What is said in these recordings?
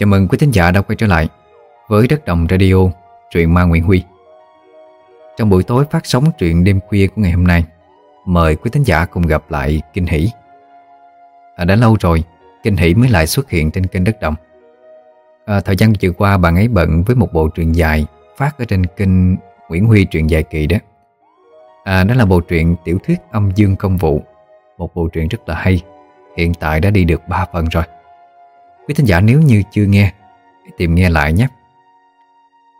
Chào mừng quý thính giả đã quay trở lại với Đất Đồng Radio, truyện ma Nguyễn Huy. Trong buổi tối phát sóng truyện đêm khuya của ngày hôm nay, mời quý thính giả cùng gặp lại Kinh Hỷ. À, đã lâu rồi, Kinh Hỷ mới lại xuất hiện trên kênh Đất Đồng. À, thời gian vừa qua bạn ấy bận với một bộ truyện dài phát ở trên kênh Nguyễn Huy truyện dài kỳ đó. À, đó là bộ truyện tiểu thuyết âm dương công vụ, một bộ truyện rất là hay, hiện tại đã đi được 3 phần rồi. Quý thính giả, nếu như chưa nghe Hãy tìm nghe lại nhé.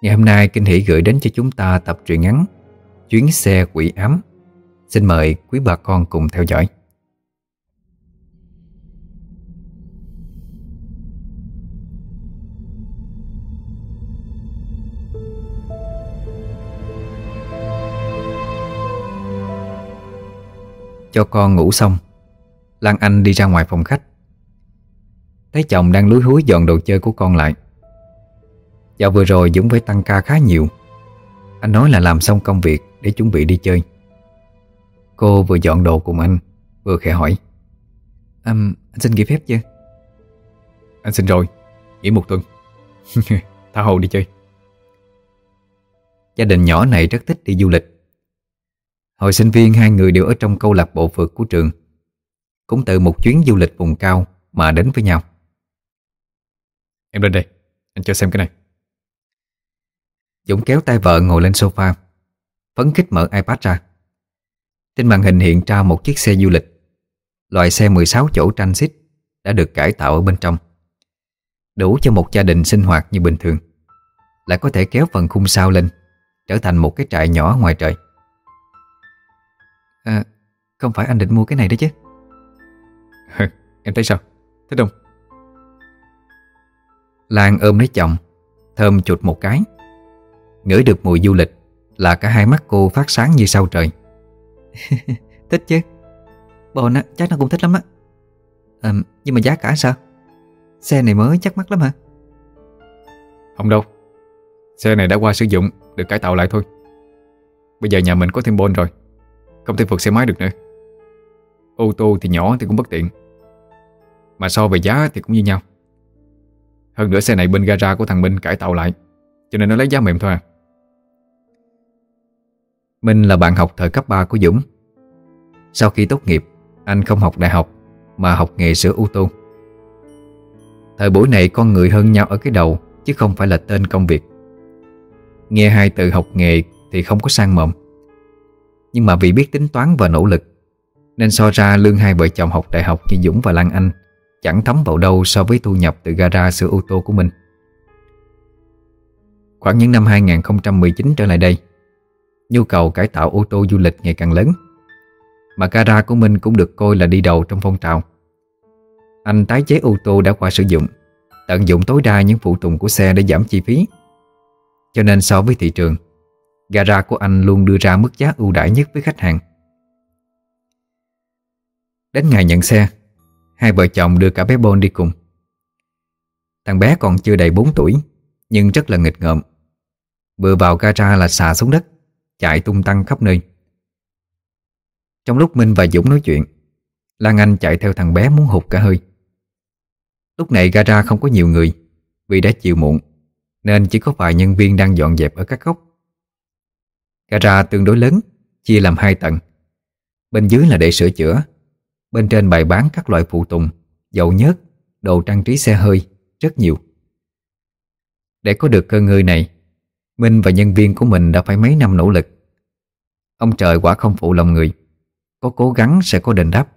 Ngày hôm nay, Kinh Hỷ gửi đến cho chúng ta tập truyện ngắn Chuyến xe quỷ ám. Xin mời quý bà con cùng theo dõi. Cho con ngủ xong, Lan Anh đi ra ngoài phòng khách. Thấy chồng đang lúi húi dọn đồ chơi của con lại. Dạo vừa rồi Dũng phải tăng ca khá nhiều. Anh nói là làm xong công việc Để chuẩn bị đi chơi. Cô vừa dọn đồ cùng anh Vừa khẽ hỏi. Um, Anh xin nghỉ phép chưa Anh xin rồi Nghỉ một tuần. Tha hồ đi chơi. Gia đình nhỏ này rất thích đi du lịch. Hồi sinh viên hai người đều ở trong câu lạc bộ phượt của trường. Cũng từ một chuyến du lịch vùng cao Mà đến với nhau. Em lên đây, anh cho xem cái này. Dũng kéo tay vợ ngồi lên sofa Phấn khích mở iPad ra. Trên màn hình hiện ra một chiếc xe du lịch Loại xe 16 chỗ transit Đã được cải tạo ở bên trong. Đủ cho một gia đình sinh hoạt như bình thường Lại có thể kéo phần khung sau lên Trở thành một cái trại nhỏ ngoài trời. À, không phải anh định mua cái này đó chứ? Em thấy sao? Thích không? Lan ôm lấy chồng Thơm chụt một cái. Ngửi được mùi du lịch Là cả hai mắt cô phát sáng như sao trời. Thích chứ. Bon á, chắc nó cũng thích lắm á. À, Nhưng mà giá cả sao? Xe này mới chắc mắc lắm hả? Không đâu. Xe này đã qua sử dụng Được cải tạo lại thôi. Bây giờ nhà mình có thêm bon rồi. Không thể vượt xe máy được nữa. Ô tô thì nhỏ thì cũng bất tiện. Mà so về giá thì cũng như nhau hơn nữa xe này bên gara của thằng Minh cải tạo lại, Cho nên nó lấy giá mềm thôi à. Minh là bạn học thời cấp 3 của Dũng. Sau khi tốt nghiệp, Anh không học đại học, Mà học nghề sửa ô tô. Thời buổi này con người hơn nhau ở cái đầu, Chứ không phải là tên công việc. Nghe hai từ học nghề Thì không có sang mộm Nhưng mà vì biết tính toán và nỗ lực, Nên so ra lương hai vợ chồng học đại học Như Dũng và Lan Anh Chẳng thấm vào đâu so với thu nhập từ gara sửa ô tô của mình. Khoảng những năm 2019 trở lại đây, Nhu cầu cải tạo ô tô du lịch ngày càng lớn, Mà gara của mình cũng được coi là đi đầu trong phong trào. Anh tái chế ô tô đã qua sử dụng, Tận dụng tối đa những phụ tùng của xe để giảm chi phí. Cho nên so với thị trường Gara của anh luôn đưa ra mức giá ưu đãi nhất với khách hàng. Đến ngày nhận xe Hai vợ chồng đưa cả bé Bon đi cùng. Thằng bé còn chưa đầy 4 tuổi, Nhưng rất là nghịch ngợm. Vừa vào gara là xà xuống đất, Chạy tung tăng khắp nơi. Trong lúc Minh và Dũng nói chuyện, Lan Anh chạy theo thằng bé muốn hụt cả hơi. Lúc này gara không có nhiều người, Vì đã chiều muộn, Nên chỉ có vài nhân viên đang dọn dẹp ở các góc. Gara tương đối lớn, Chia làm hai tầng. Bên dưới là để sửa chữa Bên trên bày bán các loại phụ tùng Dầu nhớt, đồ trang trí xe hơi Rất nhiều. Để có được cơ ngơi này Minh và nhân viên của mình đã phải mấy năm nỗ lực. Ông trời quả không phụ lòng người Có cố gắng sẽ có đền đáp.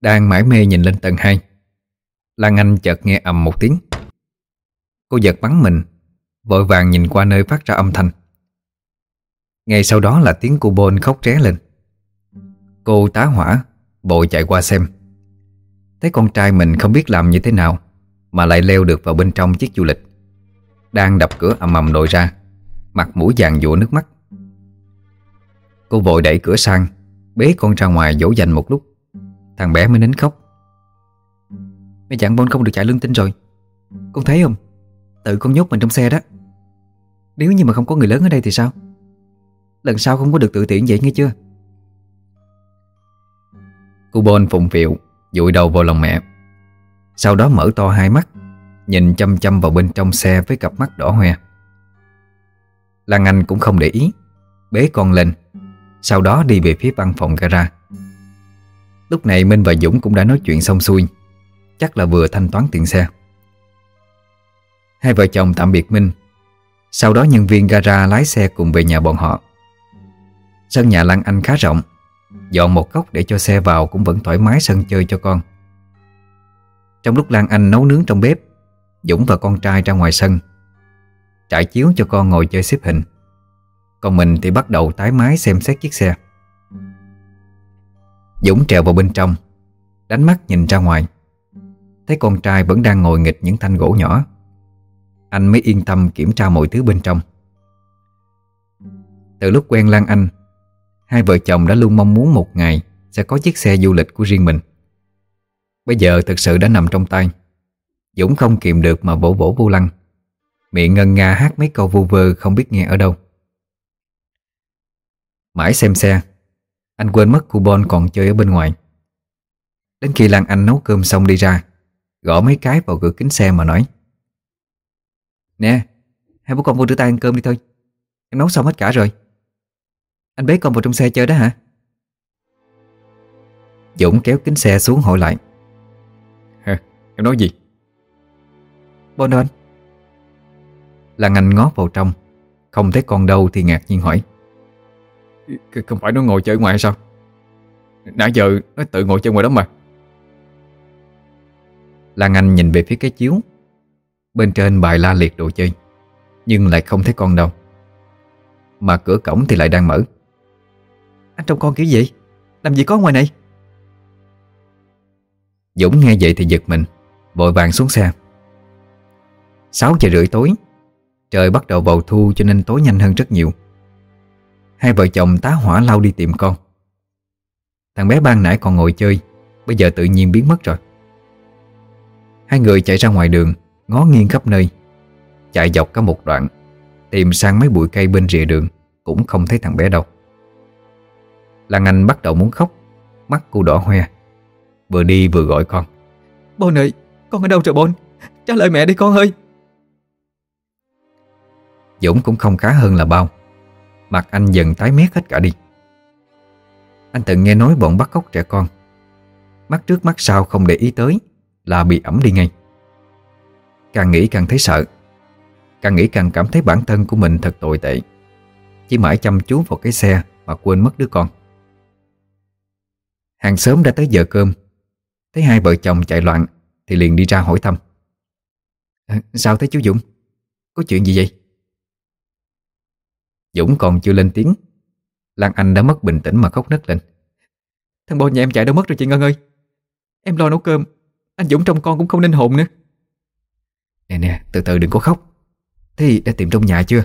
Đang mải mê nhìn lên tầng 2 Lan Anh chợt nghe ầm một tiếng. Cô giật bắn mình Vội vàng nhìn qua nơi phát ra âm thanh. Ngay sau đó là tiếng cô Bôn khóc ré lên. Cô tá hỏa Bội chạy qua xem. Thấy con trai mình không biết làm như thế nào, Mà lại leo được vào bên trong chiếc du lịch. Đang đập cửa ầm ầm lội ra, Mặt mũi vàng dụa nước mắt. Cô vội đẩy cửa sang, Bế con ra ngoài dỗ dành một lúc. Thằng bé mới nín khóc. Mẹ chẳng Bon không được chạy lương tinh rồi. Con thấy không? Tự con nhốt mình trong xe đó. Nếu như mà không có người lớn ở đây thì sao? Lần sau không có được tự tiện vậy nghe chưa? Cô Bôn phụng phịu, Dụi đầu vào lòng mẹ. Sau đó mở to hai mắt, Nhìn chăm chăm vào bên trong xe với cặp mắt đỏ hoe. Lan Anh cũng không để ý, Bế con lên, Sau đó đi về phía văn phòng gara. Lúc này Minh và Dũng cũng đã nói chuyện xong xuôi, Chắc là vừa thanh toán tiền xe. Hai vợ chồng tạm biệt Minh, Sau đó nhân viên gara lái xe cùng về nhà bọn họ. Sân nhà Lan Anh khá rộng Dọn một góc để cho xe vào cũng vẫn thoải mái sân chơi cho con. Trong lúc Lan Anh nấu nướng trong bếp, Dũng và con trai ra ngoài sân, Trải chiếu cho con ngồi chơi xếp hình. Còn mình thì bắt đầu tái mái xem xét chiếc xe. Dũng trèo vào bên trong, Đánh mắt nhìn ra ngoài. Thấy con trai vẫn đang ngồi nghịch những thanh gỗ nhỏ. Anh mới yên tâm kiểm tra mọi thứ bên trong. Từ lúc quen Lan Anh Hai vợ chồng đã luôn mong muốn một ngày Sẽ có chiếc xe du lịch của riêng mình. Bây giờ thực sự đã nằm trong tay. Dũng không kìm được mà vỗ vỗ vô lăng. Miệng ngân nga hát mấy câu vu vơ không biết nghe ở đâu. Mãi xem xe, Anh quên mất coupon còn chơi ở bên ngoài. Đến khi Lan Anh nấu cơm xong đi ra, Gõ mấy cái vào cửa kính xe mà nói. Nè, Hai bố con vô rửa tay ăn cơm đi thôi. Em nấu xong hết cả rồi. Anh bế con vào trong xe chơi đó hả? Dũng kéo kính xe xuống hỏi lại. Hả, em nói gì? Đâu anh Lan Anh ngó vào trong. Không thấy con đâu thì ngạc nhiên hỏi. Không phải nó ngồi chơi ngoài sao? Nãy giờ nó tự ngồi chơi ngoài đó mà. Lan Anh nhìn về phía cái chiếu. Bên trên bài la liệt đồ chơi. Nhưng lại không thấy con đâu. Mà cửa cổng thì lại đang mở anh trông con kiểu gì? Làm gì có ngoài này? Dũng nghe vậy thì giật mình, Vội vàng xuống xe. 6 giờ rưỡi tối, Trời bắt đầu vào thu cho nên tối nhanh hơn rất nhiều. Hai vợ chồng tá hỏa lao đi tìm con. Thằng bé ban nãy còn ngồi chơi, Bây giờ tự nhiên biến mất rồi. Hai người chạy ra ngoài đường, Ngó nghiêng khắp nơi. Chạy dọc cả một đoạn, Tìm sang mấy bụi cây bên rìa đường, Cũng không thấy thằng bé đâu. Lan Anh bắt đầu muốn khóc Mắt cô đỏ hoe. Vừa đi vừa gọi con. Bon ơi, con ở đâu rồi Bon? Trả lời mẹ đi con ơi. Dũng cũng không khá hơn là bao. Mặt anh dần tái mét hết cả đi. Anh từng nghe nói bọn bắt cóc trẻ con. Mắt trước mắt sau không để ý tới Là bị ẩm đi ngay. Càng nghĩ càng thấy sợ. Càng nghĩ càng cảm thấy bản thân của mình thật tồi tệ. Chỉ mãi chăm chú vào cái xe Mà quên mất đứa con Hàng xóm đã tới giờ cơm. Thấy hai vợ chồng chạy loạn Thì liền đi ra hỏi thăm. À, Sao thế chú Dũng? Có chuyện gì vậy? Dũng còn chưa lên tiếng Lan Anh đã mất bình tĩnh mà khóc nấc lên. Thằng bò nhà em chạy đâu mất rồi chị Ngân ơi? Em lo nấu cơm Anh Dũng trong con cũng không nên hồn nữa. Nè nè từ từ đừng có khóc. Thế đã tìm trong nhà chưa?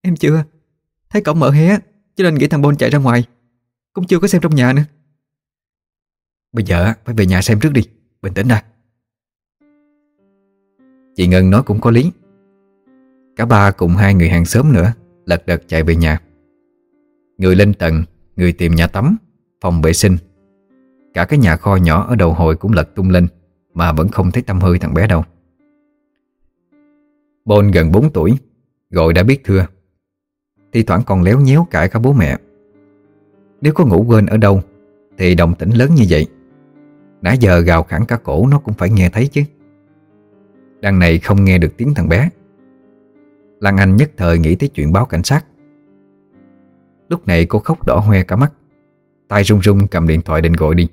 Em chưa. Thấy cổng mở hé Cho nên nghĩ thằng Bon chạy ra ngoài. Cũng chưa có xem trong nhà nữa. Bây giờ phải về nhà xem trước đi. Bình tĩnh ra Chị Ngân nói cũng có lý. Cả ba cùng hai người hàng xóm nữa, Lật đật chạy về nhà. Người lên tầng, Người tìm nhà tắm, Phòng vệ sinh. Cả cái nhà kho nhỏ ở đầu hồi cũng lật tung lên, Mà vẫn không thấy tâm hơi thằng bé đâu. Bon gần 4 tuổi, Gọi đã biết thưa. Thì thoảng còn léo nhéo cãi cả bố mẹ. Nếu có ngủ quên ở đâu, Thì động tĩnh lớn như vậy. Nãy giờ gào khẳng cả cổ nó cũng phải nghe thấy chứ. Đằng này không nghe được tiếng thằng bé. Lan Anh nhất thời nghĩ tới chuyện báo cảnh sát. Lúc này cô khóc đỏ hoe cả mắt, tay run run cầm điện thoại định gọi đi.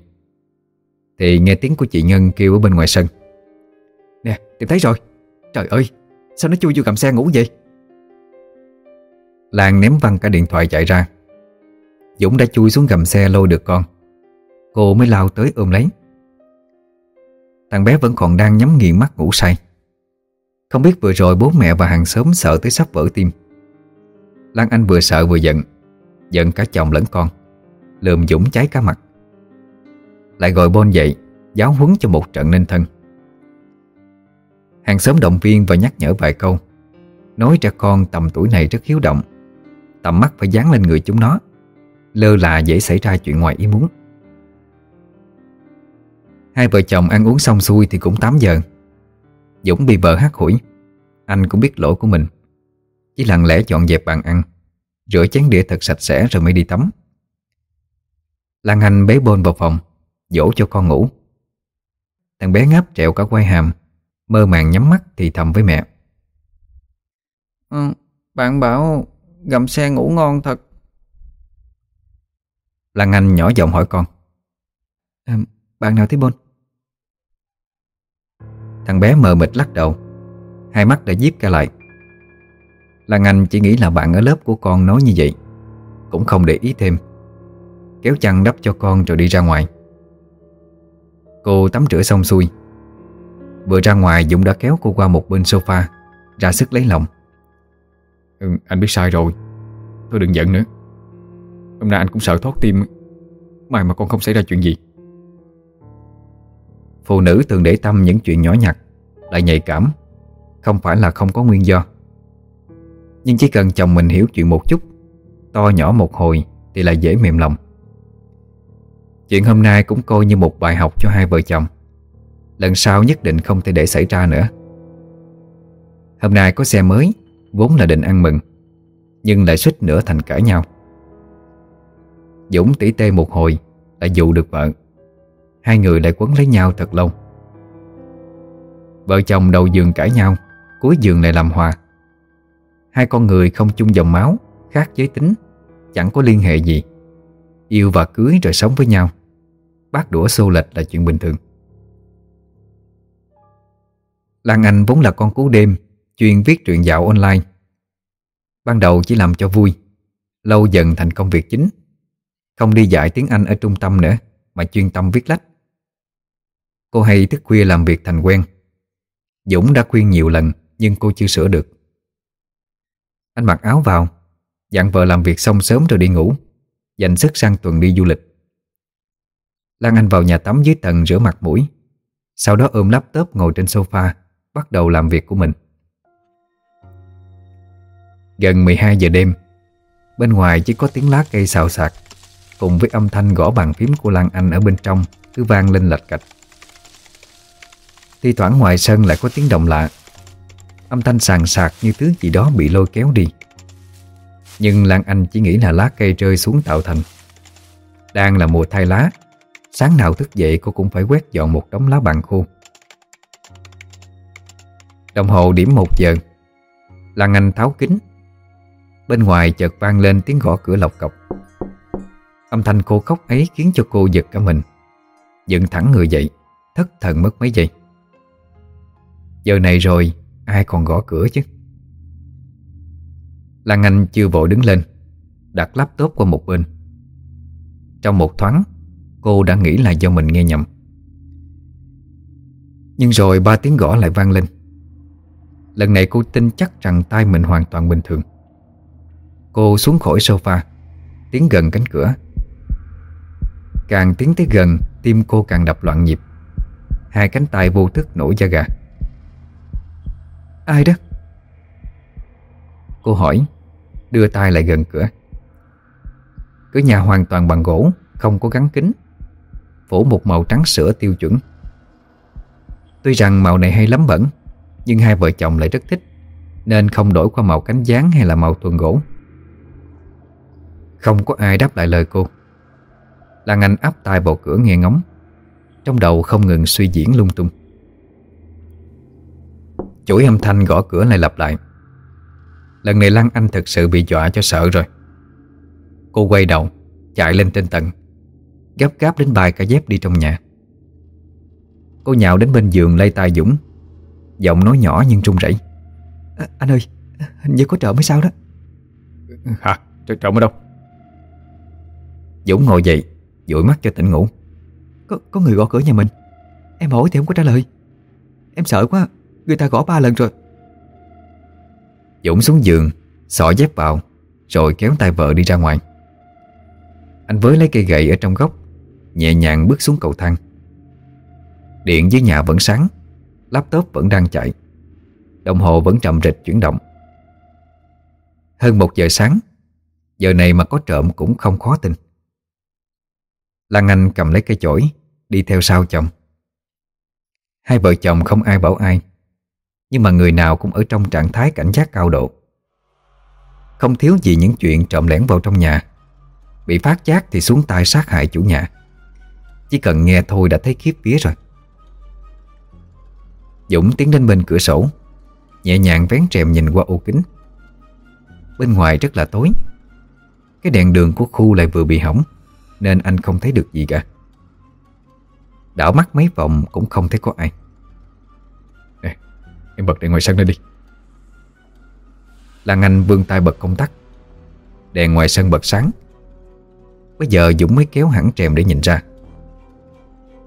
Thì nghe tiếng của chị Ngân kêu ở bên ngoài sân. Nè, tìm thấy rồi. Trời ơi, sao nó chui vô cầm xe ngủ vậy? Lan ném văng cả điện thoại chạy ra. Dũng đã chui xuống gầm xe lôi được con. Cô mới lao tới ôm lấy. Thằng bé vẫn còn đang nhắm nghiền mắt ngủ say. Không biết vừa rồi bố mẹ và hàng xóm sợ tới sắp vỡ tim. Lan Anh vừa sợ vừa giận Giận cả chồng lẫn con, Lườm Dũng cháy cả mặt. Lại gọi Bon dậy, Giáo huấn cho một trận nên thân. Hàng xóm động viên và nhắc nhở vài câu, Nói ra con tầm tuổi này rất hiếu động, Tầm mắt phải dán lên người chúng nó. Lơ là dễ xảy ra chuyện ngoài ý muốn. Hai vợ chồng ăn uống xong xuôi thì cũng 8 giờ. Dũng bị vợ hắt hủi. Anh cũng biết lỗi của mình. Chỉ lặng lẽ dọn dẹp bàn ăn Rửa chén đĩa thật sạch sẽ rồi mới đi tắm. Lan Anh bế bôn vào phòng Dỗ cho con ngủ. Thằng bé ngáp trẹo cả quai hàm Mơ màng nhắm mắt thì thầm với mẹ. Ừ, Bạn bảo gầm xe ngủ ngon thật. Lan Anh nhỏ giọng hỏi con. À, Bạn nào thế Bôn? Thằng bé mờ mịt lắc đầu. Hai mắt đã díp cả lại. Lan Anh chỉ nghĩ là bạn ở lớp của con nói như vậy. Cũng không để ý thêm. Kéo chăn đắp cho con rồi đi ra ngoài. Cô tắm rửa xong xuôi. Vừa ra ngoài Dũng đã kéo cô qua một bên sofa Ra sức lấy lòng. Ừ, Anh biết sai rồi. Thôi đừng giận nữa Hôm nay anh cũng sợ thoát tim. May mà con không xảy ra chuyện gì. Phụ nữ thường để tâm những chuyện nhỏ nhặt, Lại nhạy cảm. Không phải là không có nguyên do. Nhưng chỉ cần chồng mình hiểu chuyện một chút, To nhỏ một hồi Thì lại dễ mềm lòng. Chuyện hôm nay cũng coi như một bài học cho hai vợ chồng. Lần sau nhất định không thể để xảy ra nữa. Hôm nay có xe mới, Vốn là định ăn mừng, Nhưng lại suýt nữa thành cãi nhau. Dũng tỉ tê một hồi, Đã dụ được vợ. Hai người lại quấn lấy nhau thật lâu. Vợ chồng đầu giường cãi nhau, Cuối giường lại làm hòa. Hai con người không chung dòng máu, Khác giới tính, Chẳng có liên hệ gì. Yêu và cưới rồi sống với nhau. Bác đũa xô lệch là chuyện bình thường. Lan Anh vốn là con cú đêm, Chuyên viết truyện dạo online. Ban đầu chỉ làm cho vui, Lâu dần thành công việc chính. Không đi dạy tiếng Anh ở trung tâm nữa, Mà chuyên tâm viết lách. Cô hay thức khuya làm việc thành quen. Dũng đã khuyên nhiều lần, Nhưng cô chưa sửa được. Anh mặc áo vào, Dặn vợ làm việc xong sớm rồi đi ngủ, Dành sức sang tuần đi du lịch. Lan Anh vào nhà tắm dưới tầng rửa mặt mũi. Sau đó ôm laptop ngồi trên sofa, Bắt đầu làm việc của mình. Gần 12 giờ đêm, Bên ngoài chỉ có tiếng lá cây xào xạc. Cùng với âm thanh gõ bàn phím của Lan Anh ở bên trong, Cứ vang lên lạch cạch. Thi thoảng ngoài sân lại có tiếng động lạ. Âm thanh sàn sạc như thứ gì đó bị lôi kéo đi. Nhưng Lan Anh chỉ nghĩ là lá cây rơi xuống tạo thành. Đang là mùa thay lá, Sáng nào thức dậy cô cũng phải quét dọn một đống lá bằng khô. Đồng hồ điểm một giờ. Lan Anh tháo kính. Bên ngoài chợt vang lên tiếng gõ cửa lọc cọc. Âm thanh cô khóc ấy khiến cho cô giật cả mình. Dựng thẳng người dậy, Thất thần mất mấy giây. Giờ này rồi, Ai còn gõ cửa chứ? Lan Anh chưa vội đứng lên, Đặt laptop qua một bên. Trong một thoáng, Cô đã nghĩ là do mình nghe nhầm. Nhưng rồi ba tiếng gõ lại vang lên. Lần này cô tin chắc rằng tay mình hoàn toàn bình thường. Cô xuống khỏi sofa, Tiến gần cánh cửa. Càng tiến tới gần, Tim cô càng đập loạn nhịp. Hai cánh tay vô thức nổi da gà. Ai đó? Cô hỏi, Đưa tay lại gần cửa. Cửa nhà hoàn toàn bằng gỗ, Không có gắn kính. Phủ một màu trắng sữa tiêu chuẩn. Tuy rằng màu này hay lắm bẩn, Nhưng hai vợ chồng lại rất thích, Nên không đổi qua màu cánh gián hay là màu tuần gỗ. Không có ai đáp lại lời cô. Lan Anh áp tai vào cửa nghe ngóng. Trong đầu không ngừng suy diễn lung tung. Chuỗi âm thanh gõ cửa lại lặp lại. Lần này Lan Anh thật sự bị dọa cho sợ rồi. Cô quay đầu Chạy lên trên tầng Gấp gáp đến bài cả dép đi trong nhà. Cô nhào đến bên giường lay tay Dũng. Giọng nói nhỏ nhưng trung rẩy. À, Anh ơi Hình như có trộm hay sao đó? Hả? Trộm ở đâu? Dũng ngồi dậy dụi mắt cho tỉnh ngủ. Có, có người gõ cửa nhà mình. Em hỏi thì không có trả lời. Em sợ quá Người ta gõ ba lần rồi. Dũng xuống giường Xỏ dép vào Rồi kéo tay vợ đi ra ngoài. Anh với lấy cây gậy ở trong góc Nhẹ nhàng bước xuống cầu thang. Điện dưới nhà vẫn sáng Laptop vẫn đang chạy. Đồng hồ vẫn chậm rịch chuyển động. Hơn một giờ sáng Giờ này mà có trộm cũng không khó tin Lan Anh cầm lấy cây chổi, Đi theo sau chồng. Hai vợ chồng không ai bảo ai, Nhưng mà người nào cũng ở trong trạng thái cảnh giác cao độ. Không thiếu gì những chuyện trộm lẻn vào trong nhà. Bị phát giác thì xuống tay sát hại chủ nhà. Chỉ cần nghe thôi đã thấy khiếp vía rồi. Dũng tiến đến bên cửa sổ, Nhẹ nhàng vén rèm nhìn qua ô kính. Bên ngoài rất là tối. Cái đèn đường của khu lại vừa bị hỏng. Nên anh không thấy được gì cả. Đảo mắt mấy vòng cũng không thấy có ai. Nè, em bật đèn ngoài sân lên đi. Lan Anh vươn tay bật công tắc. Đèn ngoài sân bật sáng. Bây giờ Dũng mới kéo hẳn rèm để nhìn ra.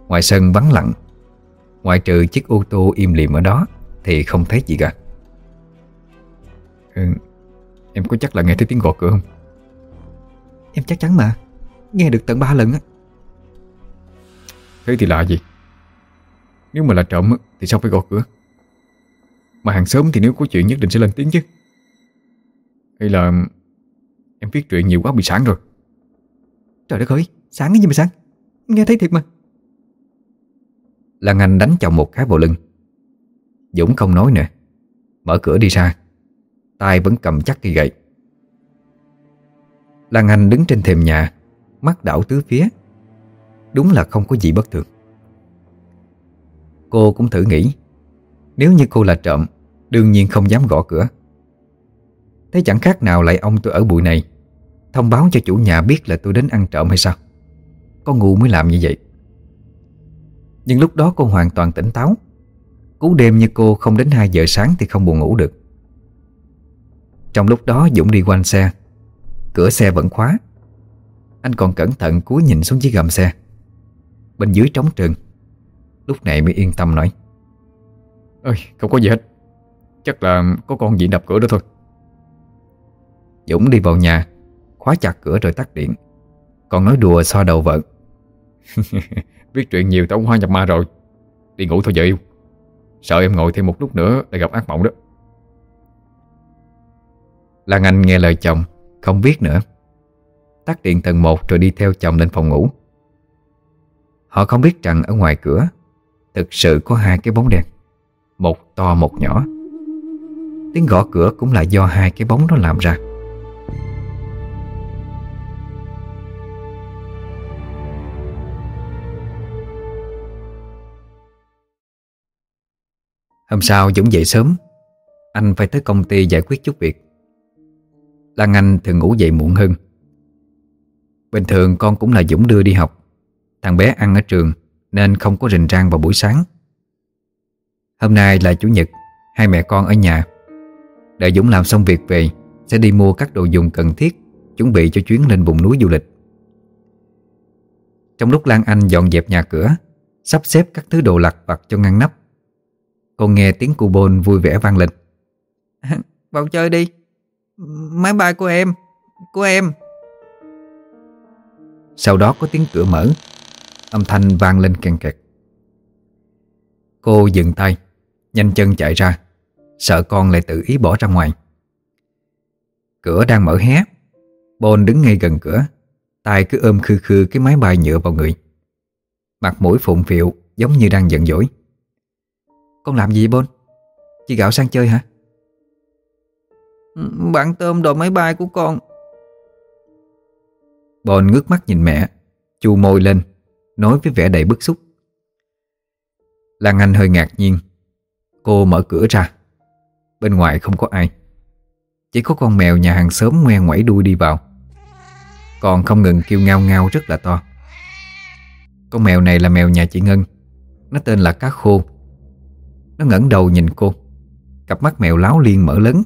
Ngoài sân vắng lặng. Ngoại trừ chiếc ô tô im lìm ở đó Thì không thấy gì cả. Ừ, Em có chắc là nghe thấy tiếng gõ cửa không? Em chắc chắn mà. Nghe được tận ba lần á. Thế thì lạ gì? Nếu mà là trộm thì sao phải gõ cửa? Mà hàng xóm thì nếu có chuyện nhất định sẽ lên tiếng chứ. Hay là Em viết truyện nhiều quá bị sáng rồi? Trời đất ơi Sáng cái gì mà sáng? Nghe thấy thiệt mà. Lan Anh đánh chồng một cái vào lưng. Dũng không nói nữa Mở cửa đi ra. Tay vẫn cầm chắc cây gậy. Lan Anh đứng trên thềm nhà Mắt đảo tứ phía. Đúng là không có gì bất thường. Cô cũng thử nghĩ, Nếu như cô là trộm, Đương nhiên không dám gõ cửa. Thế chẳng khác nào lại ông tôi ở bụi này, Thông báo cho chủ nhà biết là tôi đến ăn trộm hay sao? Con ngu mới làm như vậy. Nhưng lúc đó cô hoàn toàn tỉnh táo. Cú đêm như cô không đến 2 giờ sáng thì không buồn ngủ được. Trong lúc đó Dũng đi quanh xe. Cửa xe vẫn khóa. Anh còn cẩn thận cúi nhìn xuống dưới gầm xe. Bên dưới trống trơn Lúc này mới yên tâm nói. Ơi không có gì hết. Chắc là có con gì đập cửa đó thôi. Dũng đi vào nhà Khóa chặt cửa rồi tắt điện. Còn nói đùa so đầu vợ. Viết chuyện nhiều tao hoa nhập ma rồi. Đi ngủ thôi vợ yêu. Sợ em ngồi thêm một lúc nữa lại gặp ác mộng đó. Lan Anh nghe lời chồng Không viết nữa Tắt điện tầng 1 rồi đi theo chồng lên phòng ngủ. Họ không biết rằng ở ngoài cửa, Thực sự có hai cái bóng đen, Một to, một nhỏ. Tiếng gõ cửa cũng là do hai cái bóng đó làm ra. Hôm sau Dũng dậy sớm, Anh phải tới công ty giải quyết chút việc. Lan Anh thường ngủ dậy muộn hơn. Bình thường con cũng là Dũng đưa đi học. Thằng bé ăn ở trường Nên không có rình rang vào buổi sáng. Hôm nay là Chủ nhật, Hai mẹ con ở nhà. Đợi Dũng làm xong việc về, Sẽ đi mua các đồ dùng cần thiết, Chuẩn bị cho chuyến lên vùng núi du lịch. Trong lúc Lan Anh dọn dẹp nhà cửa, Sắp xếp các thứ đồ lặt vặt cho ngăn nắp Con nghe tiếng cu bôn vui vẻ vang lên. Vào chơi đi. Máy bay của em Của em. Sau đó có tiếng cửa mở. Âm thanh vang lên kèn kẹt. Cô dừng tay, Nhanh chân chạy ra. Sợ con lại tự ý bỏ ra ngoài. Cửa đang mở hé. Bôn đứng ngay gần cửa. Tay cứ ôm khư khư cái máy bay nhựa vào người. Mặt mũi phụng phịu, Giống như đang giận dỗi. Con làm gì Bôn Chị gạo sang chơi hả? Bạn tôm đồ máy bay của con. Bon ngước mắt nhìn mẹ, Chu môi lên, Nói với vẻ đầy bức xúc. Lan Anh hơi ngạc nhiên. Cô mở cửa ra. Bên ngoài không có ai. Chỉ có con mèo nhà hàng xóm ngoe ngoẩy đuôi đi vào. Còn không ngừng kêu ngao ngao rất là to. Con mèo này là mèo nhà chị Ngân. Nó tên là Cá Khô. Nó ngẩng đầu nhìn cô. Cặp mắt mèo láo liên mở lớn.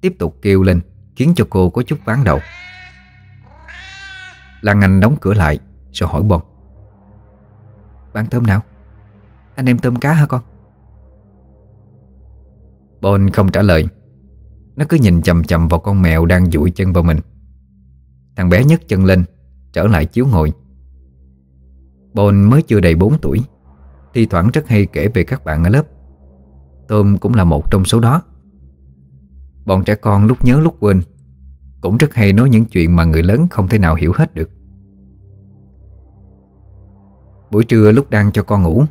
Tiếp tục kêu lên, Khiến cho cô có chút ván đầu Lan Anh đóng cửa lại Rồi hỏi Bon Bạn tôm nào? Anh em tôm cá hả con? Bon không trả lời. Nó cứ nhìn chầm chầm vào con mèo Đang dụi chân vào mình. Thằng bé nhấc chân lên, Trở lại chiếu ngồi. Bon mới chưa đầy 4 tuổi, Thi thoảng rất hay kể về các bạn ở lớp. Tôm cũng là một trong số đó. Bọn trẻ con lúc nhớ lúc quên cũng rất hay nói những chuyện mà người lớn không thể nào hiểu hết được. Buổi trưa lúc đang cho con ngủ,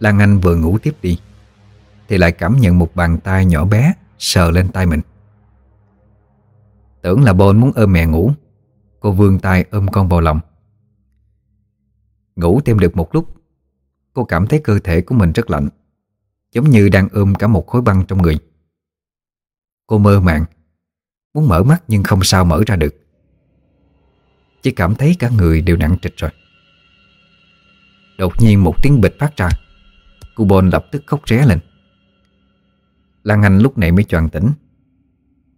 Lan Anh vừa ngủ tiếp đi, Thì lại cảm nhận một bàn tay nhỏ bé Sờ lên tay mình. Tưởng là Bôn muốn ôm mẹ ngủ, Cô vươn tay ôm con vào lòng. Ngủ thêm được một lúc, Cô cảm thấy cơ thể của mình rất lạnh, Giống như đang ôm cả một khối băng trong người. Cô mơ màng Muốn mở mắt nhưng không sao mở ra được. Chỉ cảm thấy cả người đều nặng trịch rồi. Đột nhiên một tiếng bịch phát ra. Cô Bôn lập tức khóc ré lên. Lan Anh lúc này mới choàng tỉnh.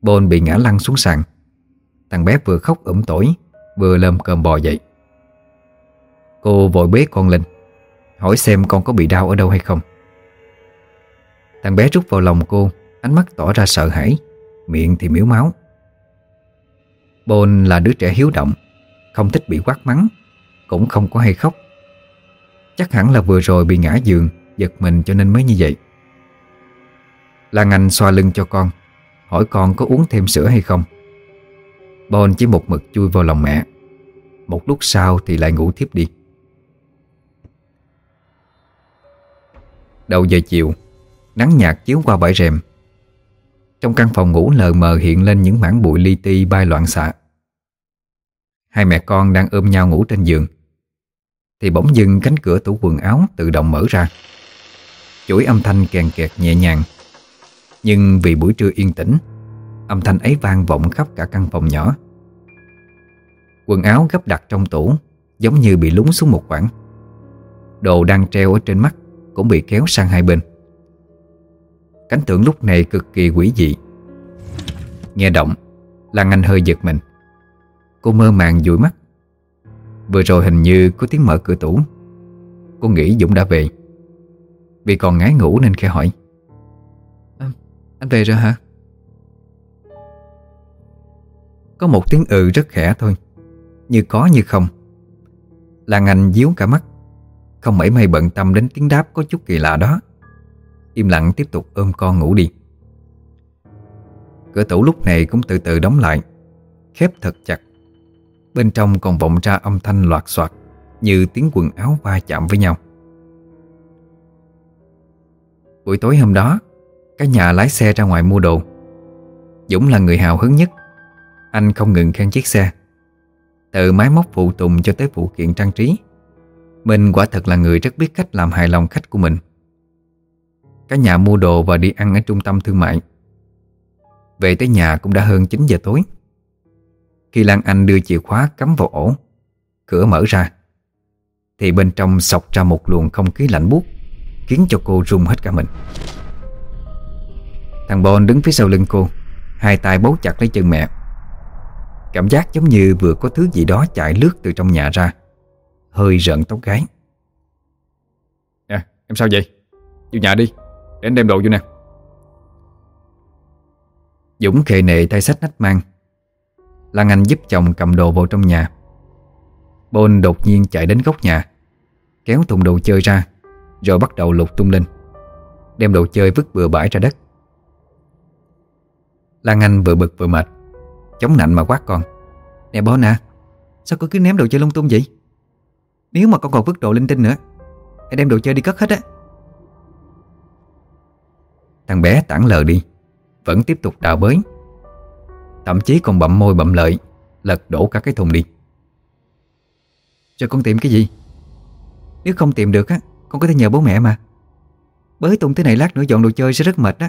Bôn bị ngã lăn xuống sàn. Thằng bé vừa khóc ẩm tỏi Vừa lơm cơm bò dậy. Cô vội bế con lên, Hỏi xem con có bị đau ở đâu hay không. Thằng bé rút vào lòng cô, Ánh mắt tỏ ra sợ hãi, Miệng thì miếu máu. Bôn là đứa trẻ hiếu động, Không thích bị quát mắng, Cũng không có hay khóc. Chắc hẳn là vừa rồi bị ngã giường, Giật mình cho nên mới như vậy. Lan Anh xoa lưng cho con, Hỏi con có uống thêm sữa hay không. Bon chỉ một mực chui vào lòng mẹ. Một lúc sau thì lại ngủ thiếp đi. Đầu giờ chiều, Nắng nhạt chiếu qua bãi rèm. Trong căn phòng ngủ lờ mờ hiện lên những mảng bụi li ti bay loạn xạ. Hai mẹ con đang ôm nhau ngủ trên giường. Thì bỗng dưng cánh cửa tủ quần áo tự động mở ra. Chuỗi âm thanh kèn kẹt nhẹ nhàng. Nhưng vì buổi trưa yên tĩnh, Âm thanh ấy vang vọng khắp cả căn phòng nhỏ. Quần áo gấp đặt trong tủ, Giống như bị lún xuống một khoảng. Đồ đang treo ở trên mắt Cũng bị kéo sang hai bên. Cảnh tượng lúc này cực kỳ quỷ dị. Nghe động Lan Anh hơi giật mình. Cô mơ màng dụi mắt. Vừa rồi hình như có tiếng mở cửa tủ. Cô nghĩ Dũng đã về. Vì còn ngái ngủ nên khẽ hỏi. À, Anh về rồi hả? Có một tiếng ừ rất khẽ thôi. Như có như không. Lan Anh díu cả mắt. Không mảy may bận tâm đến tiếng đáp có chút kỳ lạ đó Im lặng tiếp tục ôm con ngủ đi. Cửa tủ lúc này cũng từ từ đóng lại, Khép thật chặt. Bên trong còn vọng ra âm thanh loạt soạt, Như tiếng quần áo va chạm với nhau. Buổi tối hôm đó Cả nhà lái xe ra ngoài mua đồ. Dũng là người hào hứng nhất. Anh không ngừng khen chiếc xe. Từ máy móc phụ tùng cho tới phụ kiện trang trí. Mình quả thật là người rất biết cách làm hài lòng khách của mình. Cả nhà mua đồ và đi ăn ở trung tâm thương mại. Về tới nhà cũng đã hơn 9 giờ tối. Khi Lan Anh đưa chìa khóa cắm vào ổ, Cửa mở ra, Thì bên trong sọc ra một luồng không khí lạnh buốt, Khiến cho cô run hết cả mình. Thằng Bon đứng phía sau lưng cô, Hai tay bấu chặt lấy chân mẹ. Cảm giác giống như vừa có thứ gì đó chạy lướt từ trong nhà ra, Hơi rợn tóc gái Nè, em sao vậy? Vô nhà đi. Để anh đem đồ vô nè. Dũng khề nệ tay sách nách mang. Lan Anh giúp chồng cầm đồ vào trong nhà. Bôn đột nhiên chạy đến góc nhà, Kéo thùng đồ chơi ra, Rồi bắt đầu lục tung lên, Đem đồ chơi vứt bừa bãi ra đất. Lan Anh vừa bực vừa mệt, Chống nạnh mà quát con. Nè Bon à Sao cứ cứ ném đồ chơi lung tung vậy? Nếu mà con còn vứt đồ linh tinh nữa, Hãy đem đồ chơi đi cất hết á. Thằng bé tản lờ đi Vẫn tiếp tục đào bới. Thậm chí còn bậm môi bậm lợi Lật đổ cả cái thùng đi. Rồi con tìm cái gì? Nếu không tìm được á Con có thể nhờ bố mẹ mà. Bới tung thế này lát nữa dọn đồ chơi sẽ rất mệt đó.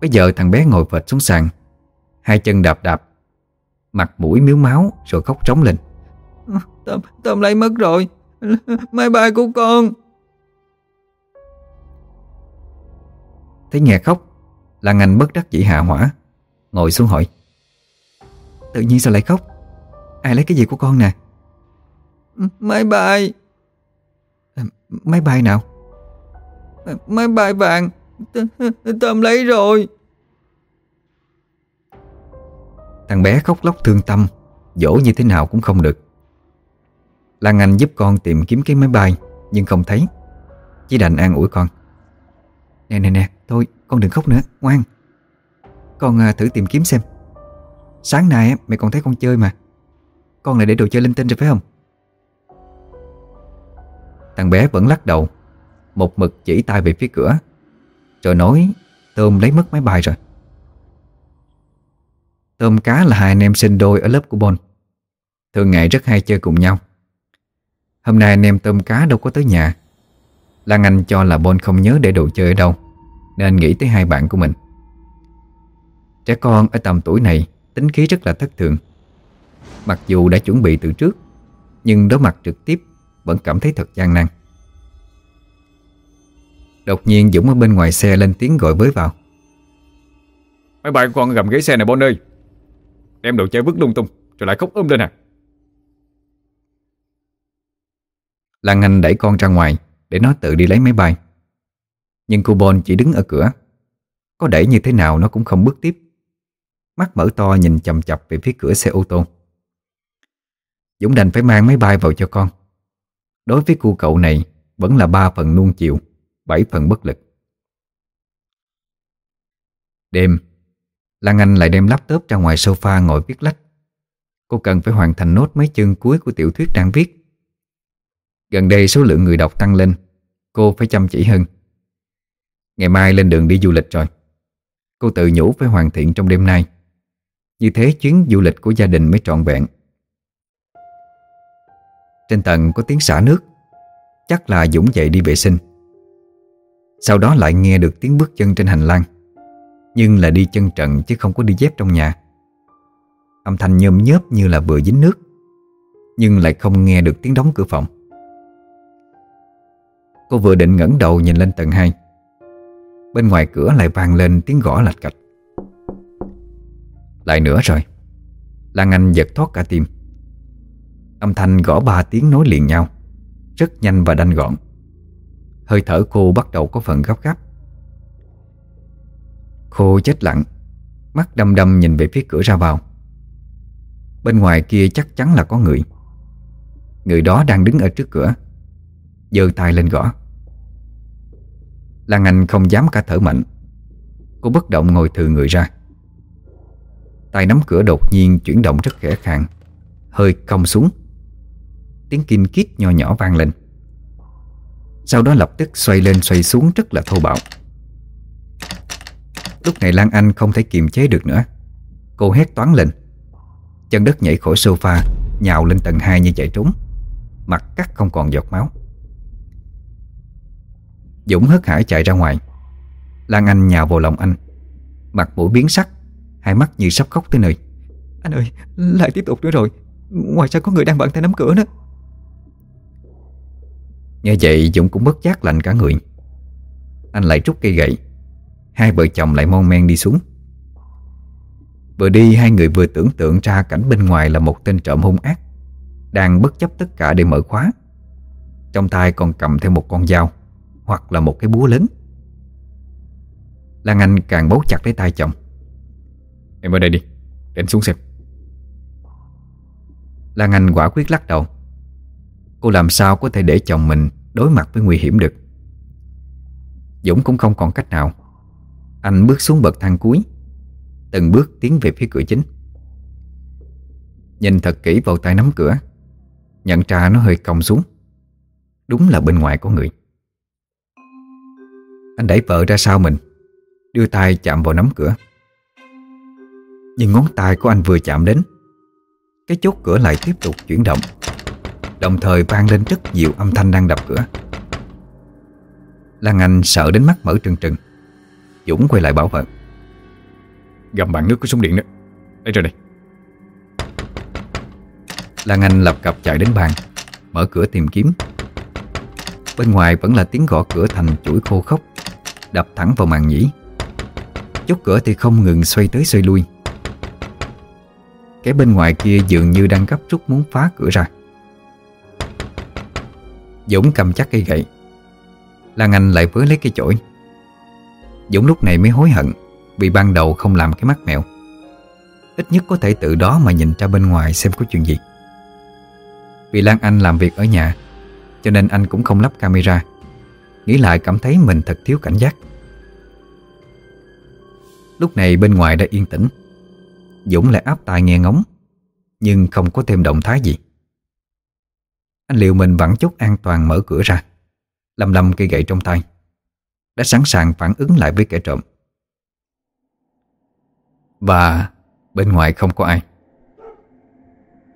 Bây giờ thằng bé ngồi vệt xuống sàn Hai chân đạp đạp Mặt mũi miếu máu rồi khóc trống lên. Tôm, tôm lấy mất rồi. Máy bay của con. Thấy nghe khóc Lan Anh bất đắc dĩ hạ hỏa, Ngồi xuống hỏi. Tự nhiên sao lại khóc? Ai lấy cái gì của con nè? Máy bay. Ờ, máy bay nào? Ờ, máy bay vàng. Tâm lấy rồi. Thằng bé khóc lóc thương tâm, Dỗ như thế nào cũng không được. Lan Anh giúp con tìm kiếm cái máy bay, Nhưng không thấy. Chỉ đành an ủi con. Nè nè nè Thôi con đừng khóc nữa Ngoan. Con à, thử tìm kiếm xem. Sáng nay mẹ còn thấy con chơi mà. Con lại để đồ chơi linh tinh rồi phải không? Thằng bé vẫn lắc đầu Một mực chỉ tay về phía cửa Rồi nói Tôm lấy mất máy bay rồi. Tôm cá là hai anh em sinh đôi ở lớp của Bon. Thường ngày rất hay chơi cùng nhau. Hôm nay anh em tôm cá đâu có tới nhà. Lan Anh cho là Bon không nhớ để đồ chơi ở đâu Nên nghĩ tới hai bạn của mình. Trẻ con ở tầm tuổi này Tính khí rất là thất thường. Mặc dù đã chuẩn bị từ trước Nhưng đối mặt trực tiếp Vẫn cảm thấy thật gian nan. Đột nhiên Dũng ở bên ngoài xe lên tiếng gọi với vào. Mấy bạn con gầm ghế xe này Bon ơi. Đem đồ chơi vứt lung tung Rồi lại khóc ôm lên à. Lan Anh đẩy con ra ngoài để nó tự đi lấy máy bay. Nhưng cô Bon chỉ đứng ở cửa. Có đẩy như thế nào nó cũng không bước tiếp. Mắt mở to nhìn chầm chập về phía cửa xe ô tô. Dũng đành phải mang máy bay vào cho con. Đối với cô cậu này, Vẫn là ba phần nuông chịu Bảy phần bất lực. Đêm, Lan Anh lại đem laptop ra ngoài sofa ngồi viết lách. Cô cần phải hoàn thành nốt mấy chương cuối của tiểu thuyết đang viết. Gần đây số lượng người đọc tăng lên. Cô phải chăm chỉ hơn. Ngày mai lên đường đi du lịch rồi. Cô tự nhủ phải hoàn thiện trong đêm nay. Như thế chuyến du lịch của gia đình mới trọn vẹn. Trên tầng có tiếng xả nước. Chắc là Dũng dậy đi vệ sinh. Sau đó lại nghe được tiếng bước chân trên hành lang. Nhưng là đi chân trần chứ không có đi dép trong nhà. Âm thanh nhôm nhớp như là vừa dính nước. Nhưng lại không nghe được tiếng đóng cửa phòng. Cô vừa định ngẩng đầu nhìn lên tầng 2 Bên ngoài cửa lại vang lên tiếng gõ lạch cạch. Lại nữa rồi. Lan Anh giật thoát cả tim. Âm thanh gõ ba tiếng nối liền nhau, Rất nhanh và đanh gọn. Hơi thở cô bắt đầu có phần gấp gáp. Cô chết lặng, Mắt đăm đăm nhìn về phía cửa ra vào. Bên ngoài kia chắc chắn là có người. Người đó đang đứng ở trước cửa, giơ tay lên gõ. Lan Anh không dám cả thở mạnh. Cô bất động ngồi thừa người ra. Tay nắm cửa đột nhiên chuyển động rất khẽ khàng. Hơi cong xuống. Tiếng kinh kít nhỏ nhỏ vang lên. Sau đó lập tức xoay lên xoay xuống rất là thô bạo. Lúc này Lan Anh không thể kiềm chế được nữa. Cô hét toán lên. Chân đất nhảy khỏi sofa, Nhào lên tầng 2 như chạy trốn. Mặt cắt không còn giọt máu. Dũng hất hải chạy ra ngoài. Lan Anh nhào vào lòng anh. Mặt mũi biến sắc, Hai mắt như sắp khóc tới nơi. Anh ơi, lại tiếp tục nữa rồi. Ngoài sao có người đang bận tay nắm cửa nữa? Nghe vậy, Dũng cũng bất giác lạnh cả người. Anh lại rút cây gậy. Hai vợ chồng lại mon men đi xuống. Vừa đi, hai người vừa tưởng tượng ra cảnh bên ngoài là một tên trộm hung ác, Đang bất chấp tất cả để mở khóa. Trong tay còn cầm theo một con dao hoặc là một cái búa lớn. Lan Anh càng bấu chặt lấy tay chồng. Em ở đây đi Để anh xuống xem. Lan Anh quả quyết lắc đầu. Cô làm sao có thể để chồng mình Đối mặt với nguy hiểm được? Dũng cũng không còn cách nào. Anh bước xuống bậc thang cuối Từng bước tiến về phía cửa chính. Nhìn thật kỹ vào tay nắm cửa Nhận ra nó hơi cong xuống. Đúng là bên ngoài có người anh đẩy vợ ra sau mình, Đưa tay chạm vào nắm cửa. Nhưng ngón tay của anh vừa chạm đến, Cái chốt cửa lại tiếp tục chuyển động, Đồng thời vang lên rất nhiều âm thanh đang đập cửa. Lan Anh sợ đến mắt mở trừng trừng, Dũng quay lại bảo vợ, Gầm bạn nước của súng điện đó. Lấy ra đây. Lan Anh lập cập chạy đến bàn, Mở cửa tìm kiếm. Bên ngoài vẫn là tiếng gõ cửa thành chuỗi khô khốc. Đập thẳng vào màn nhĩ. Chốt cửa thì không ngừng xoay tới xoay lui. Cái bên ngoài kia dường như đang gấp rút muốn phá cửa ra. Dũng cầm chắc cây gậy. Lan Anh lại với lấy cây chổi. Dũng lúc này mới hối hận Vì ban đầu không làm cái mắt mèo. Ít nhất có thể tự đó mà nhìn ra bên ngoài xem có chuyện gì. Vì Lan Anh làm việc ở nhà, Cho nên anh cũng không lắp camera. Nghĩ lại cảm thấy mình thật thiếu cảnh giác. Lúc này bên ngoài đã yên tĩnh. Dũng lại áp tai nghe ngóng, Nhưng không có thêm động thái gì. Anh liệu mình vẫn chốt an toàn mở cửa ra Lầm lầm cây gậy trong tay. Đã sẵn sàng phản ứng lại với kẻ trộm. Và bên ngoài không có ai.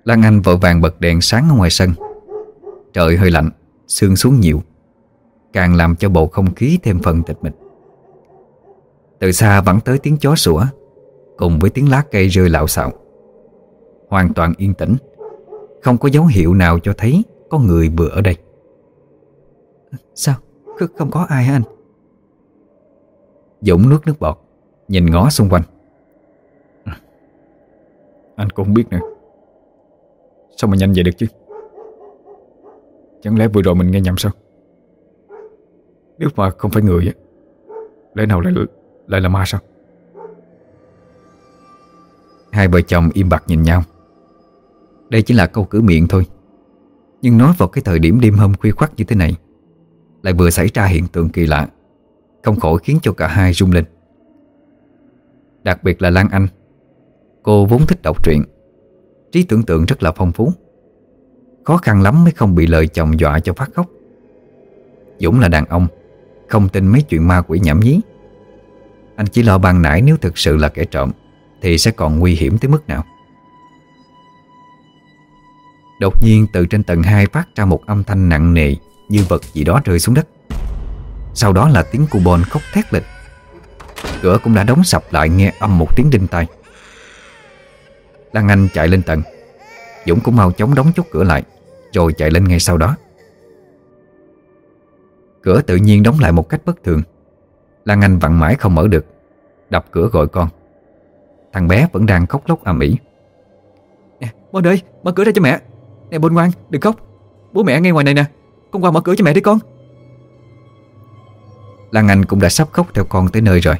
Lan Anh vội vàng bật đèn sáng ở ngoài sân. Trời hơi lạnh, Sương xuống nhiều. Càng làm cho bầu không khí thêm phần tịch mịch. Từ xa vẳng tới tiếng chó sủa Cùng với tiếng lá cây rơi lạo xạo. Hoàn toàn yên tĩnh Không có dấu hiệu nào cho thấy Có người vừa ở đây. Sao? Không có ai hả anh? Dũng nuốt nước bọt Nhìn ngó xung quanh. Anh cũng không biết nữa. Sao mà nhanh vậy được chứ? Chẳng lẽ vừa rồi mình nghe nhầm sao nếu mà không phải người á, Lẽ nào lại lại là ma sao? Hai vợ chồng im bặt nhìn nhau. Đây chỉ là câu cử miệng thôi. Nhưng nói vào cái thời điểm đêm hôm khuya khoắt như thế này, Lại vừa xảy ra hiện tượng kỳ lạ, Không khỏi khiến cho cả hai rung lên. Đặc biệt là Lan Anh, Cô vốn thích đọc truyện, Trí tưởng tượng rất là phong phú. Khó khăn lắm mới không bị lời chồng dọa cho phát khóc. Dũng là đàn ông không tin mấy chuyện ma quỷ nhảm nhí. Anh chỉ lo ban nãy nếu thực sự là kẻ trộm, Thì sẽ còn nguy hiểm tới mức nào. Đột nhiên, từ trên tầng 2 phát ra một âm thanh nặng nề Như vật gì đó rơi xuống đất. Sau đó là tiếng cu bon khóc thét lên. Cửa cũng đã đóng sập lại nghe âm một tiếng đinh tai. Lan Anh chạy lên tầng. Dũng cũng mau chóng đóng chốt cửa lại, Rồi chạy lên ngay sau đó. Cửa tự nhiên đóng lại một cách bất thường. Lan Anh vặn mãi không mở được. Đập cửa gọi con. Thằng bé vẫn đang khóc lóc ầm ĩ. Nè, Bon ơi, mở cửa ra cho mẹ. Nè Bon ngoan, đừng khóc. Bố mẹ ngay ngoài này nè. Con qua mở cửa cho mẹ đi con. Lan Anh cũng đã sắp khóc theo con tới nơi rồi.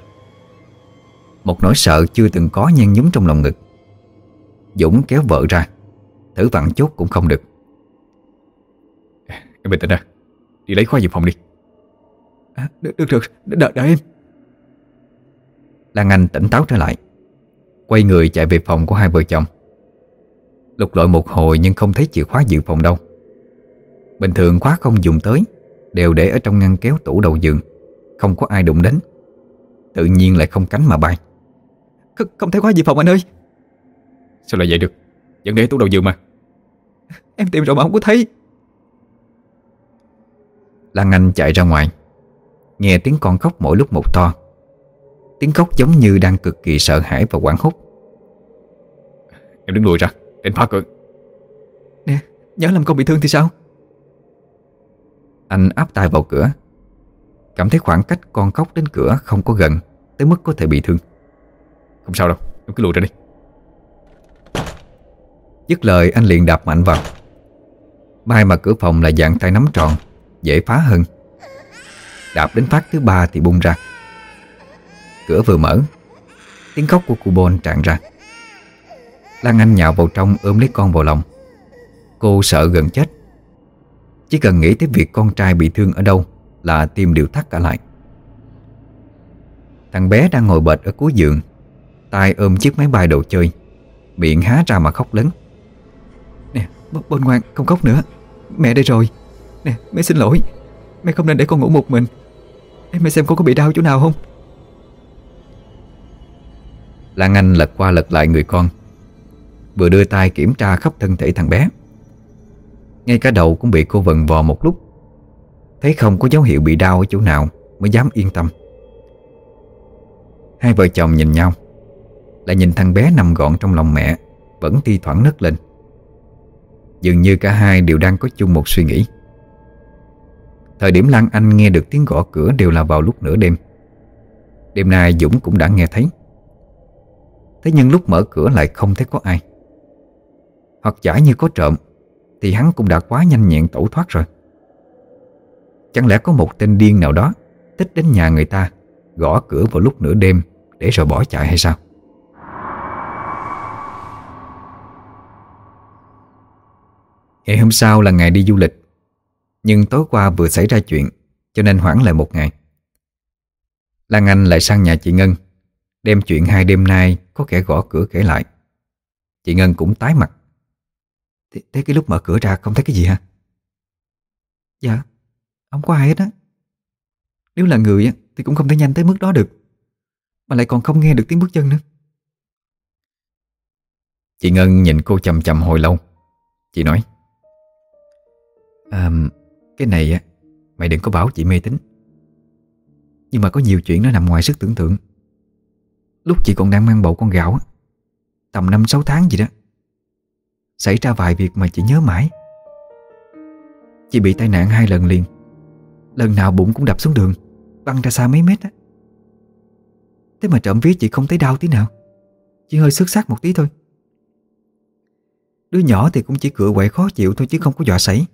Một nỗi sợ chưa từng có nhen nhúm trong lòng ngực. Dũng kéo vợ ra. Thử vặn chốt cũng không được. Em bình tĩnh ra Đi lấy khóa dự phòng đi à, Được, được, được, đợi, đợi em. Lan Anh tỉnh táo trở lại Quay người chạy về phòng của hai vợ chồng. Lục lọi một hồi nhưng không thấy chìa khóa dự phòng đâu. Bình thường khóa không dùng tới Đều để ở trong ngăn kéo tủ đầu giường Không có ai đụng đến. Tự nhiên lại không cánh mà bay. Không, không thấy khóa dự phòng anh ơi. Sao lại vậy được? Vẫn để tủ đầu giường mà. Em tìm rồi mà không có thấy. Lan Anh chạy ra ngoài Nghe tiếng con khóc mỗi lúc một to. Tiếng khóc giống như đang cực kỳ sợ hãi và quảng hốt. Em đứng lùi ra Đến phá cửa. Nè, nhớ làm con bị thương thì sao? Anh áp tay vào cửa. Cảm thấy khoảng cách con khóc đến cửa không có gần Tới mức có thể bị thương. Không sao đâu Em cứ lùi ra đi. Dứt lời anh liền đạp mạnh vào. May mà cửa phòng là dạng tay nắm tròn Dễ phá hơn Đạp đến phát thứ ba thì bung ra. Cửa vừa mở Tiếng khóc của cô Bôn tràn ra. Lan Anh nhào vào trong ôm lấy con vào lòng. Cô sợ gần chết. Chỉ cần nghĩ tới việc con trai bị thương ở đâu Là tim đều thắt cả lại. Thằng bé đang ngồi bệt ở cuối giường tay ôm chiếc máy bay đồ chơi Miệng há ra mà khóc lớn. Nè, bên ngoan, không khóc nữa. Mẹ đây rồi. Nè, mẹ xin lỗi. Mẹ không nên để con ngủ một mình. Em mẹ xem con có bị đau chỗ nào không? Lan Anh lật qua lật lại người con, Vừa đưa tay kiểm tra khắp thân thể thằng bé. Ngay cả đầu cũng bị cô vần vò một lúc. Thấy không có dấu hiệu bị đau ở chỗ nào Mới dám yên tâm. Hai vợ chồng nhìn nhau, Lại nhìn thằng bé nằm gọn trong lòng mẹ, Vẫn thi thoảng nấc lên. Dường như cả hai đều đang có chung một suy nghĩ. Thời điểm Lan Anh nghe được tiếng gõ cửa đều là vào lúc nửa đêm. Đêm nay Dũng cũng đã nghe thấy. Thế nhưng lúc mở cửa lại không thấy có ai. Hoặc giả như có trộm, Thì hắn cũng đã quá nhanh nhẹn tẩu thoát rồi. Chẳng lẽ có một tên điên nào đó Thích đến nhà người ta Gõ cửa vào lúc nửa đêm Để rồi bỏ chạy hay sao? Ngày hôm sau là ngày đi du lịch. Nhưng tối qua vừa xảy ra chuyện Cho nên hoãn lại một ngày. Lan Anh lại sang nhà chị Ngân Đem chuyện hai đêm nay Có kẻ gõ cửa kể lại. Chị Ngân cũng tái mặt. Thế, thế cái lúc mở cửa ra không thấy cái gì hả? Dạ. Không có ai hết á. Nếu là người thì cũng không thể nhanh tới mức đó được. Mà lại còn không nghe được tiếng bước chân nữa. Chị Ngân nhìn cô chầm chầm hồi lâu. Chị nói à, cái này á, Mày đừng có bảo chị mê tín. Nhưng mà có nhiều chuyện nó nằm ngoài sức tưởng tượng. Lúc chị còn đang mang bầu con gạo Tầm 5-6 tháng gì đó, Xảy ra vài việc mà chị nhớ mãi. Chị bị tai nạn hai lần liền. Lần nào bụng cũng đập xuống đường, Băng ra xa mấy mét á. Thế mà trộm vía chị không thấy đau tí nào, Chỉ hơi sức sắc một tí thôi. Đứa nhỏ thì cũng chỉ cựa quậy khó chịu thôi chứ không có dọa sảy.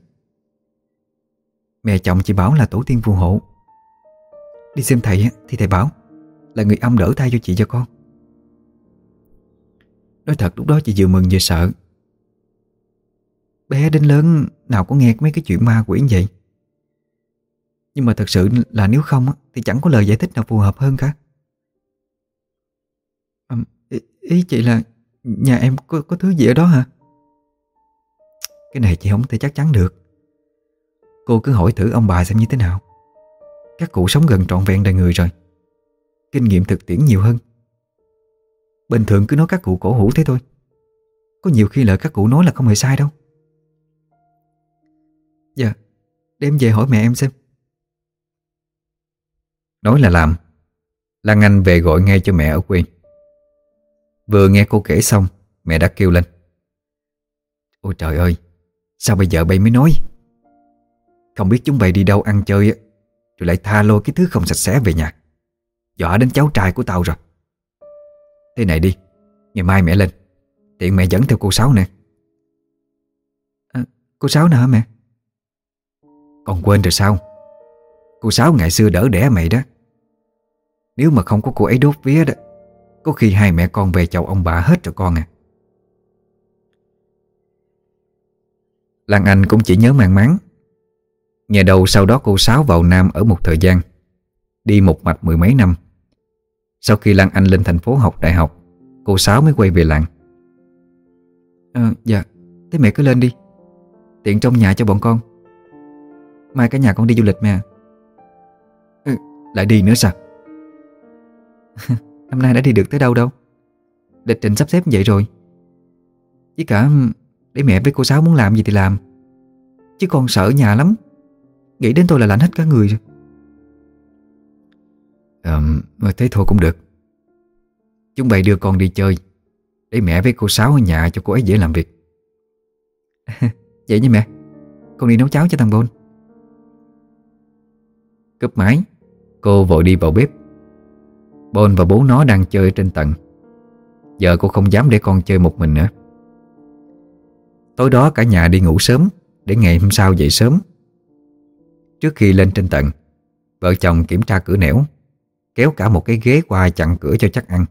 Mẹ chồng chị bảo là tổ tiên phù hộ. Đi xem thầy thì thầy bảo Là người âm đỡ thai cho chị cho con. Nói thật lúc đó chị vừa mừng vừa sợ. Bé đến lớn nào có nghe mấy cái chuyện ma quỷ như vậy. Nhưng mà thật sự là nếu không Thì chẳng có lời giải thích nào phù hợp hơn cả. À, ý, ý chị là Nhà em có, có thứ gì ở đó hả? Cái này chị không thể chắc chắn được. Cô cứ hỏi thử ông bà xem như thế nào. Các cụ sống gần trọn vẹn đời người rồi. Kinh nghiệm thực tiễn nhiều hơn. Bình thường cứ nói các cụ cổ hủ thế thôi. Có nhiều khi lời các cụ nói là không hề sai đâu. Dạ Đem về hỏi mẹ em xem. Nói là làm Lan Anh về gọi ngay cho mẹ ở quê. Vừa nghe cô kể xong, Mẹ đã kêu lên. Ôi trời ơi, Sao bây giờ bay mới nói? Không biết chúng bay đi đâu ăn chơi Rồi lại tha lôi cái thứ không sạch sẽ về nhà. Dọa đến cháu trai của tao rồi. Thế này đi Ngày mai mẹ lên. Tiện mẹ dẫn theo cô Sáu nè. À, Cô Sáu nào hả mẹ? Còn quên rồi sao? Cô Sáu ngày xưa đỡ đẻ mày đó. Nếu mà không có cô ấy đốt vía đó Có khi hai mẹ con về chầu ông bà hết rồi con à. Lan Anh cũng chỉ nhớ mang máng. Nghe đầu sau đó cô Sáu vào Nam ở một thời gian Đi một mạch mười mấy năm. Sau khi Lan Anh lên thành phố học đại học Cô Sáu mới quay về làng. À, Dạ Thế mẹ cứ lên đi. Tiện trong nhà cho bọn con. Mai cả nhà con đi du lịch mẹ ừ, Lại đi nữa sao? Năm nay đã đi được tới đâu đâu. Lịch trình sắp xếp vậy rồi. Chỉ cả Để mẹ với cô Sáu muốn làm gì thì làm. Chứ con sợ nhà lắm Nghĩ đến tôi là lạnh hết cả người. Rồi Ờ, thế thôi cũng được. Chúng bày đưa con đi chơi Để mẹ với cô Sáu ở nhà cho cô ấy dễ làm việc. Vậy nha mẹ Con đi nấu cháo cho thằng Bôn. Cướp máy Cô vội đi vào bếp. Bôn và bố nó đang chơi trên tầng. Giờ cô không dám để con chơi một mình nữa. Tối đó cả nhà đi ngủ sớm Để ngày hôm sau dậy sớm Trước khi lên trên tầng, Vợ chồng kiểm tra cửa nẻo, Kéo cả một cái ghế qua chặn cửa cho chắc ăn.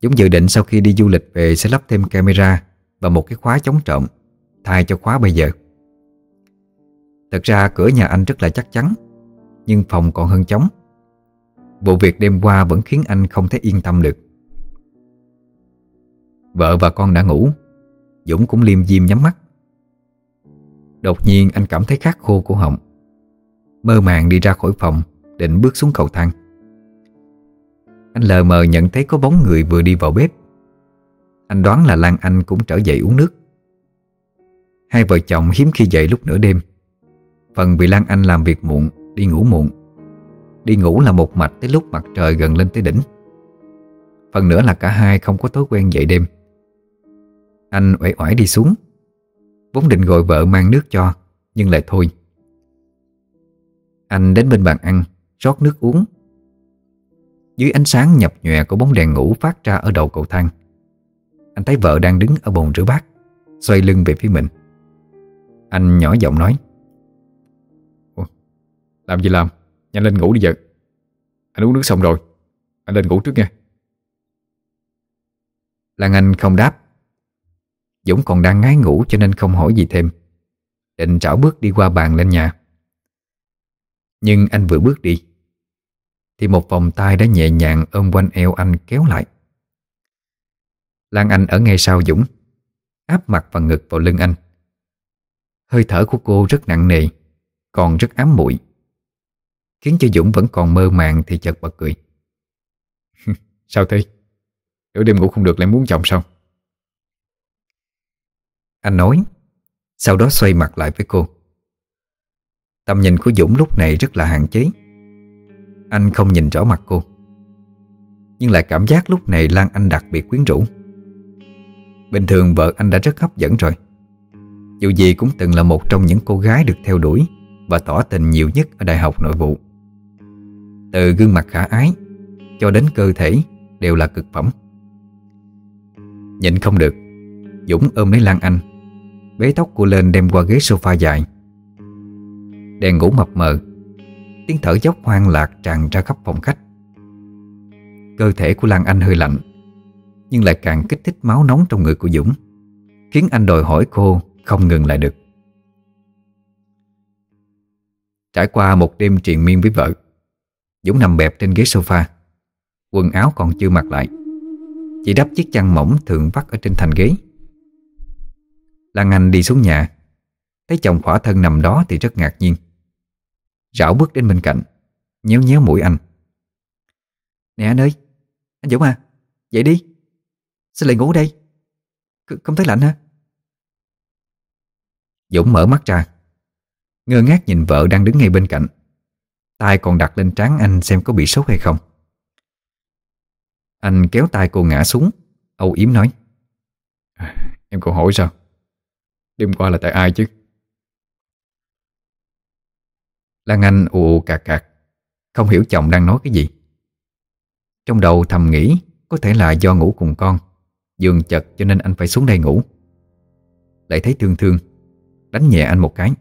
Chúng dự định sau khi đi du lịch về Sẽ lắp thêm camera Và một cái khóa chống trộm Thay cho khóa bây giờ. Thật ra cửa nhà anh rất là chắc chắn, Nhưng phòng còn hơn chống Vụ việc đêm qua vẫn khiến anh không thể yên tâm được. Vợ và con đã ngủ, Dũng cũng liêm diêm nhắm mắt. Đột nhiên anh cảm thấy khát khô của họng Mơ màng đi ra khỏi phòng, Định bước xuống cầu thang. Anh lờ mờ nhận thấy có bóng người vừa đi vào bếp. Anh đoán là Lan Anh cũng trở dậy uống nước. Hai vợ chồng hiếm khi dậy lúc nửa đêm. Phần vì Lan Anh làm việc muộn, Đi ngủ muộn. Đi ngủ là một mạch tới lúc mặt trời gần lên tới đỉnh. Phần nữa là cả hai không có thói quen dậy đêm. Anh uể oải đi xuống. Vốn định gọi vợ mang nước cho Nhưng lại thôi. Anh đến bên bàn ăn rót nước uống. Dưới ánh sáng nhập nhòe của bóng đèn ngủ phát ra ở đầu cầu thang Anh thấy vợ đang đứng ở bồn rửa bát Xoay lưng về phía mình. Anh nhỏ giọng nói Ủa, Làm gì làm? Nhanh lên ngủ đi vợ Anh uống nước xong rồi Anh lên ngủ trước nha. Lan Anh không đáp. Dũng còn đang ngái ngủ cho nên không hỏi gì thêm. Định trảo bước đi qua bàn lên nhà. Nhưng anh vừa bước đi, Thì một vòng tay đã nhẹ nhàng ôm quanh eo anh kéo lại. Lan Anh ở ngay sau Dũng, Áp mặt và ngực vào lưng anh. Hơi thở của cô rất nặng nề, Còn rất ám muội, Khiến cho Dũng vẫn còn mơ màng Thì chợt bật cười. Sao thế? Nửa đêm ngủ không được, lại muốn chồng sao? Anh nói. Sau đó xoay mặt lại với cô. Tầm nhìn của Dũng lúc này rất là hạn chế. Anh không nhìn rõ mặt cô. Nhưng lại cảm giác lúc này Lan Anh đặc biệt quyến rũ. Bình thường vợ anh đã rất hấp dẫn rồi. Dù gì cũng từng là một trong những cô gái được theo đuổi Và tỏ tình nhiều nhất ở đại học nội vụ. Từ gương mặt khả ái Cho đến cơ thể Đều là cực phẩm. Nhịn không được, Dũng ôm lấy Lan Anh. Bế tóc cô lên đem qua ghế sofa dài. Đèn ngủ mập mờ. Tiếng thở dốc hoang lạc tràn ra khắp phòng khách. Cơ thể của Lan Anh hơi lạnh, Nhưng lại càng kích thích máu nóng trong người của Dũng, Khiến anh đòi hỏi cô không ngừng lại được. Trải qua một đêm triền miên với vợ, Dũng nằm bẹp trên ghế sofa, Quần áo còn chưa mặc lại. Chỉ đắp chiếc chăn mỏng thường vắt ở trên thành ghế. Lan Anh đi xuống nhà. Thấy chồng khỏa thân nằm đó thì rất ngạc nhiên. Rảo bước đến bên cạnh, Nhéo nhéo mũi anh. Nè anh ơi, Anh Dũng à Dậy đi. Sao lại ngủ đây. C, Không thấy lạnh hả? Dũng mở mắt ra, Ngơ ngác nhìn vợ đang đứng ngay bên cạnh. Tay còn đặt lên trán anh xem có bị sốt hay không. Anh kéo tay cô ngã xuống, Âu yếm nói. Em còn hỏi sao? Đêm qua là tại ai chứ? Lan Anh ù ù cạc cạc. Không hiểu chồng đang nói cái gì. Trong đầu thầm nghĩ, Có thể là do ngủ cùng con. Giường chật cho nên anh phải xuống đây ngủ. Lại thấy thương thương. Đánh nhẹ anh một cái.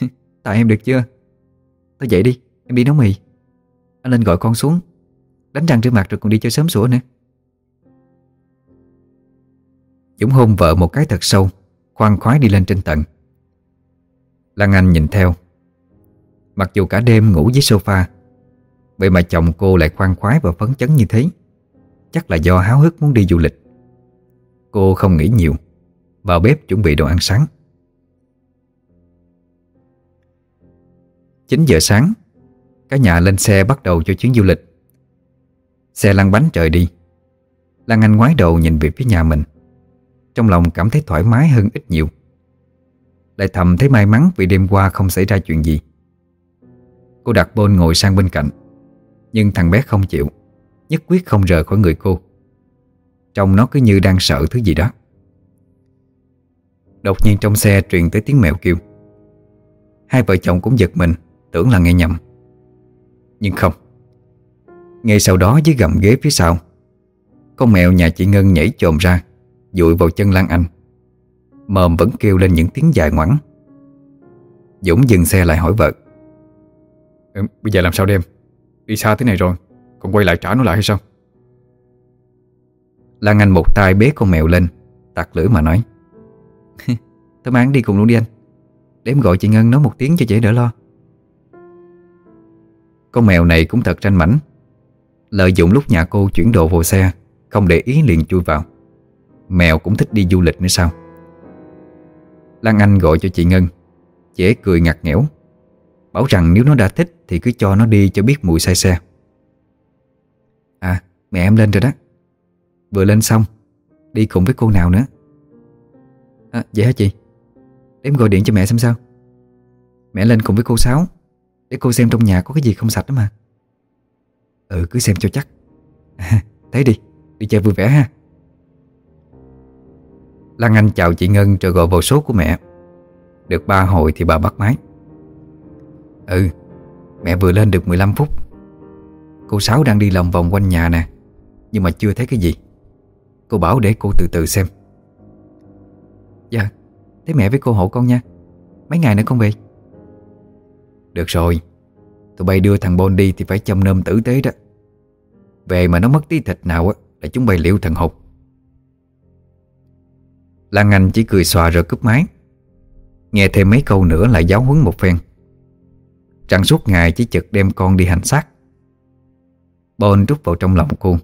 Tại em được chưa? Thôi dậy đi, em đi nấu mì. Anh lên gọi con xuống. Đánh răng rửa mặt rồi còn đi chơi sớm sủa nữa. Dũng hôn vợ một cái thật sâu. Khoan khoái đi lên trên tận Lan Anh nhìn theo. Mặc dù cả đêm ngủ dưới sofa, Vậy mà chồng cô lại khoan khoái và phấn chấn như thế. Chắc là do háo hức muốn đi du lịch. Cô không nghĩ nhiều, Vào bếp chuẩn bị đồ ăn sáng. 9 giờ sáng, Cả nhà lên xe bắt đầu cho chuyến du lịch. Xe lăn bánh trời đi. Lan Anh ngoái đầu nhìn về phía nhà mình. Trong lòng cảm thấy thoải mái hơn ít nhiều. Lại thầm thấy may mắn vì đêm qua không xảy ra chuyện gì. Cô đặt bôn ngồi sang bên cạnh, Nhưng thằng bé không chịu, Nhất quyết không rời khỏi người cô. Trông nó cứ như đang sợ thứ gì đó. Đột nhiên trong xe truyền tới tiếng mèo kêu. Hai vợ chồng cũng giật mình, Tưởng là nghe nhầm. Nhưng không. Ngay sau đó dưới gầm ghế phía sau, Con mèo nhà chị Ngân nhảy chồm ra Dụi vào chân Lan Anh. Mồm vẫn kêu lên những tiếng dài ngoẳng. Dũng dừng xe lại hỏi vợ. Ừ, Bây giờ làm sao đêm Đi xa thế này rồi Còn quay lại trả nó lại hay sao? Lan Anh một tay bế con mèo lên Tặc lưỡi mà nói. Thôi mang đi cùng luôn đi anh. Để em gọi chị Ngân nói một tiếng cho dễ đỡ lo. Con mèo này cũng thật tranh mảnh. Lợi dụng lúc nhà cô chuyển đồ vào xe Không để ý liền chui vào Mèo cũng thích đi du lịch nữa sao? Lan Anh gọi cho chị Ngân Dễ cười ngặt nghẽo. Bảo rằng nếu nó đã thích Thì cứ cho nó đi cho biết mùi say xe. À mẹ em lên rồi đó. Vừa lên xong Đi cùng với cô nào nữa? À vậy hả chị? Em gọi điện cho mẹ xem sao. Mẹ lên cùng với cô Sáu Để cô xem trong nhà có cái gì không sạch đó mà. Ừ cứ xem cho chắc. À, Thấy đi Đi chơi vui vẻ ha. Lan Anh chào chị Ngân rồi gọi vào số của mẹ. Được ba hồi thì bà bắt máy. Ừ Mẹ vừa lên được 15 phút. Cô Sáu đang đi lòng vòng quanh nhà nè, Nhưng mà chưa thấy cái gì. Cô bảo để cô từ từ xem. Dạ Thế mẹ với cô hộ con nha. Mấy ngày nữa con về. Được rồi, Tụi bay đưa thằng Bon đi thì phải chăm nơm tử tế đó. Về mà nó mất tí thịt nào á, Là chúng bay liệu thần hụt Lan Anh chỉ cười xòa rồi cúp máy. Nghe thêm mấy câu nữa lại giáo huấn một phen. Trăng suốt ngày chỉ chực đem con đi hành xác. Bon rút vào trong lòng cô.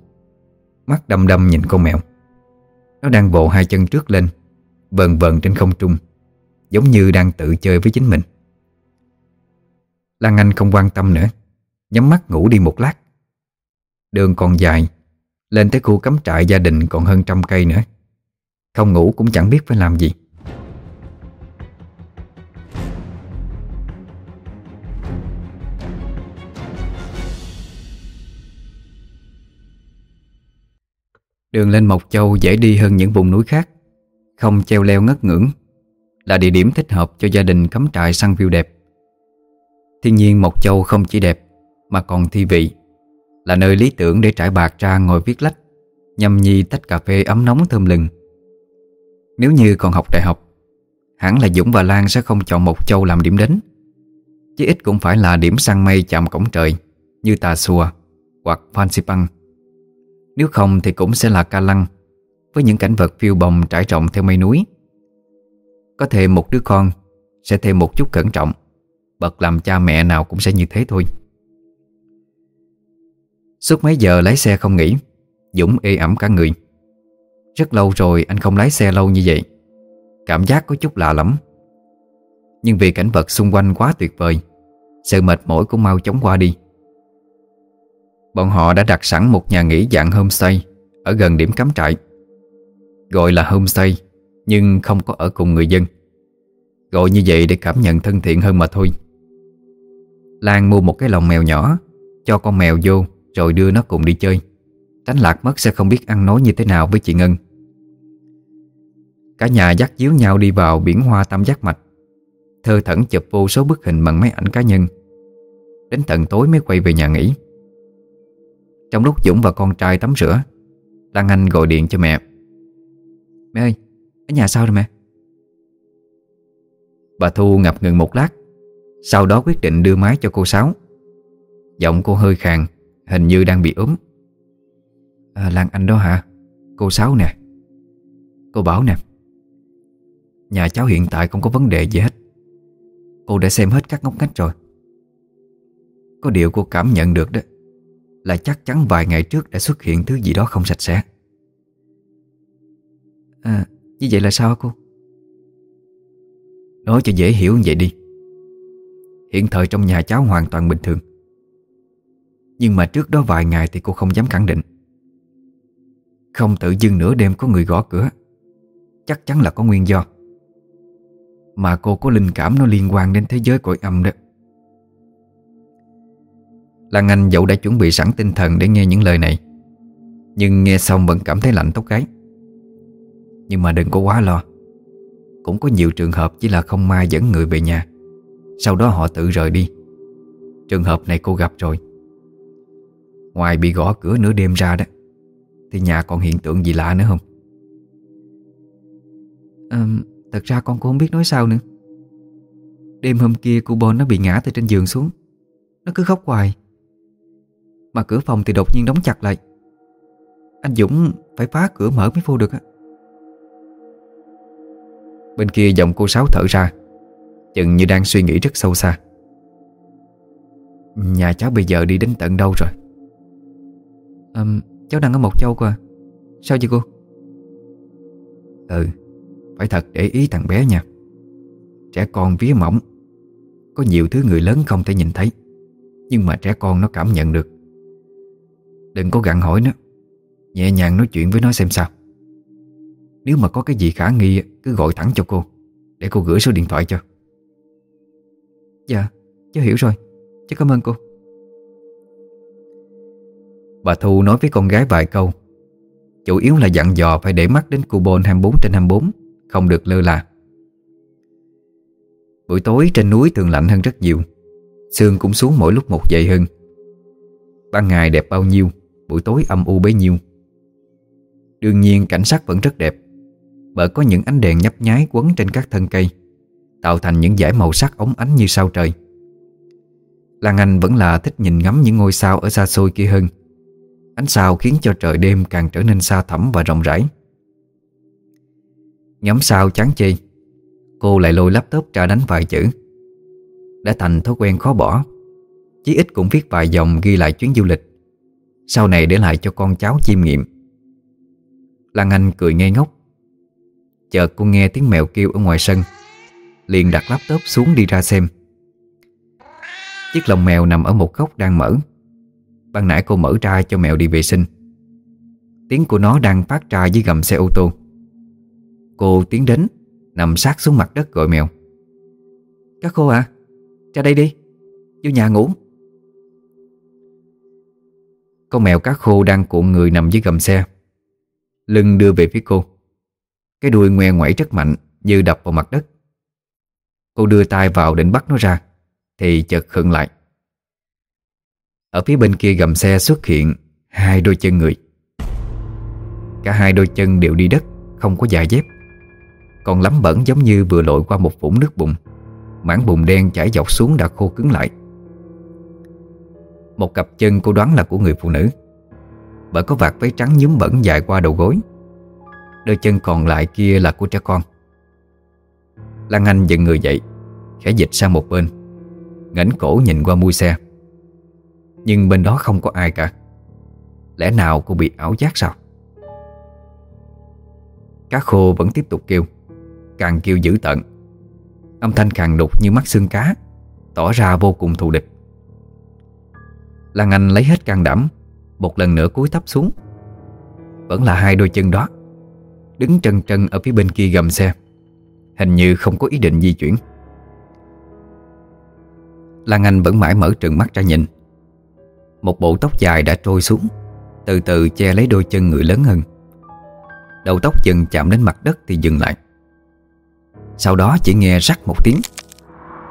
Mắt đâm đâm nhìn con mèo. Nó đang bộ hai chân trước lên Vần vần trên không trung, Giống như đang tự chơi với chính mình. Lan Anh không quan tâm nữa, Nhắm mắt ngủ đi một lát. Đường còn dài, Lên tới khu cắm trại gia đình còn hơn trăm cây nữa. Không ngủ cũng chẳng biết phải làm gì. Đường lên Mộc Châu dễ đi hơn những vùng núi khác. Không treo leo ngất ngưỡng Là địa điểm thích hợp cho gia đình cắm trại săn view đẹp. Thiên nhiên Mộc Châu không chỉ đẹp, Mà còn thi vị, Là nơi lý tưởng để trải bạc ra ngồi viết lách, Nhâm nhi tách cà phê ấm nóng thơm lừng. Nếu như còn học đại học, Hẳn là Dũng và Lan sẽ không chọn Mộc Châu làm điểm đến. Chứ ít cũng phải là điểm săn mây chạm cổng trời, Như Tà Xùa hoặc Phan Xipang nếu không thì cũng sẽ là ca lăng, Với những cảnh vật phiêu bồng trải rộng theo mây núi. Có thể một đứa con Sẽ thêm một chút cẩn trọng Bật làm cha mẹ nào cũng sẽ như thế thôi. Suốt mấy giờ lái xe không nghỉ, Dũng ê ẩm cả người. Rất lâu rồi anh không lái xe lâu như vậy. Cảm giác có chút lạ lắm Nhưng vì cảnh vật xung quanh quá tuyệt vời, Sự mệt mỏi cũng mau chóng qua đi. Bọn họ đã đặt sẵn một nhà nghỉ dạng homestay Ở gần điểm cắm trại. Gọi là homestay, Nhưng không có ở cùng người dân. Gọi như vậy để cảm nhận thân thiện hơn mà thôi. Lan mua một cái lồng mèo nhỏ, Cho con mèo vô, Rồi đưa nó cùng đi chơi. Tránh lạc mất sẽ không biết ăn nói như thế nào với chị Ngân. Cả nhà dắt díu nhau đi vào biển hoa tam giác mạch. Thơ thẩn chụp vô số bức hình bằng máy ảnh cá nhân. Đến tận tối mới quay về nhà nghỉ. Trong lúc Dũng và con trai tắm rửa Lan Anh gọi điện cho mẹ. Mẹ ơi, ở nhà sao rồi mẹ? Bà Thu ngập ngừng một lát Sau đó quyết định đưa máy cho cô Sáu. Giọng cô hơi khàn Hình như đang bị ốm à, Lan Anh đó hả? Cô Sáu nè. Cô Bảo nè. Nhà cháu hiện tại không có vấn đề gì hết. Cô đã xem hết các ngóc ngách rồi. Có điều cô cảm nhận được đó là chắc chắn vài ngày trước đã xuất hiện thứ gì đó không sạch sẽ. À, như vậy là sao cô? Nói cho dễ hiểu như vậy đi. Hiện thời trong nhà cháu hoàn toàn bình thường. Nhưng mà trước đó vài ngày thì cô không dám khẳng định. Không tự dưng nửa đêm có người gõ cửa. Chắc chắn là có nguyên do. Mà cô có linh cảm nó liên quan đến thế giới cõi âm đó. Lan Anh dẫu đã chuẩn bị sẵn tinh thần để nghe những lời này. Nhưng nghe xong vẫn cảm thấy lạnh tóc gáy. Nhưng mà đừng có quá lo. Cũng có nhiều trường hợp chỉ là không may dẫn người về nhà. Sau đó họ tự rời đi. Trường hợp này cô gặp rồi. Ngoài bị gõ cửa nửa đêm ra đó thì nhà còn hiện tượng gì lạ nữa không? À, thật ra con cũng không biết nói sao nữa. Đêm hôm kia cô Bon nó bị ngã từ trên giường xuống. Nó cứ khóc hoài. Mà cửa phòng thì đột nhiên đóng chặt lại. Anh Dũng phải phá cửa mở mới vô được á. Bên kia giọng cô Sáu thở ra Chừng như đang suy nghĩ rất sâu xa. Nhà cháu bây giờ đi đến tận đâu rồi? À, Cháu đang ở Mộc Châu cơ Sao vậy cô? Ừ Phải thật để ý thằng bé nha. Trẻ con vía mỏng. Có nhiều thứ người lớn không thể nhìn thấy Nhưng mà trẻ con nó cảm nhận được. Đừng có gặn hỏi nó Nhẹ nhàng nói chuyện với nó xem sao. Nếu mà có cái gì khả nghi Cứ gọi thẳng cho cô Để cô gửi số điện thoại cho. Dạ, cháu hiểu rồi. Cháu cảm ơn cô Bà Thu nói với con gái vài câu. Chủ yếu là dặn dò phải để mắt đến cô Bôn 24 trên 24 Không được lơ là. Buổi tối trên núi thường lạnh hơn rất nhiều. Sương cũng xuống mỗi lúc một dậy hơn. Ban ngày đẹp bao nhiêu, Buổi tối âm u bấy nhiêu. Đương nhiên cảnh sắc vẫn rất đẹp. Bởi có những ánh đèn nhấp nháy quấn trên các thân cây, Tạo thành những dải màu sắc ống ánh như sao trời. Lan Anh vẫn là thích nhìn ngắm những ngôi sao ở xa xôi kia hơn. Ánh sao khiến cho trời đêm càng trở nên xa thẳm và rộng rãi. Ngắm sao chán chê, Cô lại lôi laptop ra đánh vài chữ. Đã thành thói quen khó bỏ, Chí ít cũng viết vài dòng ghi lại chuyến du lịch. Sau này để lại cho con cháu chiêm nghiệm. Lan Anh cười ngây ngốc. Chợt cô nghe tiếng mèo kêu ở ngoài sân, Liền đặt laptop xuống đi ra xem. Chiếc lồng mèo nằm ở một góc đang mở. Ban nãy cô mở ra cho mèo đi vệ sinh. Tiếng của nó đang phát ra dưới gầm xe ô tô. Cô tiến đến, Nằm sát xuống mặt đất gọi mèo. Các cô à Ra đây đi, Vô nhà ngủ. Con mèo cá khô đang cuộn người nằm dưới gầm xe. Lưng đưa về phía cô. Cái đuôi ngoe ngoẩy rất mạnh, Như đập vào mặt đất. Cô đưa tay vào định bắt nó ra, Thì chợt khựng lại. Ở phía bên kia gầm xe xuất hiện Hai đôi chân người. Cả hai đôi chân đều đi đất, Không có dài dép. Còn lắm bẩn giống như vừa lội qua một vũng nước bùn. Mảng bùn đen chảy dọc xuống đã khô cứng lại. Một cặp chân cô đoán là của người phụ nữ. Bởi có vạt váy trắng nhúm bẩn dài qua đầu gối. Đôi chân còn lại kia là của trẻ con. Lan Anh dừng người dậy, Khẽ dịch sang một bên. Ngẩng cổ nhìn qua mui xe. Nhưng bên đó không có ai cả. Lẽ nào cô bị ảo giác sao? Cá khô vẫn tiếp tục kêu. Càng kêu dữ tận Âm thanh càng đục như mắt xương cá, Tỏ ra vô cùng thù địch. Lan Anh lấy hết can đảm, Một lần nữa cúi thấp xuống. Vẫn là hai đôi chân đó, Đứng trần trần ở phía bên kia gầm xe. Hình như không có ý định di chuyển. Lan Anh vẫn mãi mở trừng mắt ra nhìn. Một bộ tóc dài đã trôi xuống, Từ từ che lấy đôi chân người lớn hơn. Đầu tóc dần chạm đến mặt đất thì dừng lại. Sau đó chỉ nghe rắc một tiếng.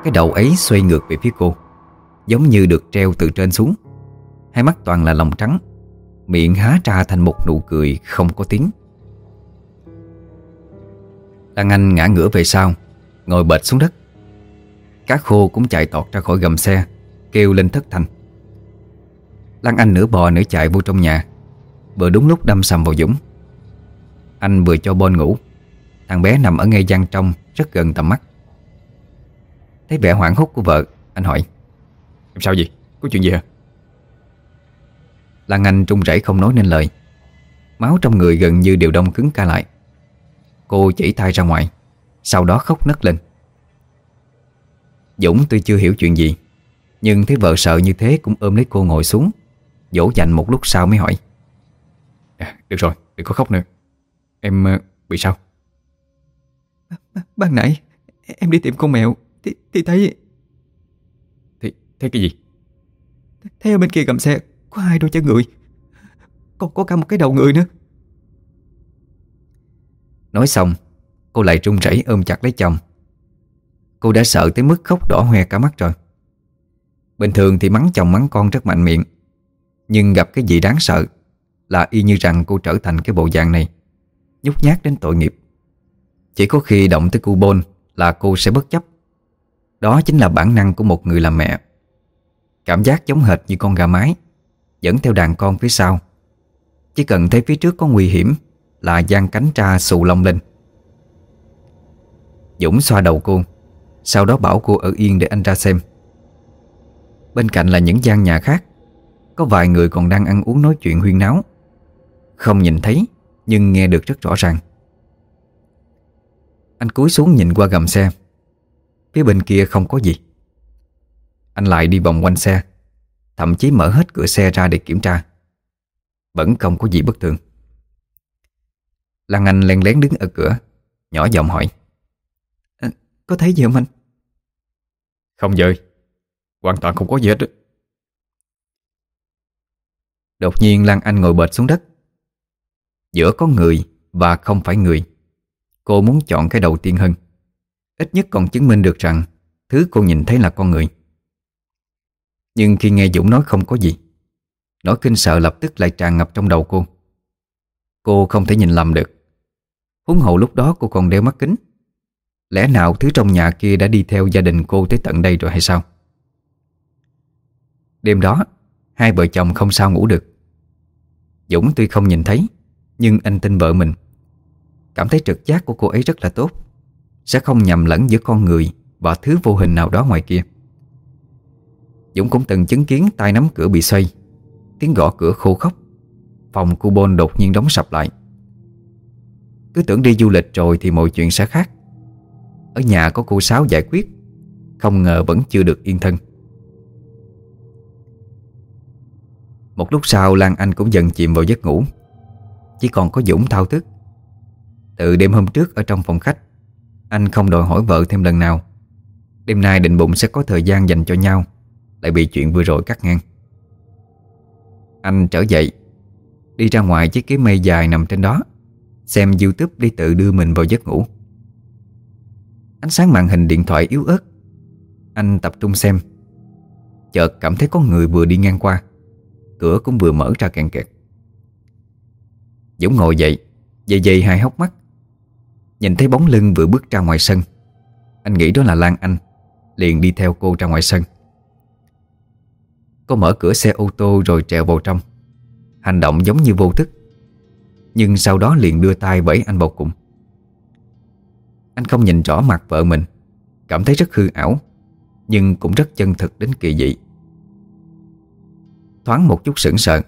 Cái đầu ấy xoay ngược về phía cô, Giống như được treo từ trên xuống. Hai mắt toàn là lòng trắng, Miệng há ra thành một nụ cười không có tiếng. Lan Anh ngã ngửa về sau, Ngồi bệt xuống đất. Cá khô cũng chạy tọt ra khỏi gầm xe, Kêu lên thất thanh. Lan Anh nửa bò nửa chạy vô trong nhà. Vừa đúng lúc đâm sầm vào Dũng. Anh vừa cho Bon ngủ. Thằng bé nằm ở ngay gian trong, Rất gần tầm mắt. Thấy vẻ hoảng hốt của vợ, Anh hỏi, Em sao gì? Có chuyện gì hả? Lan Anh trung rẩy không nói nên lời. Máu trong người gần như đều đông cứng ca lại. Cô chỉ tay ra ngoài, Sau đó khóc nấc lên. Dũng tuy chưa hiểu chuyện gì, Nhưng thấy vợ sợ như thế cũng ôm lấy cô ngồi xuống. Dỗ dành một lúc sau mới hỏi. À, Được rồi, đừng có khóc nữa. Em uh, bị sao? Ban nãy em đi tìm con mèo Thì, thì thấy Thì, thấy cái gì? Thấy ở bên kia gầm xe Có hai đôi chân người. Còn có cả một cái đầu người nữa. Nói xong Cô lại run rẩy ôm chặt lấy chồng. Cô đã sợ tới mức khóc đỏ hoe cả mắt rồi. Bình thường thì mắng chồng mắng con rất mạnh miệng nhưng gặp cái gì đáng sợ Là y như rằng cô trở thành cái bộ dạng này, Nhút nhát đến tội nghiệp. Chỉ có khi động tới cu bôn Là cô sẽ bất chấp. Đó chính là bản năng của một người làm mẹ. Cảm giác giống hệt như con gà mái, Dẫn theo đàn con phía sau. Chỉ cần thấy phía trước có nguy hiểm Là giang cánh ra xù lông lên. Dũng xoa đầu cô, Sau đó bảo cô ở yên để anh ra xem. Bên cạnh là những gian nhà khác có vài người còn đang ăn uống nói chuyện huyên náo. Không nhìn thấy Nhưng nghe được rất rõ ràng. Anh cúi xuống nhìn qua gầm xe. Phía bên kia không có gì. Anh lại đi vòng quanh xe Thậm chí mở hết cửa xe ra để kiểm tra. Vẫn không có gì bất thường. Lan Anh len lén đứng ở cửa Nhỏ giọng hỏi. À, Có thấy gì không anh? Không dời Hoàn toàn không có gì hết đó. Đột nhiên Lan Anh ngồi bệt xuống đất. Giữa có người và không phải người. Cô muốn chọn cái đầu tiên hơn. Ít nhất còn chứng minh được rằng Thứ cô nhìn thấy là con người. Nhưng khi nghe Dũng nói không có gì, Nỗi kinh sợ lập tức lại tràn ngập trong đầu cô. Cô không thể nhìn lầm được. Huống hậu lúc đó cô còn đeo mắt kính. Lẽ nào thứ trong nhà kia đã đi theo gia đình cô tới tận đây rồi hay sao? Đêm đó, Hai vợ chồng không sao ngủ được. Dũng tuy không nhìn thấy, Nhưng anh tin vợ mình. Cảm thấy trực giác của cô ấy rất là tốt. Sẽ không nhầm lẫn giữa con người Và thứ vô hình nào đó ngoài kia. Dũng cũng từng chứng kiến tay nắm cửa bị xoay, Tiếng gõ cửa khô khóc Phòng cu bôn đột nhiên đóng sập lại. Cứ tưởng đi du lịch rồi thì mọi chuyện sẽ khác. Ở nhà có cô Sáu giải quyết, Không ngờ vẫn chưa được yên thân. Một lúc sau, Lan Anh cũng dần chìm vào giấc ngủ. Chỉ còn có Dũng thao thức. Từ đêm hôm trước ở trong phòng khách, Anh không đòi hỏi vợ thêm lần nào. Đêm nay định bụng sẽ có thời gian dành cho nhau, Lại bị chuyện vừa rồi cắt ngang. Anh trở dậy, Đi ra ngoài chiếc ghế mây dài nằm trên đó, Xem Youtube đi tự đưa mình vào giấc ngủ. Ánh sáng màn hình điện thoại yếu ớt. Anh tập trung xem. Chợt cảm thấy có người vừa đi ngang qua. Cửa cũng vừa mở ra kẹn kẹt. Dũng ngồi dậy, Dây dây hai hốc mắt. Nhìn thấy bóng lưng vừa bước ra ngoài sân. Anh nghĩ đó là Lan Anh, Liền đi theo cô ra ngoài sân. Cô mở cửa xe ô tô rồi trèo vào trong. Hành động giống như vô thức. Nhưng sau đó liền đưa tay bẫy anh vào cùng. Anh không nhìn rõ mặt vợ mình, Cảm thấy rất hư ảo, Nhưng cũng rất chân thực đến kỳ dị. Thoáng một chút sững sờ.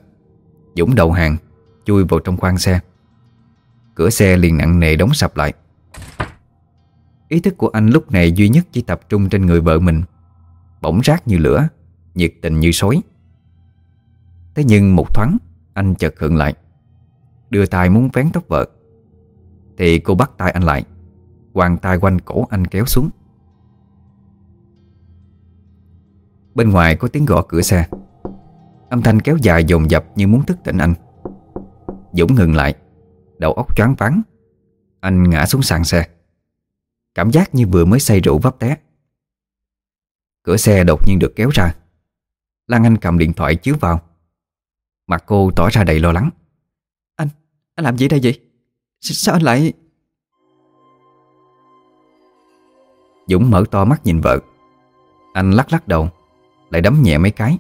Dũng đầu hàng, Chui vào trong khoang xe. Cửa xe liền nặng nề đóng sập lại. Ý thức của anh lúc này duy nhất chỉ tập trung trên người vợ mình. Bỗng rác như lửa, Nhiệt tình như sói. Thế nhưng một thoáng, Anh chợt khựng lại. Đưa tay muốn vén tóc vợ. Thì cô bắt tay anh lại. Hoàng tay quanh cổ anh kéo xuống. Bên ngoài có tiếng gõ cửa xe. Âm thanh kéo dài dồn dập như muốn thức tỉnh anh. Dũng ngừng lại Đầu óc choáng váng. Anh ngã xuống sàn xe. Cảm giác như vừa mới say rượu vấp té. Cửa xe đột nhiên được kéo ra. Lan Anh cầm điện thoại chiếu vào. Mặt cô tỏ ra đầy lo lắng. Anh, anh làm gì đây vậy? sao anh lại... Dũng mở to mắt nhìn vợ. Anh lắc lắc đầu Lại đấm nhẹ mấy cái.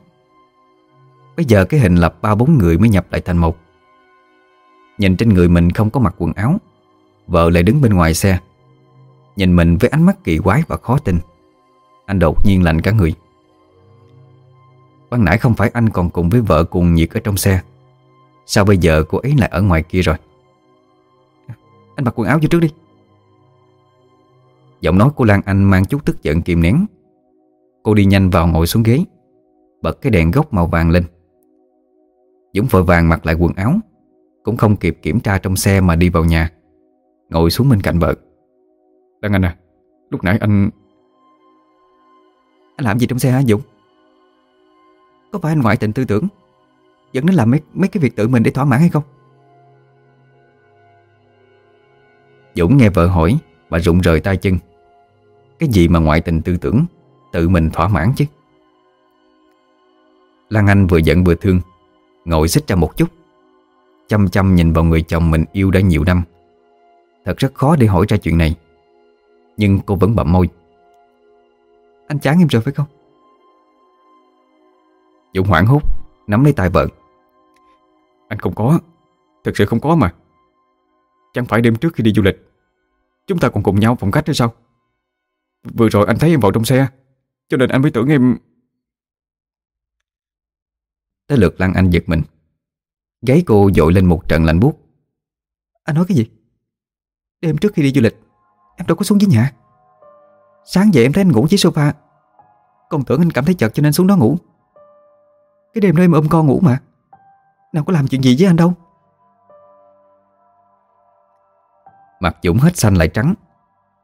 Bây giờ cái hình lập ba bốn người mới nhập lại thành một. Nhìn trên người mình không có mặc quần áo, Vợ lại đứng bên ngoài xe. Nhìn mình với ánh mắt kỳ quái và khó tin. Anh đột nhiên lạnh cả người. Ban nãy không phải anh còn cùng với vợ cùng nhiệt ở trong xe. Sao bây giờ cô ấy lại ở ngoài kia rồi? Anh mặc quần áo vô trước đi. Giọng nói của Lan Anh mang chút tức giận kìm nén. Cô đi nhanh vào ngồi xuống ghế, Bật cái đèn gốc màu vàng lên. Dũng vội vàng mặc lại quần áo Cũng không kịp kiểm tra trong xe mà đi vào nhà. Ngồi xuống bên cạnh vợ. Lan Anh à Lúc nãy anh Anh làm gì trong xe hả Dũng? Có phải anh ngoại tình tư tưởng Dẫn đến làm mấy, mấy cái việc tự mình để thỏa mãn hay không? Dũng nghe vợ hỏi Mà rụng rời tay chân. Cái gì mà ngoại tình tư tưởng Tự mình thỏa mãn chứ? Lan Anh vừa giận vừa thương Ngồi xích ra một chút. Chăm chăm nhìn vào người chồng mình yêu đã nhiều năm. Thật rất khó để hỏi ra chuyện này. Nhưng cô vẫn bậm môi. Anh chán em rồi phải không? Dũng hoảng hốt, Nắm lấy tay vợ. Anh không có. Thật sự không có mà. Chẳng phải đêm trước khi đi du lịch, Chúng ta còn cùng nhau phòng khách hay sao? Vừa rồi anh thấy em vào trong xe, Cho nên anh mới tưởng em Tới lượt Lan Anh giật mình. Gáy cô dội lên một trận lạnh buốt. Anh nói cái gì? Đêm trước khi đi du lịch Em đâu có xuống dưới nhà. Sáng dậy em thấy anh ngủ dưới sofa. Còn tưởng anh cảm thấy chật cho nên xuống đó ngủ. Cái đêm đó em ôm con ngủ mà. Nào có làm chuyện gì với anh đâu. Mặt Dũng hết xanh lại trắng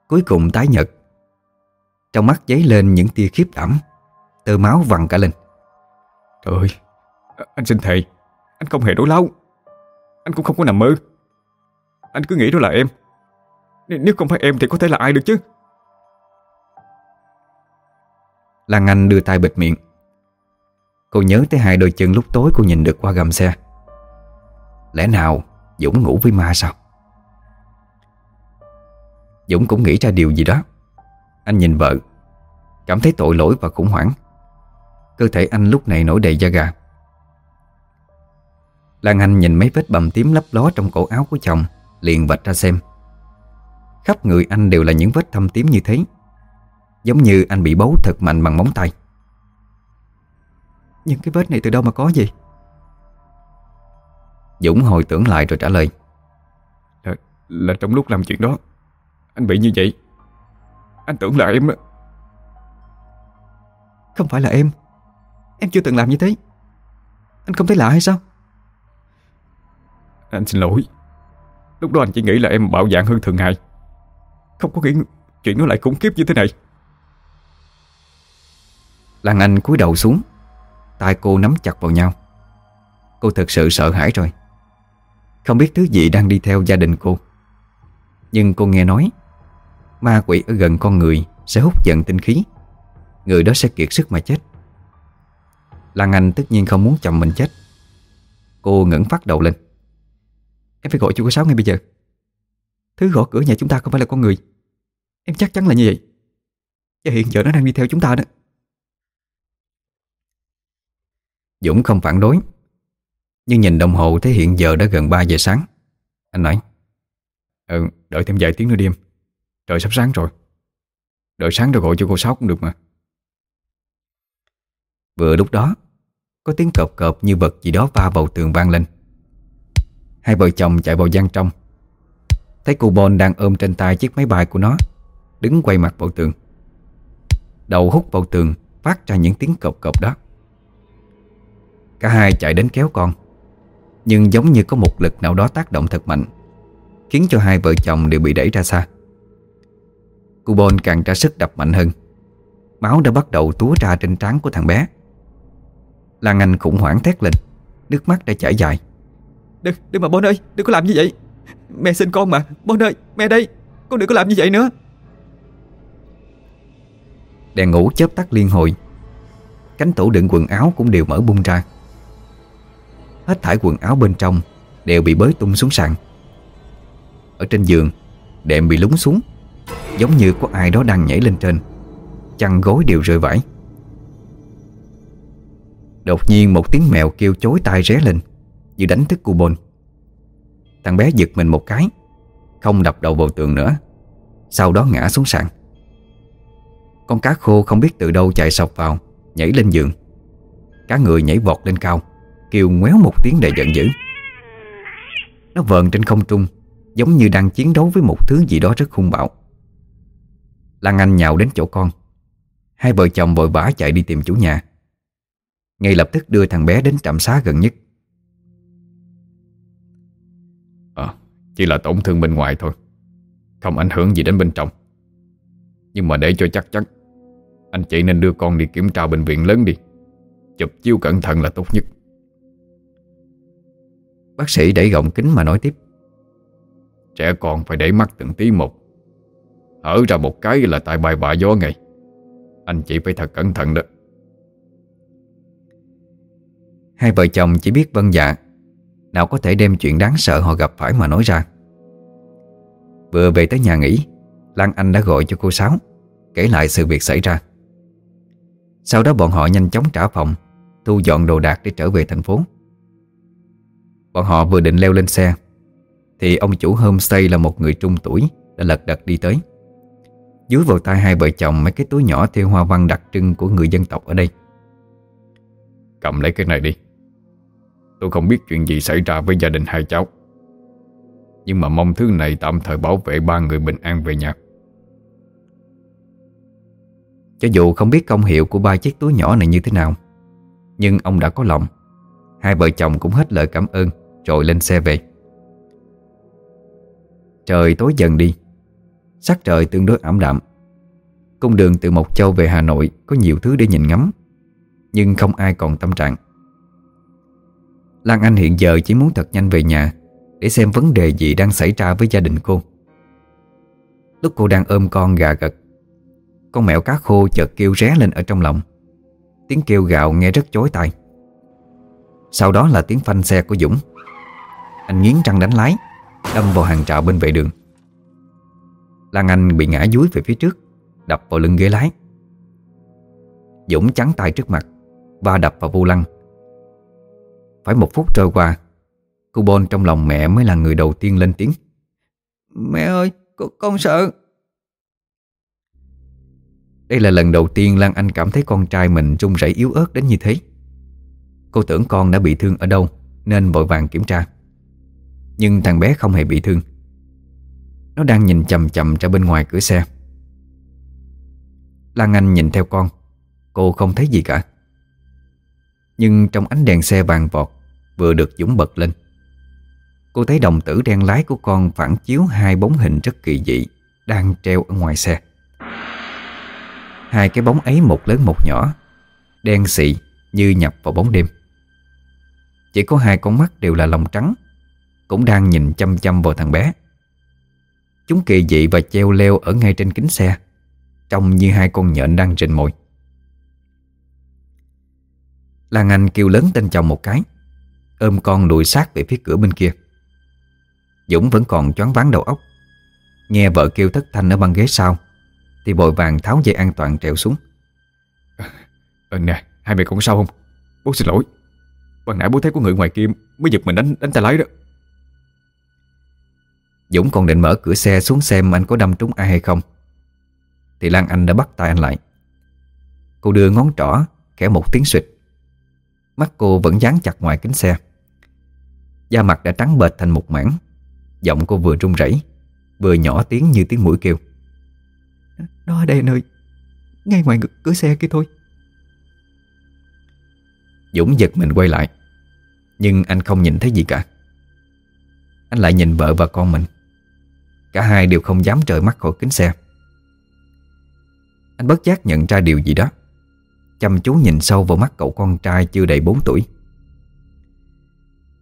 Cuối cùng tái nhật Trong mắt giấy lên những tia khiếp đảm Tơ máu vằn cả lên. Trời ơi Ờ, anh xin thề, Anh không hề đối láo. Anh cũng không có nằm mơ. Anh cứ nghĩ đó là em. Nếu không phải em thì có thể là ai được chứ? Lan Anh đưa tay bịt miệng. Cô nhớ tới hai đôi chân lúc tối cô nhìn được qua gầm xe. Lẽ nào Dũng ngủ với ma sao? Dũng cũng nghĩ ra điều gì đó. Anh nhìn vợ, Cảm thấy tội lỗi và khủng hoảng. Cơ thể anh lúc này nổi đầy da gà. Lan Anh nhìn mấy vết bầm tím lấp ló trong cổ áo của chồng Liền vạch ra xem. Khắp người anh đều là những vết thâm tím như thế Giống như anh bị bấu thật mạnh bằng móng tay. Nhưng cái vết này từ đâu mà có gì Dũng hồi tưởng lại rồi trả lời. Là, là trong lúc làm chuyện đó Anh bị như vậy Anh tưởng là em Không phải là em Em chưa từng làm như thế. Anh không thấy lạ hay sao anh xin lỗi. Lúc đó anh chỉ nghĩ là em bạo dạng hơn thường ngày Không có nghĩ chuyện nó lại khủng khiếp như thế này. Lan Anh cúi đầu xuống, tay cô nắm chặt vào nhau. Cô thật sự sợ hãi rồi. Không biết thứ gì đang đi theo gia đình cô. Nhưng cô nghe nói, Ma quỷ ở gần con người Sẽ hút giận tinh khí. Người đó sẽ kiệt sức mà chết. Lan Anh tất nhiên không muốn chồng mình chết. Cô ngẩng phát đầu lên. Em phải gọi chú cô Sáu ngay bây giờ. Thứ gõ cửa nhà chúng ta không phải là con người. Em chắc chắn là như vậy. Và hiện giờ nó đang đi theo chúng ta đó. Dũng không phản đối Nhưng nhìn đồng hồ thấy hiện giờ đã gần 3 giờ sáng. Anh nói Ừ, đợi thêm vài tiếng nữa đi em. Trời sắp sáng rồi. Đợi sáng rồi gọi cho cô Sáu cũng được mà. Vừa lúc đó Có tiếng cộp cộp như vật gì đó va vào tường vang lên. Hai vợ chồng chạy vào gian trong. Thấy cô Bon đang ôm trên tay chiếc máy bay của nó, Đứng quay mặt vào tường. Đầu hút vào tường, Phát ra những tiếng cộp cộp đó. Cả hai chạy đến kéo con, Nhưng giống như có một lực nào đó tác động thật mạnh, Khiến cho hai vợ chồng đều bị đẩy ra xa. Cô Bon càng ra sức đập mạnh hơn. Máu đã bắt đầu túa ra trên trán của thằng bé. Lan Anh khủng hoảng thét lên, Nước mắt đã chảy dài. Đừng, đừng mà Bon ơi, đừng có làm như vậy. Mẹ xin con mà, Bon ơi, mẹ đây Con đừng có làm như vậy nữa. Đèn ngủ chớp tắt liên hồi. Cánh tủ đựng quần áo cũng đều mở bung ra. Hết thải quần áo bên trong Đều bị bới tung xuống sàn. Ở trên giường Đệm bị lúng xuống Giống như có ai đó đang nhảy lên trên. Chăn gối đều rơi vãi. Đột nhiên một tiếng mèo kêu chối tai ré lên. Như đánh thức cô Bôn. Thằng bé giật mình một cái, Không đập đầu vào tường nữa, Sau đó ngã xuống sàn. Con cá khô không biết từ đâu chạy sọc vào, Nhảy lên giường. Cá người nhảy vọt lên cao, Kêu ngoéo một tiếng đầy giận dữ. Nó vờn trên không trung, Giống như đang chiến đấu với một thứ gì đó rất hung bạo. Lan Anh nhào đến chỗ con. Hai vợ chồng vội vã chạy đi tìm chủ nhà. Ngay lập tức đưa thằng bé đến trạm xá gần nhất. Chỉ là tổn thương bên ngoài thôi Không ảnh hưởng gì đến bên trong. Nhưng mà để cho chắc chắn Anh chị nên đưa con đi kiểm tra bệnh viện lớn đi. Chụp chiếu cẩn thận là tốt nhất. Bác sĩ đẩy gọng kính mà nói tiếp. Trẻ con phải để mắt từng tí một. Hở ra một cái là tại bài bạ gió ngay. Anh chị phải thật cẩn thận đó. Hai vợ chồng chỉ biết vâng dạ nào có thể đem chuyện đáng sợ họ gặp phải mà nói ra. Vừa về tới nhà nghỉ, Lan Anh đã gọi cho cô Sáu, Kể lại sự việc xảy ra. Sau đó bọn họ nhanh chóng trả phòng, Thu dọn đồ đạc để trở về thành phố. Bọn họ vừa định leo lên xe, Thì ông chủ homestay là một người trung tuổi, Đã lật đật đi tới. Dúi vào tay hai vợ chồng mấy cái túi nhỏ Theo hoa văn đặc trưng của người dân tộc ở đây. Cầm lấy cái này đi. Tôi không biết chuyện gì xảy ra với gia đình hai cháu. Nhưng mà mong thứ này tạm thời bảo vệ ba người bình an về nhà. Cho dù không biết công hiệu của ba chiếc túi nhỏ này như thế nào, Nhưng ông đã có lòng. Hai vợ chồng cũng hết lời cảm ơn, Rồi lên xe về. Trời tối dần đi, Sắc trời tương đối ảm đạm. Cung đường từ Mộc Châu về Hà Nội Có nhiều thứ để nhìn ngắm, Nhưng không ai còn tâm trạng. Lan Anh hiện giờ chỉ muốn thật nhanh về nhà Để xem vấn đề gì đang xảy ra với gia đình cô. Lúc cô đang ôm con gà gật, Con mèo cá khô chợt kêu ré lên ở trong lòng. Tiếng kêu gạo nghe rất chối tai. Sau đó là tiếng phanh xe của Dũng. Anh nghiến răng đánh lái, Đâm vào hàng trạo bên vệ đường. Lan Anh bị ngã dúi về phía trước, Đập vào lưng ghế lái. Dũng chắn tay trước mặt Và đập vào vô lăng. Phải một phút trôi qua Cô Bon trong lòng mẹ mới là người đầu tiên lên tiếng. Mẹ ơi, con, con sợ. Đây là lần đầu tiên Lan Anh cảm thấy con trai mình run rẩy yếu ớt đến như thế. Cô tưởng con đã bị thương ở đâu Nên vội vàng kiểm tra. Nhưng thằng bé không hề bị thương. Nó đang nhìn chầm chầm ra bên ngoài cửa xe. Lan Anh nhìn theo con. Cô không thấy gì cả. Nhưng trong ánh đèn xe vàng vọt, Vừa được Dũng bật lên. Cô thấy đồng tử đen lái của con phản chiếu hai bóng hình rất kỳ dị Đang treo ở ngoài xe. Hai cái bóng ấy một lớn một nhỏ, Đen xị như nhập vào bóng đêm. Chỉ có hai con mắt đều là lòng trắng, Cũng đang nhìn chăm chăm vào thằng bé. Chúng kỳ dị và treo leo ở ngay trên kính xe, Trông như hai con nhện đang rình mồi. Lan Anh kêu lớn tên chồng một cái Ôm con lùi sát về phía cửa bên kia. Dũng vẫn còn choáng váng đầu óc. Nghe vợ kêu thất thanh ở băng ghế sau Thì bội vàng tháo dây an toàn trèo xuống. Ừ nè Hai mẹ con sao không? Bố xin lỗi. Ban nãy bố thấy có người ngoài kia Mới giật mình đánh đánh tay lái đó. Dũng còn định mở cửa xe xuống xem anh có đâm trúng ai hay không. Thì Lan Anh đã bắt tay anh lại. Cô đưa ngón trỏ Khẽ một tiếng suyệt Mắt cô vẫn dán chặt ngoài kính xe. Da mặt đã trắng bệch thành một mảng. Giọng cô vừa run rẩy Vừa nhỏ tiếng như tiếng mũi kêu. Nó ở đây anh ơi Ngay ngoài cửa xe kia thôi. Dũng giật mình quay lại Nhưng anh không nhìn thấy gì cả. Anh lại nhìn vợ và con mình. Cả hai đều không dám rời mắt khỏi kính xe. Anh bất giác nhận ra điều gì đó Chăm chú nhìn sâu vào mắt cậu con trai chưa đầy 4 tuổi.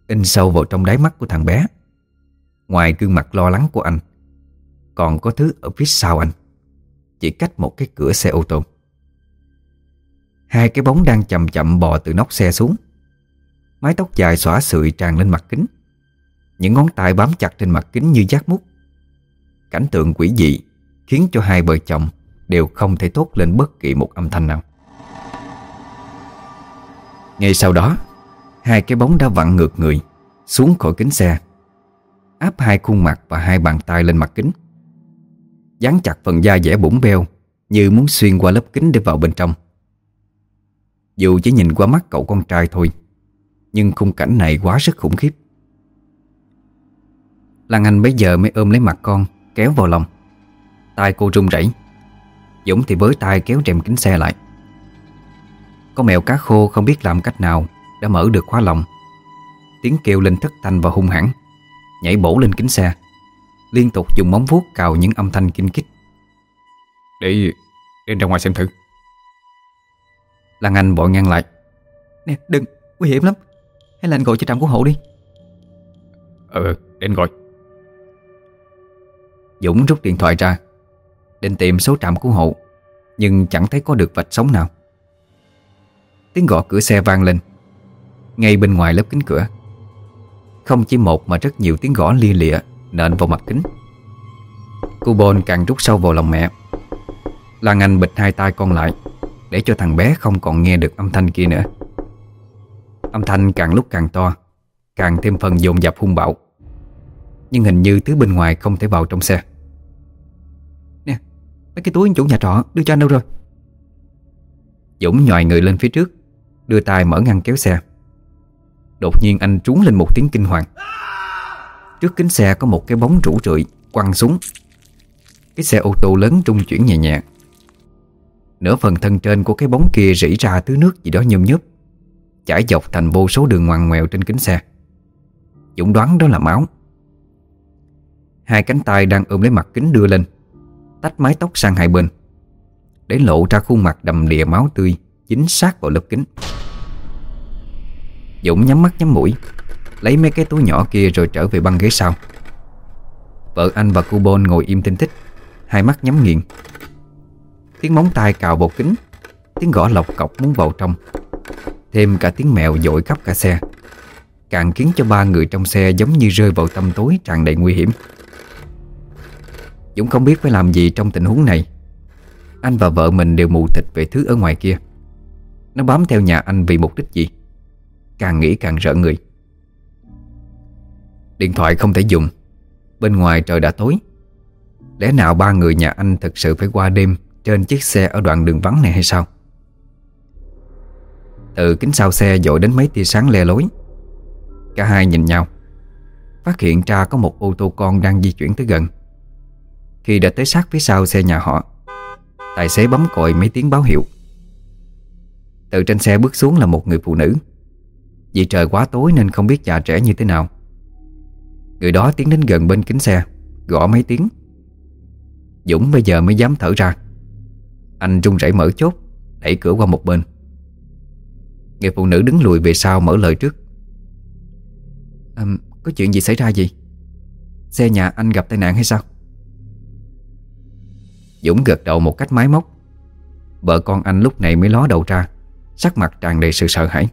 In sâu vào trong đáy mắt của thằng bé. Ngoài gương mặt lo lắng của anh, Còn có thứ ở phía sau anh. Chỉ cách một cái cửa xe ô tô. Hai cái bóng đang chậm chậm bò từ nóc xe xuống. Mái tóc dài xõa sụi tràn lên mặt kính. Những ngón tay bám chặt trên mặt kính như giác mút. Cảnh tượng quỷ dị Khiến cho hai vợ chồng Đều không thể thốt lên bất kỳ một âm thanh nào. Ngay sau đó, Hai cái bóng đã vặn ngược người, Xuống khỏi kính xe, Áp hai khuôn mặt và hai bàn tay lên mặt kính. Dán chặt phần da dẻ bủng beo Như muốn xuyên qua lớp kính để vào bên trong. Dù chỉ nhìn qua mắt cậu con trai thôi, Nhưng khung cảnh này quá sức khủng khiếp. Lan Anh bây giờ mới ôm lấy mặt con, Kéo vào lòng. Tay cô run rẩy, Dũng thì với tay kéo rèm kính xe lại. Con mèo cá khô không biết làm cách nào Đã mở được khóa lòng Tiếng kêu lên thất thanh và hung hãn. Nhảy bổ lên kính xe. Liên tục dùng móng vuốt cào những âm thanh kinh kích Để đem ra ngoài xem thử. Lan Anh vội ngăn lại. Nè đừng, nguy hiểm lắm. Hay là anh gọi cho trạm cứu hộ đi. Ờ, để anh gọi. Dũng rút điện thoại ra Định tìm số trạm cứu hộ Nhưng chẳng thấy có được vạch sống nào Tiếng gõ cửa xe vang lên. Ngay bên ngoài lớp kính cửa Không chỉ một mà rất nhiều tiếng gõ lia lịa Nện vào mặt kính. Cô Bôn càng rút sâu vào lòng mẹ. Lan Anh bịch hai tay con lại Để cho thằng bé không còn nghe được âm thanh kia nữa. Âm thanh càng lúc càng to Càng thêm phần dồn dập hung bạo. Nhưng hình như thứ bên ngoài không thể vào trong xe. Nè, mấy cái túi chủ nhà trọ đưa cho anh đâu rồi? Dũng nhòi người lên phía trước. Đưa tay mở ngăn kéo xe. Đột nhiên anh trúng lên một tiếng kinh hoàng. Trước kính xe có một cái bóng rủ rượi, Quăng xuống. Cái xe ô tô lớn trung chuyển nhẹ nhẹ. Nửa phần thân trên của cái bóng kia rỉ ra thứ nước gì đó nhôm nhớp. Chảy dọc thành vô số đường ngoằn ngoèo trên kính xe. Dũng đoán đó là máu. Hai cánh tay đang ôm lấy mặt kính đưa lên, Tách mái tóc sang hai bên, Để lộ ra khuôn mặt đầm đìa máu tươi. Chính xác vào lớp kính. Dũng nhắm mắt nhắm mũi, Lấy mấy cái túi nhỏ kia rồi trở về băng ghế sau. Vợ anh và cô Bôn ngồi im tinh tích Hai mắt nhắm nghiền. Tiếng móng tay cào vào kính, Tiếng gõ lọc cọc muốn vào trong. Thêm cả tiếng mèo dội khắp cả xe. Càng khiến cho ba người trong xe giống như rơi vào tâm tối tràn đầy nguy hiểm. Dũng không biết phải làm gì trong tình huống này. Anh và vợ mình đều mù tịch về thứ ở ngoài kia. Nó bám theo nhà anh vì mục đích gì? Càng nghĩ càng rợn người. Điện thoại không thể dùng. Bên ngoài trời đã tối. Lẽ nào ba người nhà anh thực sự phải qua đêm Trên chiếc xe ở đoạn đường vắng này hay sao? Từ kính sau xe dội đến mấy tia sáng le lối. Cả hai nhìn nhau. Phát hiện ra có một ô tô con đang di chuyển tới gần. Khi đã tới sát phía sau xe nhà họ, Tài xế bấm còi mấy tiếng báo hiệu. Từ trên xe bước xuống là một người phụ nữ. Vì trời quá tối nên không biết già trẻ như thế nào. Người đó tiến đến gần bên kính xe Gõ mấy tiếng. Dũng bây giờ mới dám thở ra. Anh run rẩy mở chốt Đẩy cửa qua một bên. Người phụ nữ đứng lùi về sau mở lời trước. À, Có chuyện gì xảy ra gì Xe nhà anh gặp tai nạn hay sao? Dũng gật đầu một cách máy móc. Vợ con anh lúc này mới ló đầu ra. Sắc mặt tràn đầy sự sợ hãi.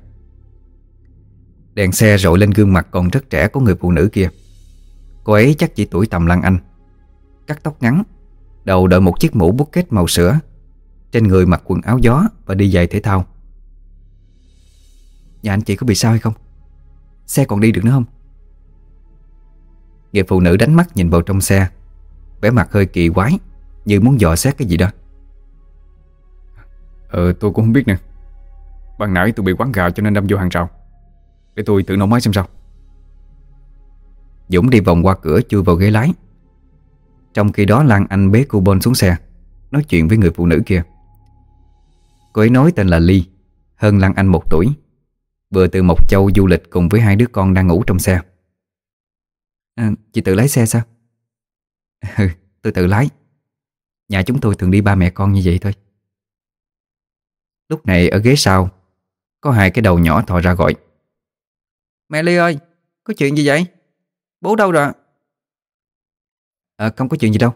Đèn xe rội lên gương mặt còn rất trẻ của người phụ nữ kia. Cô ấy chắc chỉ tuổi tầm Lan Anh. Cắt tóc ngắn, Đầu đội một chiếc mũ bút kết màu sữa. Trên người mặc quần áo gió Và đi giày thể thao. Nhà anh chị có bị sao hay không? Xe còn đi được nữa không? Người phụ nữ đánh mắt nhìn vào trong xe. Vẻ mặt hơi kỳ quái, Như muốn dò xét cái gì đó. Ờ tôi cũng không biết nè. Ban nãy tôi bị quán gạo cho nên đâm vô hàng rào. Để tôi tự nổ máy xem sao. Dũng đi vòng qua cửa chui vào ghế lái. Trong khi đó Lan Anh bế cô Bon xuống xe Nói chuyện với người phụ nữ kia. Cô ấy nói tên là Ly Hơn Lan Anh một tuổi. Vừa từ Mộc Châu du lịch cùng với hai đứa con đang ngủ trong xe. À, Chị tự lái xe sao? Ừ, tôi tự lái. Nhà chúng tôi thường đi ba mẹ con như vậy thôi. Lúc này ở ghế sau Có hai cái đầu nhỏ thò ra gọi. Mẹ Ly ơi Có chuyện gì vậy? Bố đâu rồi? À không có chuyện gì đâu.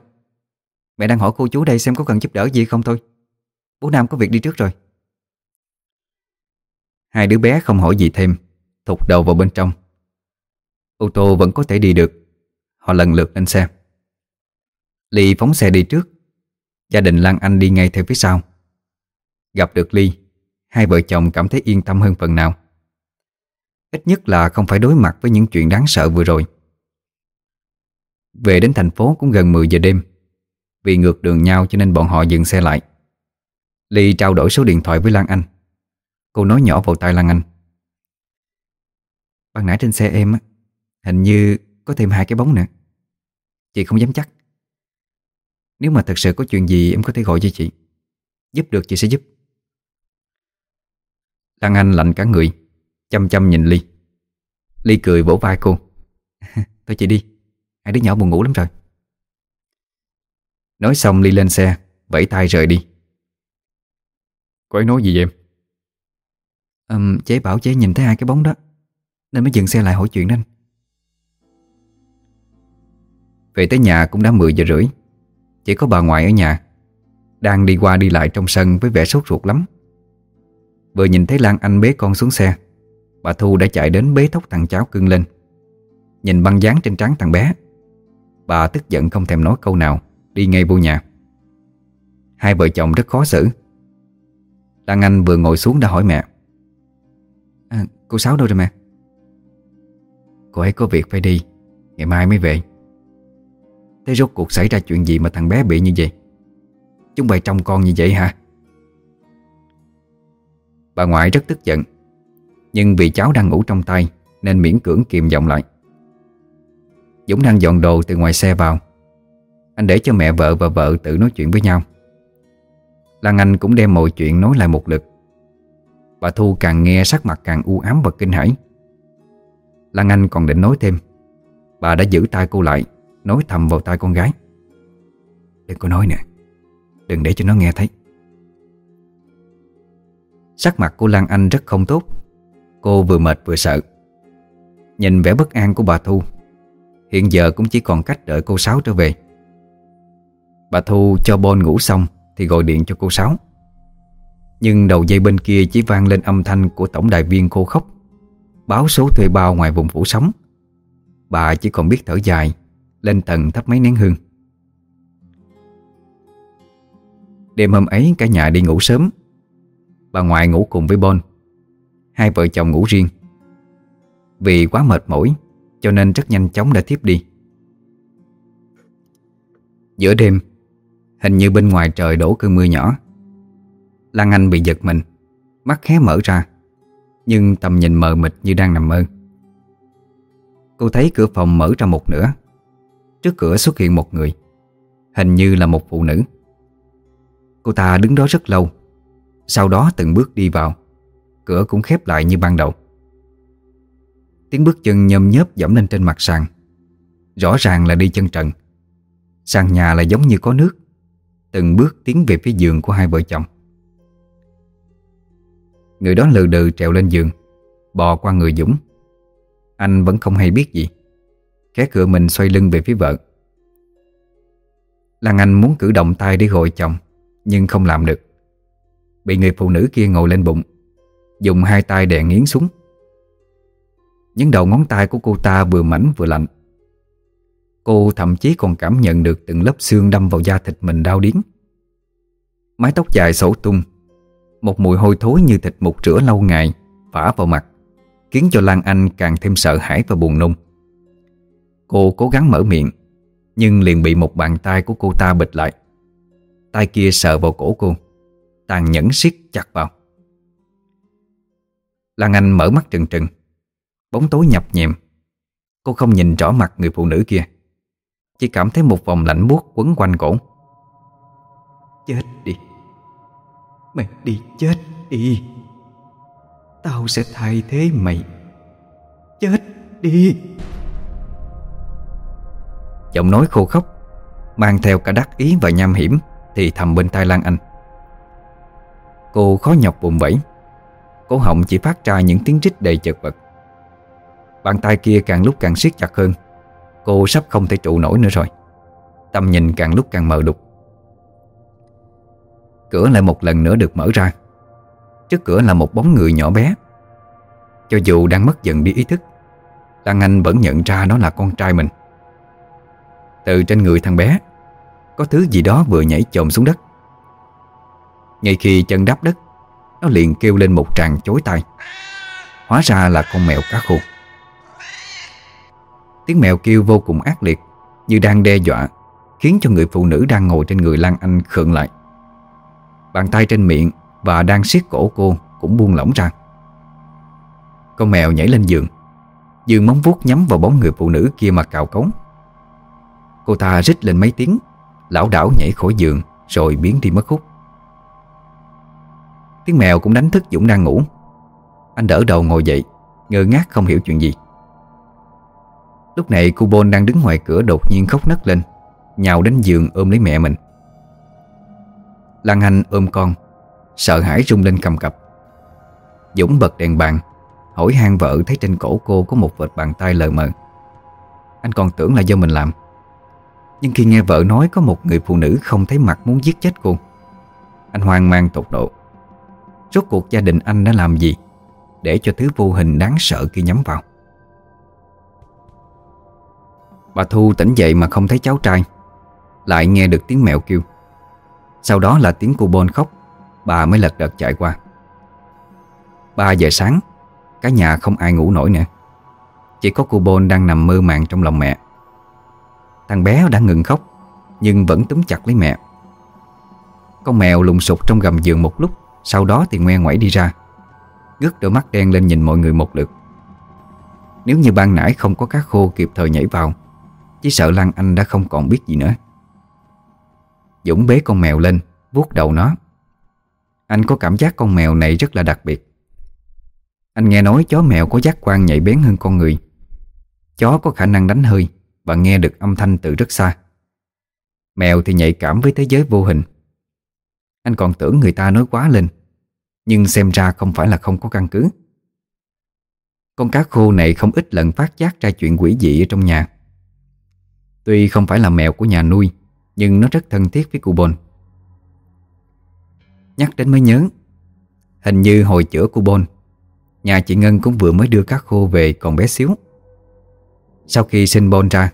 Mẹ đang hỏi cô chú đây xem có cần giúp đỡ gì không thôi. Bố Nam có việc đi trước rồi. Hai đứa bé không hỏi gì thêm Thụt đầu vào bên trong. Ô tô vẫn có thể đi được. Họ lần lượt lên xe. Ly phóng xe đi trước. Gia đình Lan Anh đi ngay theo phía sau. Gặp được Ly Hai vợ chồng cảm thấy yên tâm hơn phần nào. Ít nhất là không phải đối mặt với những chuyện đáng sợ vừa rồi. Về đến thành phố cũng gần 10 giờ đêm. Vì ngược đường nhau cho nên bọn họ dừng xe lại. Ly trao đổi số điện thoại với Lan Anh. Cô nói nhỏ vào tai Lan Anh. Ban nãy trên xe em á, Hình như có thêm hai cái bóng nữa Chị không dám chắc. Nếu mà thật sự có chuyện gì em có thể gọi cho chị. Giúp được chị sẽ giúp. Lan Anh lạnh cả người Chăm chăm nhìn Ly. Ly cười vỗ vai cô. Thôi chị đi Hai đứa nhỏ buồn ngủ lắm rồi. Nói xong Ly lên xe Vẫy tay rời đi. Cô ấy nói gì vậy em? Um, Chế bảo chế nhìn thấy hai cái bóng đó Nên mới dừng xe lại hỏi chuyện đó anh. Về tới nhà cũng đã 10 giờ rưỡi. Chỉ có bà ngoại ở nhà Đang đi qua đi lại trong sân với vẻ sốt ruột lắm Vừa nhìn thấy Lan Anh bế con xuống xe Bà Thu đã chạy đến bế tóc thằng cháu cưng lên. Nhìn băng dán trên trán thằng bé Bà tức giận không thèm nói câu nào Đi ngay vô nhà. Hai vợ chồng rất khó xử. Lan Anh vừa ngồi xuống đã hỏi mẹ à, Cô Sáu đâu rồi mẹ? Cô ấy có việc phải đi Ngày mai mới về. Thế rốt cuộc xảy ra chuyện gì mà thằng bé bị như vậy? Chúng bày trong con như vậy hả? Bà ngoại rất tức giận. Nhưng vì cháu đang ngủ trong tay, Nên miễn cưỡng kiềm giọng lại. Dũng đang dọn đồ từ ngoài xe vào. Anh để cho mẹ vợ và vợ tự nói chuyện với nhau. Lan Anh cũng đem mọi chuyện nói lại một lượt. Bà Thu càng nghe sắc mặt càng u ám và kinh hãi. Lan Anh còn định nói thêm. Bà đã giữ tay cô lại, Nói thầm vào tai con gái. Đừng có nói nè, Đừng để cho nó nghe thấy. Sắc mặt của Lan Anh rất không tốt. Cô vừa mệt vừa sợ. Nhìn vẻ bất an của bà Thu, Hiện giờ cũng chỉ còn cách đợi cô Sáu trở về. Bà Thu cho Bon ngủ xong Thì gọi điện cho cô Sáu. Nhưng đầu dây bên kia chỉ vang lên âm thanh Của tổng đại viên khô khóc Báo số thuê bao ngoài vùng phủ sóng. Bà chỉ còn biết thở dài, Lên tầng thắp mấy nén hương. Đêm hôm ấy cả nhà đi ngủ sớm. Bà ngoại ngủ cùng với Bon. Hai vợ chồng ngủ riêng. Vì quá mệt mỏi, Cho nên rất nhanh chóng đã tiếp đi. Giữa đêm, Hình như bên ngoài trời đổ cơn mưa nhỏ. Lan Anh bị giật mình, Mắt hé mở ra, Nhưng tầm nhìn mờ mịt như đang nằm mơ. Cô thấy cửa phòng mở ra một nửa. Trước cửa xuất hiện một người, Hình như là một phụ nữ. Cô ta đứng đó rất lâu sau đó từng bước đi vào. Cửa cũng khép lại như ban đầu. Tiếng bước chân nhâm nhớp dẫm lên trên mặt sàn. Rõ ràng là đi chân trần. Sàn nhà là giống như có nước. Từng bước tiến về phía giường của hai vợ chồng. Người đó lừ đừ trèo lên giường, Bò qua người Dũng. Anh vẫn không hay biết gì. Khẽ cửa mình xoay lưng về phía vợ. Lan Anh muốn cử động tay để gọi chồng, Nhưng không làm được. Bị người phụ nữ kia ngồi lên bụng, Dùng hai tay đè nghiến xuống Những đầu ngón tay của cô ta vừa mảnh vừa lạnh. Cô thậm chí còn cảm nhận được từng lớp xương đâm vào da thịt mình đau điếng. Mái tóc dài sổ tung, Một mùi hôi thối như thịt mục rửa lâu ngày Phả vào mặt, Khiến cho Lan Anh càng thêm sợ hãi và buồn nôn. Cô cố gắng mở miệng, Nhưng liền bị một bàn tay của cô ta bịch lại. Tay kia sờ vào cổ cô. Tàn nhẫn siết chặt vào. Lan Anh mở mắt trừng trừng, Bóng tối nhập nhèm. Cô không nhìn rõ mặt người phụ nữ kia, Chỉ cảm thấy một vòng lạnh buốt quấn quanh cổ. Chết đi, Mày đi chết đi. Tao sẽ thay thế mày. Chết đi. Giọng nói khô khốc, Mang theo cả đắc ý và nham hiểm Thì thầm bên tai Lan Anh. Cô khó nhọc vùng vẫy. Cổ họng chỉ phát ra những tiếng rít đầy chật vật. Bàn tay kia càng lúc càng siết chặt hơn. Cô sắp không thể trụ nổi nữa rồi. Tầm nhìn càng lúc càng mờ đục. Cửa lại một lần nữa được mở ra. Trước cửa là một bóng người nhỏ bé. Cho dù đang mất dần đi ý thức, Lan Anh vẫn nhận ra nó là con trai mình. Từ trên người thằng bé, Có thứ gì đó vừa nhảy chồm xuống đất. Ngay khi chân đáp đất, Nó liền kêu lên một tràng chối tai. Hóa ra là con mèo cá khô. Tiếng mèo kêu vô cùng ác liệt, Như đang đe dọa, Khiến cho người phụ nữ đang ngồi trên người Lan Anh khựng lại. Bàn tay trên miệng Và đang siết cổ cô Cũng buông lỏng ra. Con mèo nhảy lên giường Dương móng vuốt nhắm vào bóng người phụ nữ kia mà cào cống. Cô ta rít lên mấy tiếng, Lão đảo nhảy khỏi giường Rồi biến đi mất hút. Tiếng mèo cũng đánh thức Dũng đang ngủ. Anh đỡ đầu ngồi dậy, Ngơ ngác không hiểu chuyện gì. Lúc này cô Bôn đang đứng ngoài cửa đột nhiên khóc nấc lên, Nhào đến giường ôm lấy mẹ mình. Lan Anh ôm con, Sợ hãi rung lên cầm cập. Dũng bật đèn bàn, Hỏi han vợ thấy trên cổ cô có một vệt bàn tay lờ mờ. Anh còn tưởng là do mình làm. Nhưng khi nghe vợ nói có một người phụ nữ không thấy mặt muốn giết chết cô, Anh hoang mang tột độ. Rốt cuộc gia đình anh đã làm gì Để cho thứ vô hình đáng sợ kia nhắm vào? Bà Thu tỉnh dậy mà không thấy cháu trai, Lại nghe được tiếng mèo kêu. Sau đó là tiếng cô Bôn khóc, Bà mới lật đật chạy qua. 3 giờ sáng, Cả nhà không ai ngủ nổi nữa. Chỉ có cô Bôn đang nằm mơ màng trong lòng mẹ. Thằng bé đã ngừng khóc, Nhưng vẫn túm chặt lấy mẹ. Con mèo lùng sụp trong gầm giường một lúc sau đó thì ngoe ngoẩy đi ra Gước đôi mắt đen lên nhìn mọi người một lượt. Nếu như ban nãy không có cá khô kịp thời nhảy vào, Chỉ sợ Lan Anh đã không còn biết gì nữa. Dũng bế con mèo lên, vuốt đầu nó. Anh có cảm giác con mèo này rất là đặc biệt. Anh nghe nói chó mèo có giác quan nhạy bén hơn con người. Chó có khả năng đánh hơi Và nghe được âm thanh từ rất xa. Mèo thì nhạy cảm với thế giới vô hình. Anh còn tưởng người ta nói quá lên. Nhưng xem ra không phải là không có căn cứ. Con cá khô này không ít lần phát giác ra chuyện quỷ dị ở trong nhà. Tuy không phải là mèo của nhà nuôi, Nhưng nó rất thân thiết với cụ Bồn. Nhắc đến mới nhớ, Hình như hồi chữa cụ Bồn, Nhà chị Ngân cũng vừa mới đưa cá khô về còn bé xíu. Sau khi sinh Bồn ra,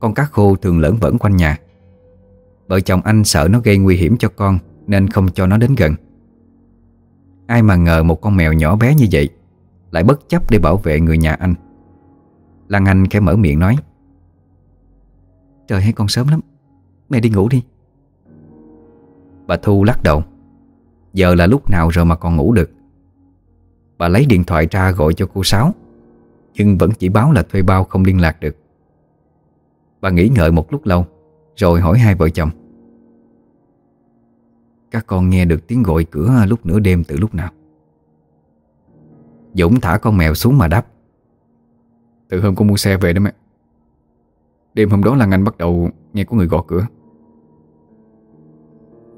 Con cá khô thường lẫn vẫn quanh nhà. Vợ chồng anh sợ nó gây nguy hiểm cho con nên không cho nó đến gần. Ai mà ngờ một con mèo nhỏ bé như vậy Lại bất chấp để bảo vệ người nhà anh. Lan Anh khẽ mở miệng nói, Trời hay con sớm lắm, Mẹ đi ngủ đi. Bà Thu lắc đầu, Giờ là lúc nào rồi mà còn ngủ được? Bà lấy điện thoại ra gọi cho cô Sáu, Nhưng vẫn chỉ báo là thuê bao không liên lạc được. Bà nghĩ ngợi một lúc lâu, Rồi hỏi hai vợ chồng các con nghe được tiếng gọi cửa lúc nửa đêm từ lúc nào? Dũng thả con mèo xuống mà đáp. Từ hôm con mua xe về đó mẹ. Đêm hôm đó là anh bắt đầu nghe có người gõ cửa.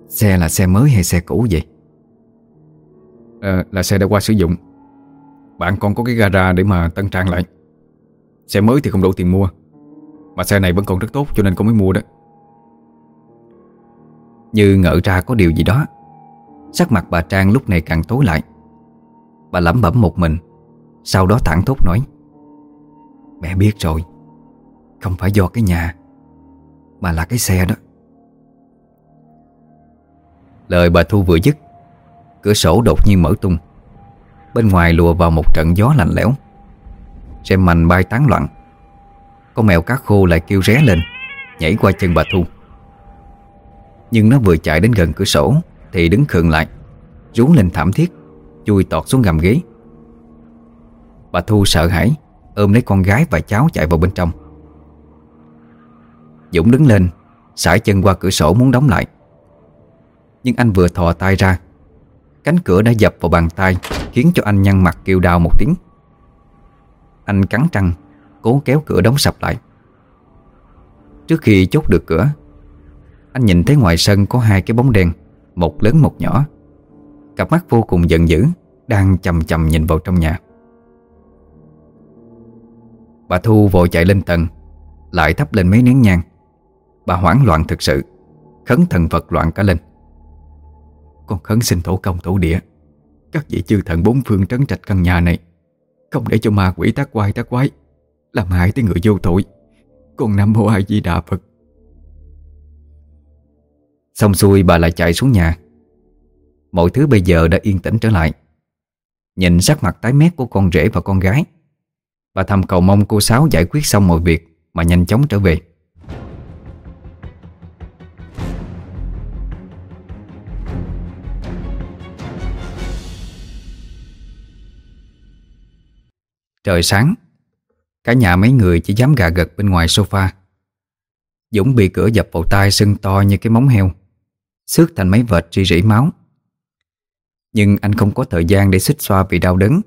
Xe là xe mới hay xe cũ vậy? à, Là xe đã qua sử dụng. Bạn con có cái gara để mà tân trang lại. Xe mới thì không đủ tiền mua Mà xe này vẫn còn rất tốt cho nên con mới mua đó như ngỡ ra có điều gì đó. Sắc mặt bà Trang lúc này càng tối lại. Bà lẩm bẩm một mình, Sau đó thẳng thốt nói, Mẹ biết rồi, Không phải do cái nhà, Mà là cái xe đó. Lời bà Thu vừa dứt, Cửa sổ đột nhiên mở tung. Bên ngoài lùa vào một trận gió lạnh lẽo. Xem mành bay tán loạn. Con mèo cá khô lại kêu ré lên, Nhảy qua chân bà Thu. Nhưng nó vừa chạy đến gần cửa sổ, Thì đứng khựng lại, Rú lên thảm thiết, Chui tọt xuống gầm ghế. Bà Thu sợ hãi, Ôm lấy con gái và cháu chạy vào bên trong. Dũng đứng lên, sải chân qua cửa sổ muốn đóng lại. Nhưng anh vừa thò tay ra, Cánh cửa đã dập vào bàn tay, Khiến cho anh nhăn mặt kêu đau một tiếng. Anh cắn răng, Cố kéo cửa đóng sập lại. Trước khi chốt được cửa anh nhìn thấy ngoài sân có hai cái bóng đen, Một lớn một nhỏ. Cặp mắt vô cùng giận dữ, Đang chầm chầm nhìn vào trong nhà. Bà Thu vội chạy lên tầng, Lại thắp lên mấy nén nhang. Bà hoảng loạn thực sự, Khấn thần vật loạn cả lên. Con khấn xin thổ công thổ địa, Các vị chư thần bốn phương trấn trạch căn nhà này, Không để cho ma quỷ tác quái tác quái, Làm hại tới người vô tội. Con Nam Mô A Di Đà Phật. Xong xuôi bà lại chạy xuống nhà. Mọi thứ bây giờ đã yên tĩnh trở lại. Nhìn sắc mặt tái mét của con rể và con gái, Bà thầm cầu mong cô Sáu giải quyết xong mọi việc Mà nhanh chóng trở về. Trời sáng, Cả nhà mấy người chỉ dám gà gật bên ngoài sofa. Dũng bị cửa dập vào tay sưng to như cái móng heo. Xước thành mấy vệt rỉ rỉ máu. Nhưng anh không có thời gian để xích xoa vì đau đớn.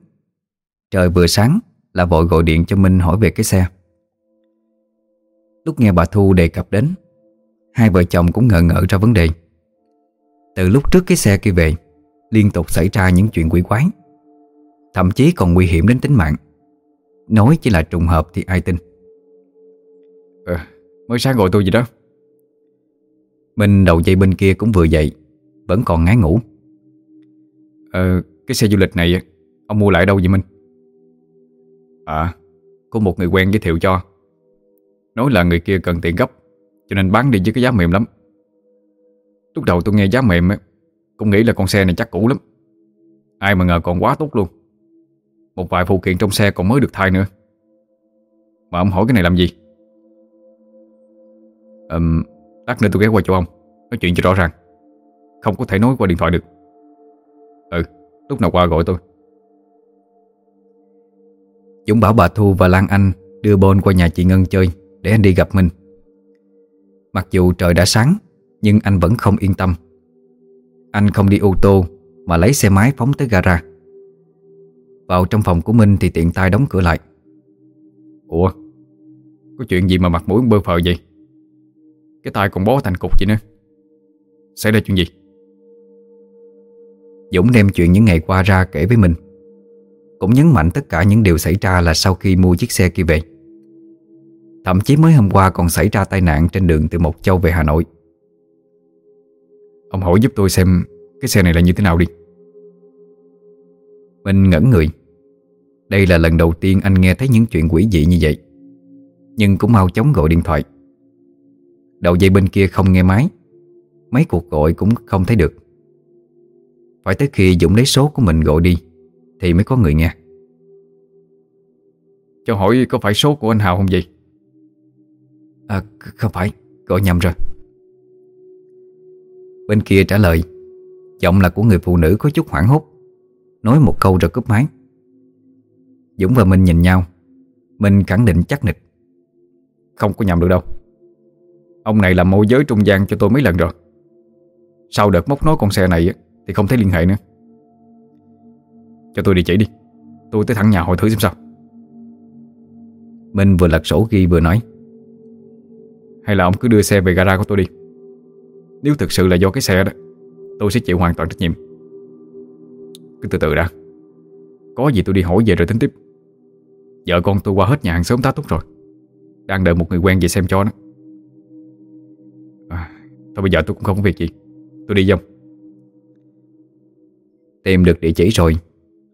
Trời vừa sáng là vội gọi điện cho Minh hỏi về cái xe. Lúc nghe bà Thu đề cập đến Hai vợ chồng cũng ngờ ngợ ra vấn đề. Từ lúc trước cái xe kia về Liên tục xảy ra những chuyện quỷ quái Thậm chí còn nguy hiểm đến tính mạng. Nói chỉ là trùng hợp thì ai tin. Ờ, mới sáng gọi tôi gì đó. Minh đầu dây bên kia cũng vừa dậy Vẫn còn ngái ngủ. Ờ, cái xe du lịch này Ông mua lại đâu vậy Minh? À, có một người quen giới thiệu cho. Nói là người kia cần tiền gấp Cho nên bán đi với cái giá mềm lắm. Lúc đầu tôi nghe giá mềm ấy, Cũng nghĩ là con xe này chắc cũ lắm. Ai mà ngờ còn quá tốt luôn. Một vài phụ kiện trong xe còn mới được thay nữa. Mà ông hỏi cái này làm gì? Um, Lát nữa tôi ghé qua cho ông Nói chuyện cho rõ ràng Không có thể nói qua điện thoại được Ừ, lúc nào qua gọi tôi Dũng bảo bà Thu và Lan Anh đưa Bôn qua nhà chị Ngân chơi để anh đi gặp mình. Mặc dù trời đã sáng, nhưng anh vẫn không yên tâm. Anh không đi ô tô mà lấy xe máy phóng tới gara. Vào trong phòng của Minh thì tiện tay đóng cửa lại. Ủa, có chuyện gì mà mặt mũi bơ phờ vậy? Cái tay còn bó thành cục vậy nữa. Xảy ra chuyện gì? Dũng đem chuyện những ngày qua ra kể với mình. Cũng nhấn mạnh tất cả những điều xảy ra là sau khi mua chiếc xe kia về Thậm chí mới hôm qua còn xảy ra tai nạn trên đường từ Mộc Châu về Hà Nội Ông hỏi giúp tôi xem cái xe này là như thế nào đi Mình ngẩn người Đây là lần đầu tiên anh nghe thấy những chuyện quỷ dị như vậy Nhưng cũng mau chóng gọi điện thoại Đầu dây bên kia không nghe máy. Mấy cuộc gọi cũng không thấy được. Phải tới khi Dũng lấy số của mình gọi đi Thì mới có người nghe. Cho hỏi có phải số của anh Hào không vậy? À không phải Gọi nhầm rồi. Bên kia trả lời Giọng là của người phụ nữ có chút hoảng hốt Nói một câu rồi cúp máy. Dũng và Minh nhìn nhau Minh khẳng định chắc nịch. Không có nhầm được đâu Ông này làm môi giới trung gian cho tôi mấy lần rồi. Sau đợt móc nối con xe này Thì không thấy liên hệ nữa. Cho tôi địa chỉ đi. Tôi tới thẳng nhà hỏi thử xem sao. Minh vừa lật sổ ghi vừa nói. Hay là ông cứ đưa xe về gara của tôi đi. Nếu thực sự là do cái xe đó Tôi sẽ chịu hoàn toàn trách nhiệm. Cứ từ từ đã. Có gì tôi đi hỏi về rồi tính tiếp. Vợ con tôi qua hết nhà hàng sớm tá túc rồi. Đang đợi một người quen về xem cho nó Thôi bây giờ tôi cũng không có việc gì. Tôi đi dông Tìm được địa chỉ rồi.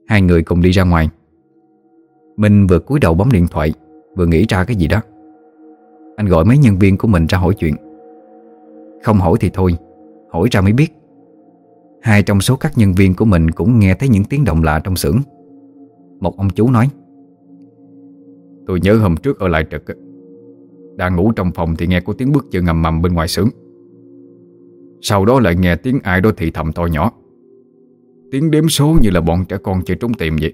Hai người cùng đi ra ngoài. Minh vừa cúi đầu bấm điện thoại, Vừa nghĩ ra cái gì đó. Anh gọi mấy nhân viên của mình ra hỏi chuyện. Không hỏi thì thôi, Hỏi ra mới biết. Hai trong số các nhân viên của mình Cũng nghe thấy những tiếng động lạ trong xưởng. Một ông chú nói, Tôi nhớ hôm trước ở lại trực Đang ngủ trong phòng thì nghe có tiếng bước chân ngầm mầm bên ngoài xưởng. Sau đó lại nghe tiếng ai đó thị thầm to nhỏ. Tiếng đếm số như là bọn trẻ con chơi trốn tìm vậy.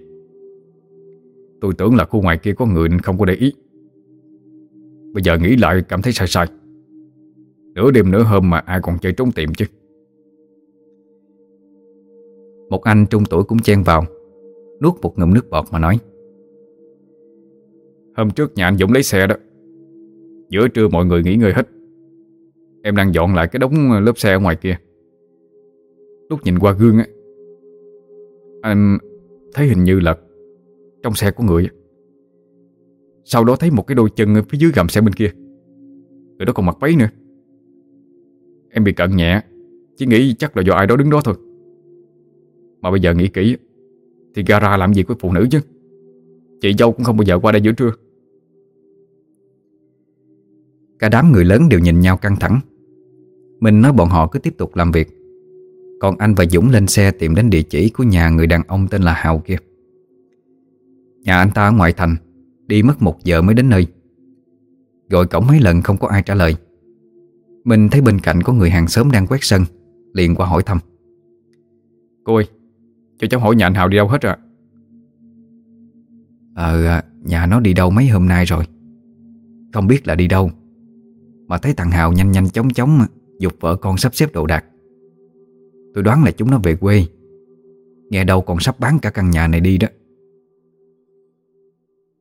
Tôi tưởng là khu ngoài kia có người nên không có để ý. Bây giờ nghĩ lại cảm thấy sai sai. Nửa đêm nửa hôm mà ai còn chơi trốn tìm chứ. Một anh trung tuổi cũng chen vào, Nuốt một ngụm nước bọt mà nói. Hôm trước nhà anh Dũng lấy xe đó. Giữa trưa mọi người nghỉ ngơi hết. Em đang dọn lại cái đống ờ, lớp xe ở ngoài kia. Lúc nhìn qua gương á, Anh thấy hình như là Trong xe của người Sau đó thấy một cái đôi chân phía dưới gầm xe bên kia. Người đó còn mặc váy nữa. Em bị cận nhẹ, Chỉ nghĩ chắc là do ai đó đứng đó thôi. Mà bây giờ nghĩ kỹ, Thì gara làm gì với phụ nữ chứ? Chị dâu cũng không bao giờ qua đây giữa trưa. Cả đám người lớn đều nhìn nhau căng thẳng. Mình nói bọn họ cứ tiếp tục làm việc. Còn anh và Dũng lên xe tìm đến địa chỉ của nhà người đàn ông tên là Hào kia. Nhà anh ta ở ngoại thành Đi mất một giờ mới đến nơi. Gọi cổng mấy lần không có ai trả lời. Mình thấy bên cạnh có người hàng xóm đang quét sân Liền qua hỏi thăm. Cô ơi Cho cháu hỏi nhà anh Hào đi đâu hết rồi Ờ Nhà nó đi đâu mấy hôm nay rồi? Không biết là đi đâu Mà thấy thằng Hào nhanh nhanh chóng chóng Dục vợ con sắp xếp đồ đạc Tôi đoán là chúng nó về quê Nghe đâu còn sắp bán cả căn nhà này đi đó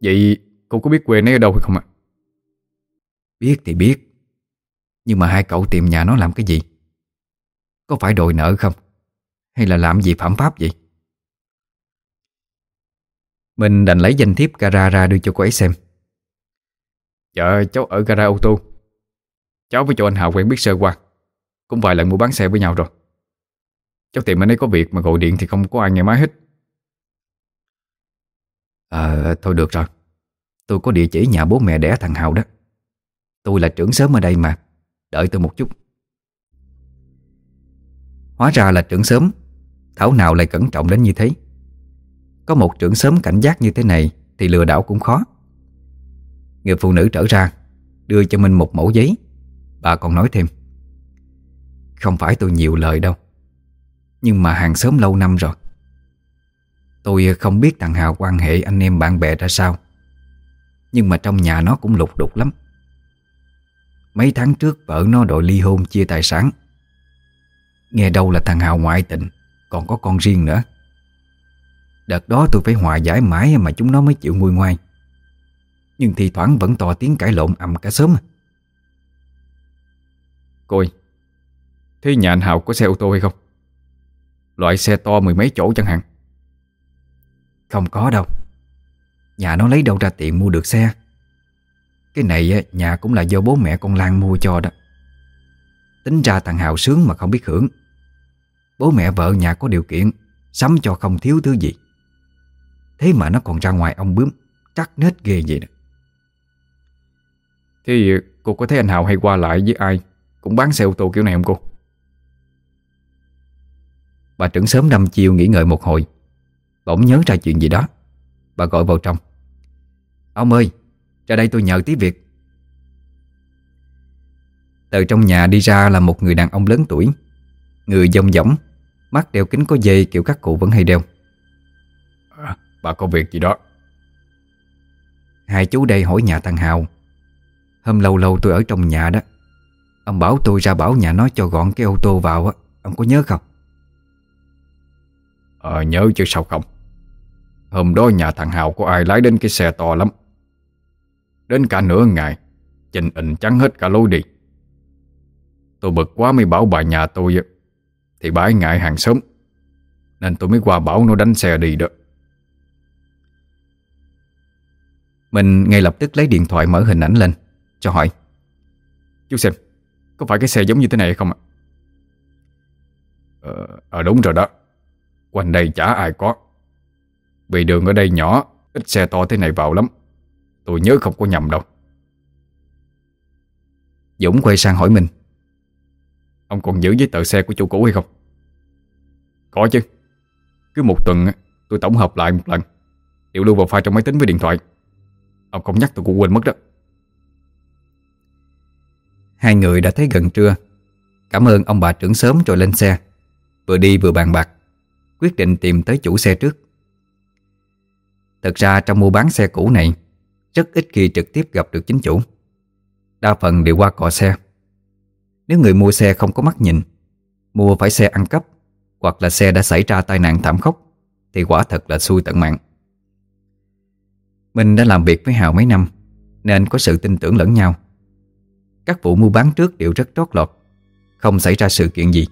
Vậy cô có biết quê nó ở đâu hay không ạ? Biết thì biết Nhưng mà hai cậu tìm nhà nó làm cái gì? Có phải đòi nợ không? Hay là làm gì phạm pháp vậy? Mình đành lấy danh thiếp gara ra đưa cho cô ấy xem Dạ cháu ở gara ô tô Cháu với cho anh Hào quen biết sơ qua cũng vài lần mua bán xe với nhau rồi. Cháu tìm anh ấy có việc mà gọi điện thì không có ai nghe máy hết. À thôi được rồi. Tôi có địa chỉ nhà bố mẹ đẻ thằng Hào đó. Tôi là trưởng sớm ở đây mà. Đợi tôi một chút. Hóa ra là trưởng sớm Thảo nào lại cẩn trọng đến như thế? Có một trưởng sớm cảnh giác như thế này Thì lừa đảo cũng khó. Người phụ nữ trở ra, Đưa cho mình một mẫu giấy. Bà còn nói thêm. Không phải tôi nhiều lời đâu. Nhưng mà hàng xóm lâu năm rồi. Tôi không biết thằng Hào quan hệ anh em bạn bè ra sao. Nhưng mà trong nhà nó cũng lục đục lắm. Mấy tháng trước vợ nó đòi ly hôn chia tài sản. Nghe đâu là thằng Hào ngoại tình, Còn có con riêng nữa. Đợt đó tôi phải hòa giải mãi mà chúng nó mới chịu nguôi ngoai. Nhưng thì thoảng vẫn to tiếng cãi lộn ầm cả sớm Côi. Thế nhà anh Hào có xe ô tô hay không? Loại xe to mười mấy chỗ chẳng hạn. Không có đâu. Nhà nó lấy đâu ra tiền mua được xe. Cái này nhà cũng là do bố mẹ con Lan mua cho đó. Tính ra thằng Hào sướng mà không biết hưởng. Bố mẹ vợ nhà có điều kiện Sắm cho không thiếu thứ gì. Thế mà nó còn ra ngoài ông bướm Cắt nết ghê vậy đó. Thế cô có thấy anh Hào hay qua lại với ai Cũng bán xe ô tô kiểu này không cô? Bà trưởng sớm đâm chiều nghỉ ngợi một hồi. Bỗng nhớ ra chuyện gì đó. Bà gọi vào trong. Ông ơi, ra đây tôi nhờ tí việc. Từ trong nhà đi ra là một người đàn ông lớn tuổi. Người dông dỏng Mắt đeo kính có dây kiểu các cụ vẫn hay đeo. À, Bà có việc gì đó? Hai chú đây hỏi nhà thằng Hào. Hôm lâu lâu tôi ở trong nhà đó. Ông bảo tôi ra bảo nhà nó cho gọn cái ô tô vào á. Ông có nhớ không Ờ nhớ chứ sao không? Hôm đó nhà thằng Hào có ai lái đến cái xe to lắm. Đến cả nửa ngày Trình ịnh trắng hết cả lối đi. Tôi bực quá mới bảo bà nhà tôi Thì bà ấy ngại hàng xóm Nên tôi mới qua bảo nó đánh xe đi đó. Mình ngay lập tức lấy điện thoại mở hình ảnh lên Cho hỏi Chú xem Có phải cái xe giống như thế này hay không ạ? Ờ, ờ đúng rồi đó. Quanh đây chả ai có. Vì đường ở đây nhỏ Ít xe to thế này vào lắm. Tôi nhớ không có nhầm đâu. Dũng quay sang hỏi mình. Ông còn giữ giấy tờ xe của chủ cũ hay không? Có chứ. Cứ một tuần tôi tổng hợp lại một lần. Đều lưu vào file trong máy tính với điện thoại. Ông không nhắc tôi cũng quên mất đó. Hai người đã thấy gần trưa. Cảm ơn ông bà trưởng sớm rồi lên xe. Vừa đi vừa bàn bạc Quyết định tìm tới chủ xe trước. Thực ra trong mua bán xe cũ này, Rất ít khi trực tiếp gặp được chính chủ. Đa phần đều qua cọ xe. Nếu người mua xe không có mắt nhìn, Mua phải xe ăn cắp, Hoặc là xe đã xảy ra tai nạn thảm khốc, Thì quả thật là xui tận mạng. Mình đã làm việc với Hào mấy năm, Nên có sự tin tưởng lẫn nhau. Các vụ mua bán trước đều rất trót lọt, Không xảy ra sự kiện gì.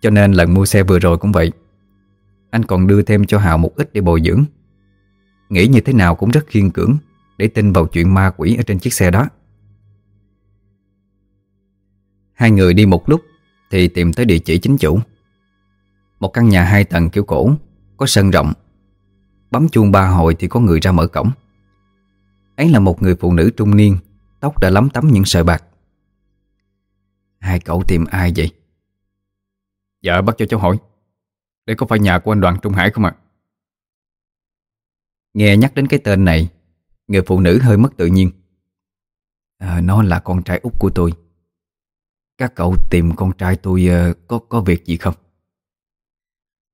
Cho nên lần mua xe vừa rồi cũng vậy. Anh còn đưa thêm cho Hào một ít để bồi dưỡng. Nghĩ như thế nào cũng rất khiên cưỡng Để tin vào chuyện ma quỷ ở trên chiếc xe đó. Hai người đi một lúc Thì tìm tới địa chỉ chính chủ. Một căn nhà hai tầng kiểu cổ, Có sân rộng. Bấm chuông ba hồi thì có người ra mở cổng. Ấy là một người phụ nữ trung niên, Tóc đã lắm tắm những sợi bạc. Hai cậu tìm ai vậy? Dạ bắt cho cháu hỏi. Đây có phải nhà của anh Đoàn Trung Hải không ạ? Nghe nhắc đến cái tên này Người phụ nữ hơi mất tự nhiên. À, Nó là con trai út của tôi. Các cậu tìm con trai tôi uh, có có việc gì không?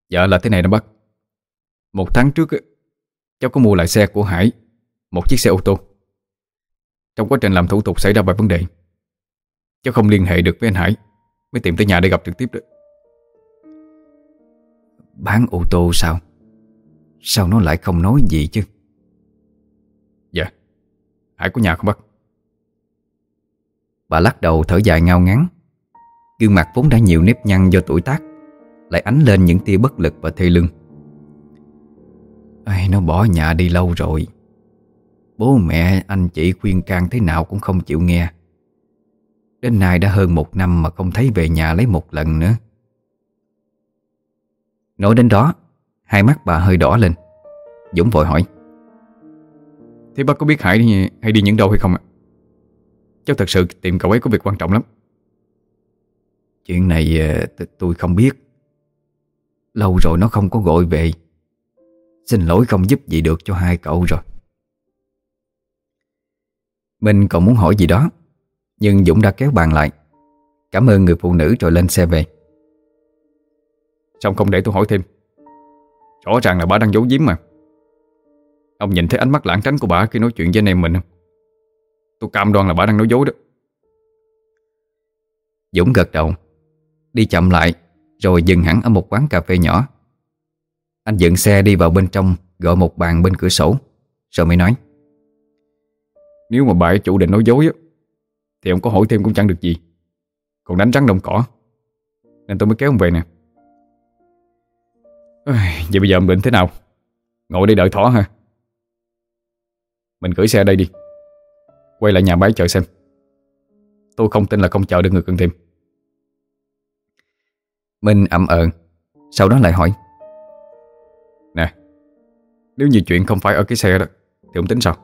Dạ là thế này đó bác. Một tháng trước Cháu có mua lại xe của Hải Một chiếc xe ô tô. Trong quá trình làm thủ tục xảy ra vài vấn đề Cháu không liên hệ được với anh Hải Mới tìm tới nhà để gặp trực tiếp đó. Bán ô tô sao? Sao nó lại không nói gì chứ? Dạ Hải có nhà không bác? Bà lắc đầu thở dài ngao ngắn Gương mặt vốn đã nhiều nếp nhăn do tuổi tác Lại ánh lên những tia bất lực và thê lương Ây, Nó bỏ nhà đi lâu rồi Bố mẹ anh chị khuyên can thế nào cũng không chịu nghe Đến nay đã hơn một năm mà không thấy về nhà lấy một lần nữa Nói đến đó Hai mắt bà hơi đỏ lên. Dũng vội hỏi. Thế bác có biết Hải đi, hay đi những đâu hay không ạ? Cháu thật sự tìm cậu ấy có việc quan trọng lắm. Chuyện này ờ, tôi không biết. Lâu rồi nó không có gọi về. Xin lỗi không giúp gì được cho hai cậu rồi. Mình còn muốn hỏi gì đó Nhưng Dũng đã kéo bàn lại. Cảm ơn người phụ nữ rồi lên xe về Xong không để tôi hỏi thêm. Rõ ràng là bà đang giấu giếm mà. Ông nhìn thấy ánh mắt lãng tránh của bà khi nói chuyện với anh em mình. Không? Tôi cam đoan là bà đang nói dối đó. Dũng gật đầu, Đi chậm lại, Rồi dừng hẳn ở một quán cà phê nhỏ. Anh dựng xe đi vào bên trong, Gọi một bàn bên cửa sổ, Rồi mới nói. Nếu mà bà ấy chủ định nói dối á, Thì ông có hỏi thêm cũng chẳng được gì. Còn đánh rắn đồng cỏ, Nên tôi mới kéo ông về nè. Vậy bây giờ ông định thế nào? Ngồi đây đợi thỏ ha Mình gửi xe đây đi. Quay lại nhà bái chờ xem. Tôi không tin là không chờ được người cần tìm. Minh ậm ờ Sau đó lại hỏi. Nè Nếu như chuyện không phải ở cái xe đó Thì ông tính sao?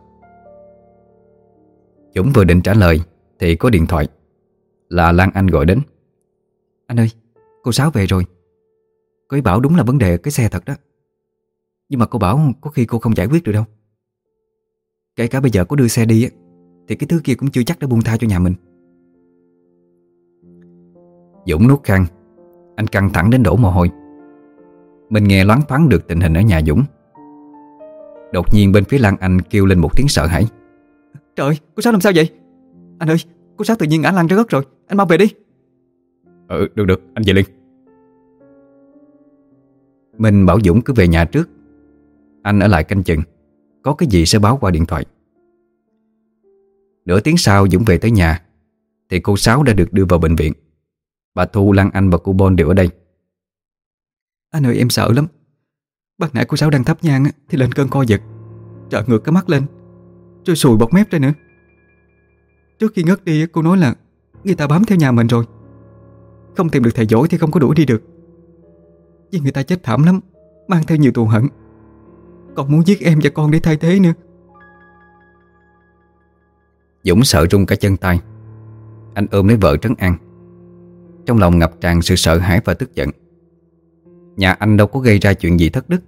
Dũng vừa định trả lời Thì có điện thoại. Là Lan Anh gọi đến. Anh ơi cô Sáu về rồi Cô ấy bảo đúng là vấn đề cái xe thật đó. Nhưng mà cô bảo có khi cô không giải quyết được đâu. Kể cả bây giờ có đưa xe đi Thì cái thứ kia cũng chưa chắc đã buông tha cho nhà mình. Dũng nuốt khăn. Anh căng thẳng đến đổ mồ hôi. Mình nghe loáng thoáng được tình hình ở nhà Dũng. Đột nhiên bên phía Lan Anh kêu lên một tiếng sợ hãi. Trời cô Sáu làm sao vậy? Anh ơi cô Sáu tự nhiên ngã lăn ra đất rồi. Anh mau về đi. Ừ được được. Anh về liền mình bảo Dũng cứ về nhà trước. Anh ở lại canh chừng. Có cái gì sẽ báo qua điện thoại. Nửa tiếng sau Dũng về tới nhà Thì cô Sáu đã được đưa vào bệnh viện. Bà Thu, Lan Anh và cô Bon đều ở đây. Anh ơi em sợ lắm. Bác nãy cô Sáu đang thắp nhang Thì lên cơn co giật. Trợ ngược cái mắt lên. Rồi sùi bọt mép ra nữa. Trước khi ngất đi cô nói là Người ta bám theo nhà mình rồi. Không tìm được thầy dỗi thì không có đuổi đi được. Vì người ta chết thảm lắm, Mang theo nhiều thù hận. Còn muốn giết em và con để thay thế nữa. Dũng sợ rung cả chân tay. Anh ôm lấy vợ trấn an. Trong lòng ngập tràn sự sợ hãi và tức giận. Nhà anh đâu có gây ra chuyện gì thất đức.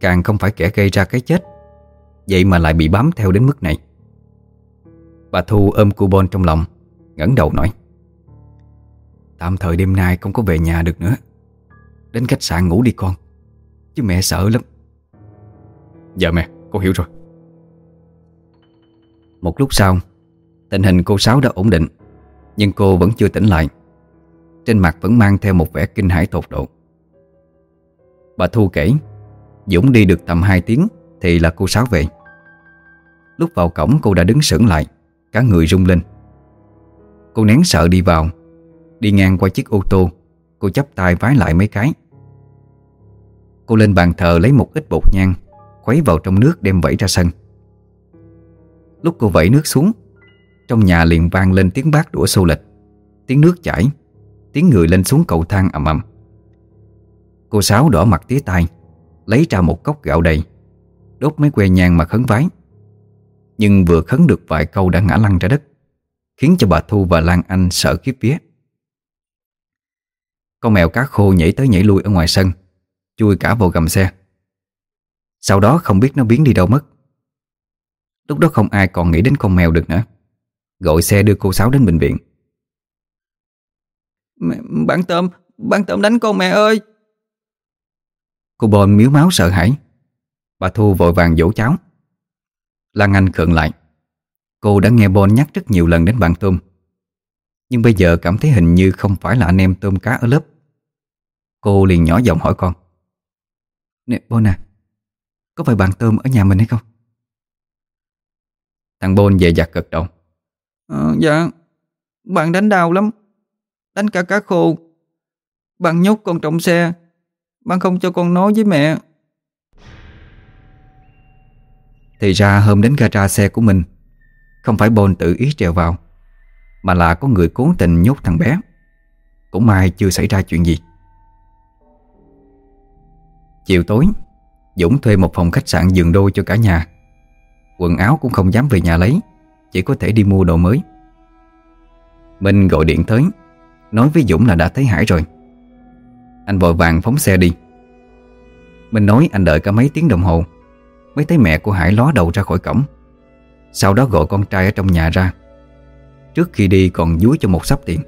Càng không phải kẻ gây ra cái chết. Vậy mà lại bị bám theo đến mức này. Bà Thu ôm cu bon trong lòng, ngẩng đầu nói, Tạm thời đêm nay không có về nhà được nữa. Đến khách sạn ngủ đi con. Chứ mẹ sợ lắm. Dạ mẹ, cô hiểu rồi. Một lúc sau Tình hình cô Sáu đã ổn định Nhưng cô vẫn chưa tỉnh lại. Trên mặt vẫn mang theo một vẻ kinh hãi tột độ. Bà Thu kể Dũng đi được tầm 2 tiếng Thì là cô Sáu về. Lúc vào cổng cô đã đứng sững lại Cả người rung lên. Cô nén sợ đi vào. Đi ngang qua chiếc ô tô Cô chắp tay vái lại mấy cái Cô lên bàn thờ lấy một ít bột nhang, Khuấy vào trong nước đem vẩy ra sân. Lúc cô vẩy nước xuống, Trong nhà liền vang lên tiếng bát đũa xô lịch Tiếng nước chảy, Tiếng người lên xuống cầu thang ầm ầm. Cô Sáu đỏ mặt tía tai, Lấy ra một cốc gạo đầy, Đốt mấy que nhang mà khấn vái. Nhưng vừa khấn được vài câu đã ngã lăn ra đất, Khiến cho bà Thu và Lan Anh sợ khiếp vía. Con mèo cá khô nhảy tới nhảy lui ở ngoài sân Chui cả vào gầm xe. Sau đó không biết nó biến đi đâu mất. Lúc đó không ai còn nghĩ đến con mèo được nữa. Gọi xe đưa cô Sáu đến bệnh viện. Bạn Tôm Bạn Tôm đánh con mẹ ơi. Cô Bon miếu máu sợ hãi. Bà Thu vội vàng dỗ cháu. Lan Anh khựng lại. Cô đã nghe Bon nhắc rất nhiều lần đến bạn Tôm. Nhưng bây giờ cảm thấy hình như không phải là anh em tôm cá ở lớp. Cô liền nhỏ giọng hỏi con Nè Bon à Có phải bạn Tôm ở nhà mình hay không? Thằng Bon về giặt gật đầu. Ờ, Dạ. Bạn đánh đau lắm. Đánh cả cá khô. Bạn nhốt con trong xe. Bạn không cho con nói với mẹ. Thì ra hôm đến gara xe của mình Không phải Bon tự ý trèo vào Mà là có người cố tình nhốt thằng bé. Cũng may chưa xảy ra chuyện gì Chiều tối, Dũng thuê một phòng khách sạn giường đôi cho cả nhà. Quần áo cũng không dám về nhà lấy, Chỉ có thể đi mua đồ mới. Minh gọi điện tới, Nói với Dũng là đã thấy Hải rồi. Anh vội vàng phóng xe đi. Minh nói anh đợi cả mấy tiếng đồng hồ, Mới thấy mẹ của Hải ló đầu ra khỏi cổng. Sau đó gọi con trai ở trong nhà ra. Trước khi đi còn dúi cho một sắp tiền.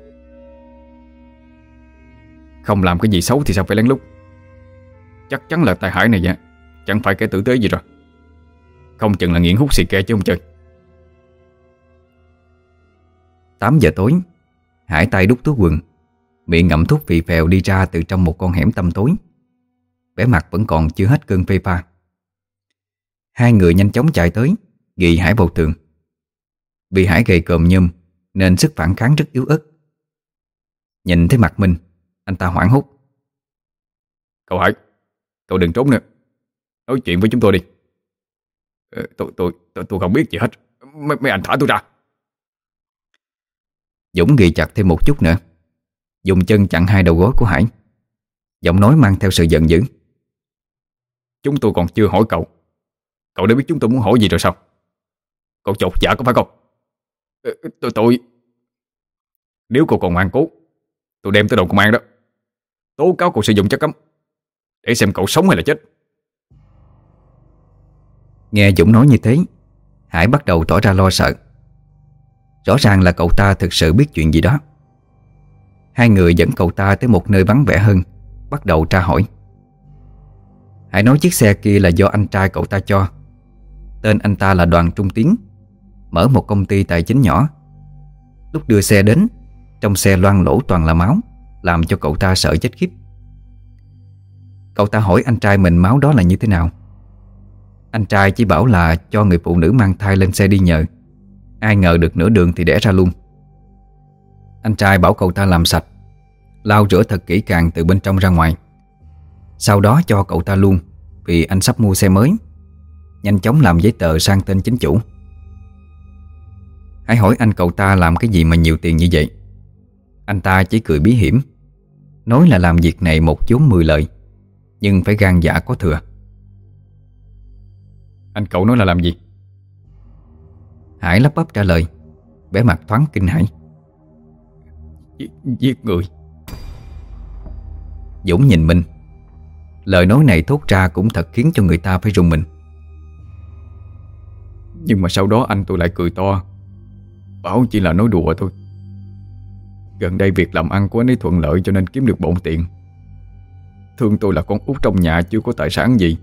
Không làm cái gì xấu thì sao phải lén lút? Chắc chắn là tài Hải này vậy. Chẳng phải kẻ tử tế gì rồi. Không chừng là nghiện hút xì ke chứ không chơi. 8 giờ tối, Hải tay đút túi quần, Miệng ngậm thuốc vị phèo đi ra từ trong một con hẻm tăm tối. Vẻ mặt vẫn còn chưa hết cơn phê pha. Hai người nhanh chóng chạy tới, Ghi Hải vào tường. Vì Hải gầy còm nhôm, Nên sức phản kháng rất yếu ớt. Nhìn thấy mặt mình, Anh ta hoảng hốt. Cậu Hải Cậu đừng trốn nữa. Nói chuyện với chúng tôi đi. Ờ, tôi, tôi, tôi, tôi không biết gì hết. Mấy, mấy anh thả tôi ra. Dũng ghi chặt thêm một chút nữa. Dùng chân chặn hai đầu gối của Hải. Giọng nói mang theo sự giận dữ. Chúng tôi còn chưa hỏi cậu. Cậu đã biết chúng tôi muốn hỏi gì rồi sao? Cậu chột dạ có phải không? Ờ, Tôi tôi Nếu cậu còn ngoan cố Tôi đem tới đồn công an đó. Tố cáo cậu sử dụng chất cấm để xem cậu sống hay là chết. Nghe Dũng nói như thế, Hải bắt đầu tỏ ra lo sợ. Rõ ràng là cậu ta thực sự biết chuyện gì đó. Hai người dẫn cậu ta tới một nơi vắng vẻ hơn, Bắt đầu tra hỏi. Hải nói chiếc xe kia là do anh trai cậu ta cho. Tên anh ta là Đoàn Trung Tiến, Mở một công ty tài chính nhỏ. Lúc đưa xe đến, Trong xe loang lỗ toàn là máu, Làm cho cậu ta sợ chết khiếp. Cậu ta hỏi anh trai mình máu đó là như thế nào? Anh trai chỉ bảo là cho người phụ nữ mang thai lên xe đi nhờ. Ai ngờ được nửa đường thì đẻ ra luôn. Anh trai bảo cậu ta làm sạch, Lau rửa thật kỹ càng từ bên trong ra ngoài. Sau đó cho cậu ta luôn, Vì anh sắp mua xe mới. Nhanh chóng làm giấy tờ sang tên chính chủ. Hãy hỏi anh cậu ta làm cái gì mà nhiều tiền như vậy. Anh ta chỉ cười bí hiểm, Nói là làm việc này một chốn mười lợi nhưng phải gan dạ có thừa. Anh cậu nói là làm gì? Hải lắp bắp trả lời vẻ mặt thoáng kinh hãi. Giết, người. Dũng nhìn Minh Lời nói này thốt ra cũng thật khiến cho người ta phải rùng mình. Nhưng mà sau đó anh tôi lại cười to. Bảo chỉ là nói đùa thôi. Gần đây việc làm ăn của anh ấy thuận lợi cho nên kiếm được bộn tiền Thương tôi là con út trong nhà, chưa có tài sản gì.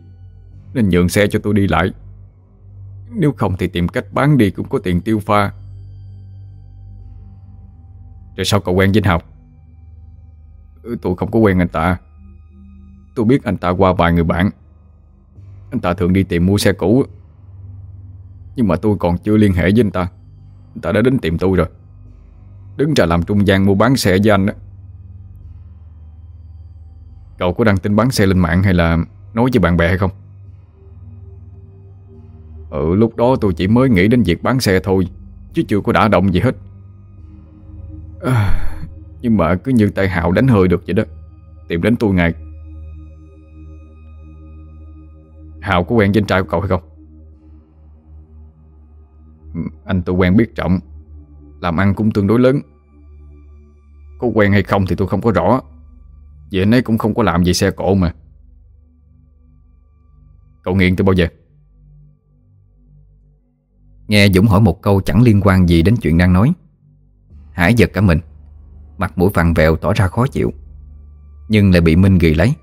Nên nhượng xe cho tôi đi lại. Nếu không thì tìm cách bán đi cũng có tiền tiêu pha. Rồi sao cậu quen Vinh học? Ừ, tôi không có quen anh ta. Tôi biết anh ta qua vài người bạn. Anh ta thường đi tìm mua xe cũ. Nhưng mà tôi còn chưa liên hệ với anh ta. Anh ta đã đến tìm tôi rồi. Đứng ra làm trung gian mua bán xe với anh đó Cậu có đăng tin bán xe lên mạng hay là nói với bạn bè hay không? Ừ lúc đó tôi chỉ mới nghĩ đến việc bán xe thôi Chứ chưa có đả động gì hết à, Nhưng mà cứ như tay Hạo đánh hơi được vậy đó Tìm đến tôi ngày. Hạo có quen với anh trai của cậu hay không? Ừ, anh tôi quen biết trọng Làm ăn cũng tương đối lớn Có quen hay không thì tôi không có rõ vì anh ấy cũng không có làm gì xe cộ mà. Cậu nghiện từ bao giờ? Nghe Dũng hỏi một câu chẳng liên quan gì đến chuyện đang nói. Hải giật cả mình Mặt mũi vặn vẹo tỏ ra khó chịu Nhưng lại bị Minh ghi lấy.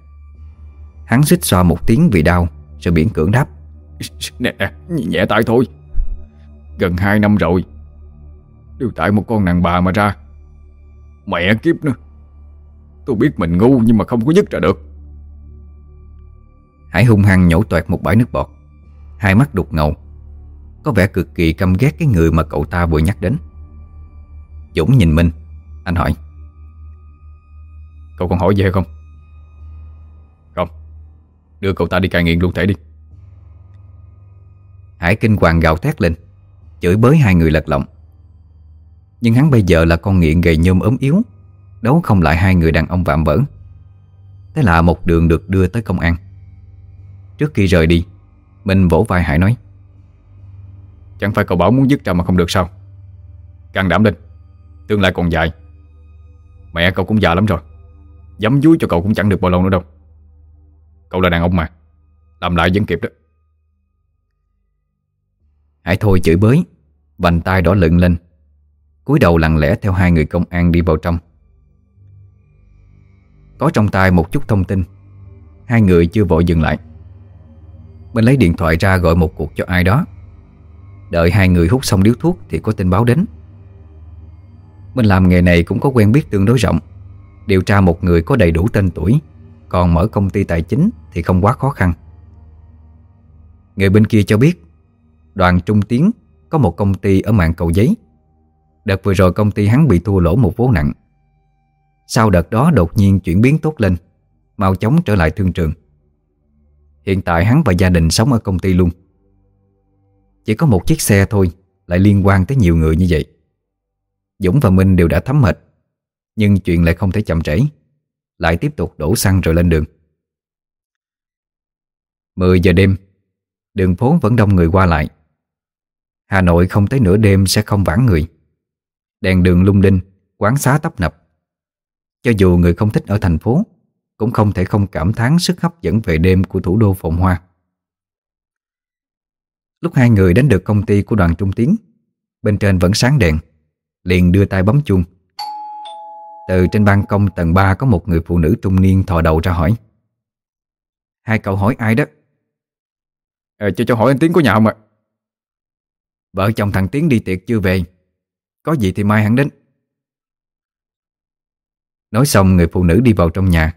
Hắn xích xoa một tiếng vì đau Rồi biển cưỡng đáp. Nè, nhẹ tay thôi. Gần 2 năm rồi Đều tại một con nàng bà mà ra. Mẹ kiếp nữa Tôi biết mình ngu nhưng mà không có dứt ra được. Hải hung hăng nhổ toẹt một bãi nước bọt. Hai mắt đục ngầu. Có vẻ cực kỳ căm ghét cái người mà cậu ta vừa nhắc đến. Dũng nhìn Minh Anh hỏi. Cậu còn hỏi gì hay không? Không. Đưa cậu ta đi cai nghiện luôn thể đi. Hải kinh hoàng gào thét lên. Chửi bới hai người lật lọng. Nhưng hắn bây giờ là con nghiện gầy nhôm ốm yếu Đấu không lại hai người đàn ông vạm vỡ. Thế là một đường được đưa tới công an. Trước khi rời đi Mình vỗ vai Hải nói Chẳng phải cậu bảo muốn dứt ra mà không được sao? Càng đảm lên Tương lai còn dài. Mẹ cậu cũng già lắm rồi Dám dúi cho cậu cũng chẳng được bao lâu nữa đâu. Cậu là đàn ông mà Làm lại vẫn kịp đó. Hải thôi chửi bới Vành tay đỏ lựng lên cúi đầu lặng lẽ theo hai người công an đi vào trong có trong tay một chút thông tin. Hai người chưa vội dừng lại. Mình lấy điện thoại ra gọi một cuộc cho ai đó. Đợi hai người hút xong điếu thuốc Thì có tin báo đến. Mình làm nghề này cũng có quen biết tương đối rộng. Điều tra một người có đầy đủ tên tuổi, Còn mở công ty tài chính Thì không quá khó khăn. Người bên kia cho biết, Đoàn Trung Tiến có một công ty ở mạng cầu giấy. Đợt vừa rồi công ty hắn bị thua lỗ một vố nặng. Sau đợt đó đột nhiên chuyển biến tốt lên, Mau chóng trở lại thương trường. Hiện tại hắn và gia đình sống ở công ty luôn. Chỉ có một chiếc xe thôi, Lại liên quan tới nhiều người như vậy. Dũng và Minh đều đã thấm mệt, Nhưng chuyện lại không thể chậm trễ, Lại tiếp tục đổ xăng rồi lên đường. 10 giờ đêm, Đường phố vẫn đông người qua lại. Hà Nội không tới nửa đêm sẽ không vắng người. Đèn đường lung linh, Quán xá tấp nập. Cho dù người không thích ở thành phố Cũng không thể không cảm thán sức hấp dẫn về đêm Của thủ đô Phồn Hoa. Lúc hai người đến được công ty của đoàn Trung Tiến Bên trên vẫn sáng đèn Liền đưa tay bấm chuông. Từ trên ban công tầng 3 Có một người phụ nữ trung niên thò đầu ra hỏi. Hai cậu hỏi ai đó? À, Cho cho hỏi anh Tiến có nhà không ạ? Vợ chồng thằng Tiến đi tiệc chưa về Có gì thì mai hắn đến Nói xong người phụ nữ đi vào trong nhà.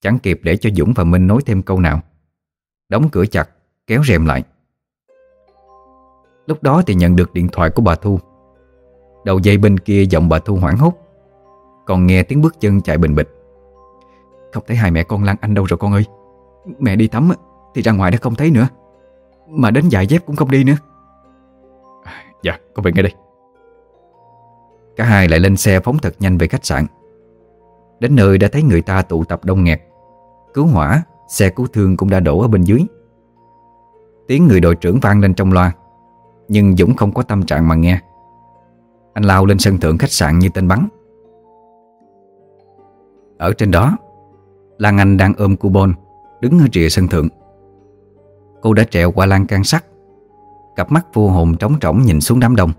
Chẳng kịp để cho Dũng và Minh nói thêm câu nào. Đóng cửa chặt Kéo rèm lại. Lúc đó thì nhận được điện thoại của bà Thu. Đầu dây bên kia giọng bà Thu hoảng hốt. Còn nghe tiếng bước chân chạy bình bịch. Không thấy hai mẹ con Lan Anh đâu rồi con ơi. Mẹ đi tắm thì ra ngoài đã không thấy nữa. Mà đến giày dép cũng không đi nữa. Dạ con về ngay đây. Cả hai lại lên xe phóng thật nhanh về khách sạn Đến nơi đã thấy người ta tụ tập đông nghẹt. Cứu hỏa, Xe cứu thương cũng đã đổ ở bên dưới. Tiếng người đội trưởng vang lên trong loa, Nhưng Dũng không có tâm trạng mà nghe. Anh lao lên sân thượng khách sạn như tên bắn. Ở trên đó, Lan Anh đang ôm cu bôn Đứng ở rìa sân thượng. Cô đã trèo qua lan can sắt, Cặp mắt vô hồn trống trỏng nhìn xuống đám đông.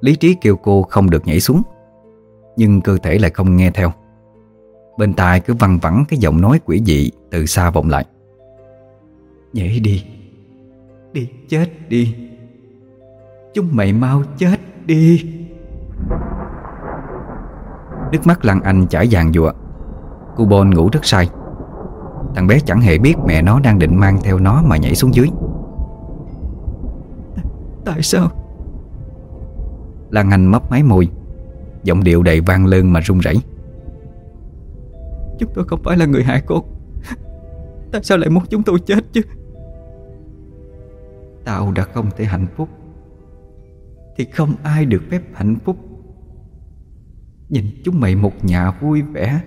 Lý trí kêu cô không được nhảy xuống, Nhưng cơ thể lại không nghe theo. Bên tai cứ văng vẳng cái giọng nói quỷ dị Từ xa vọng lại. Nhảy đi Đi chết đi. Chúng mày mau chết đi. Nước mắt Lan Anh chảy vàng dụa Cô Bôn ngủ rất say. Thằng bé chẳng hề biết mẹ nó đang định mang theo nó mà nhảy xuống dưới. Tại sao? Lan Anh mấp máy môi. Giọng điệu đầy vang lơn mà run rẩy. Chúng tôi không phải là người hại cô. Tại sao lại muốn chúng tôi chết chứ? Tao đã không thể hạnh phúc. Thì không ai được phép hạnh phúc. Nhìn chúng mày một nhà vui vẻ,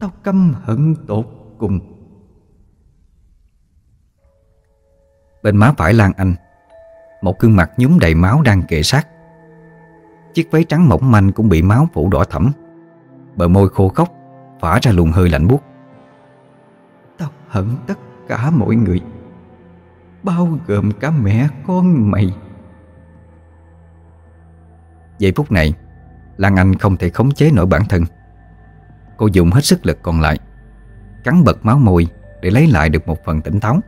Tao căm hận tột cùng. Bên má phải Lan Anh, Một gương mặt nhúm đầy máu đang kề sát. Chiếc váy trắng mỏng manh cũng bị máu phủ đỏ thẫm. Bờ môi khô khốc Phả ra luồng hơi lạnh buốt. Tao hận tất cả mọi người, Bao gồm cả mẹ con mày. Giây phút này, Lan Anh không thể khống chế nổi bản thân. Cô dùng hết sức lực còn lại, Cắn bật máu môi Để lấy lại được một phần tỉnh táo.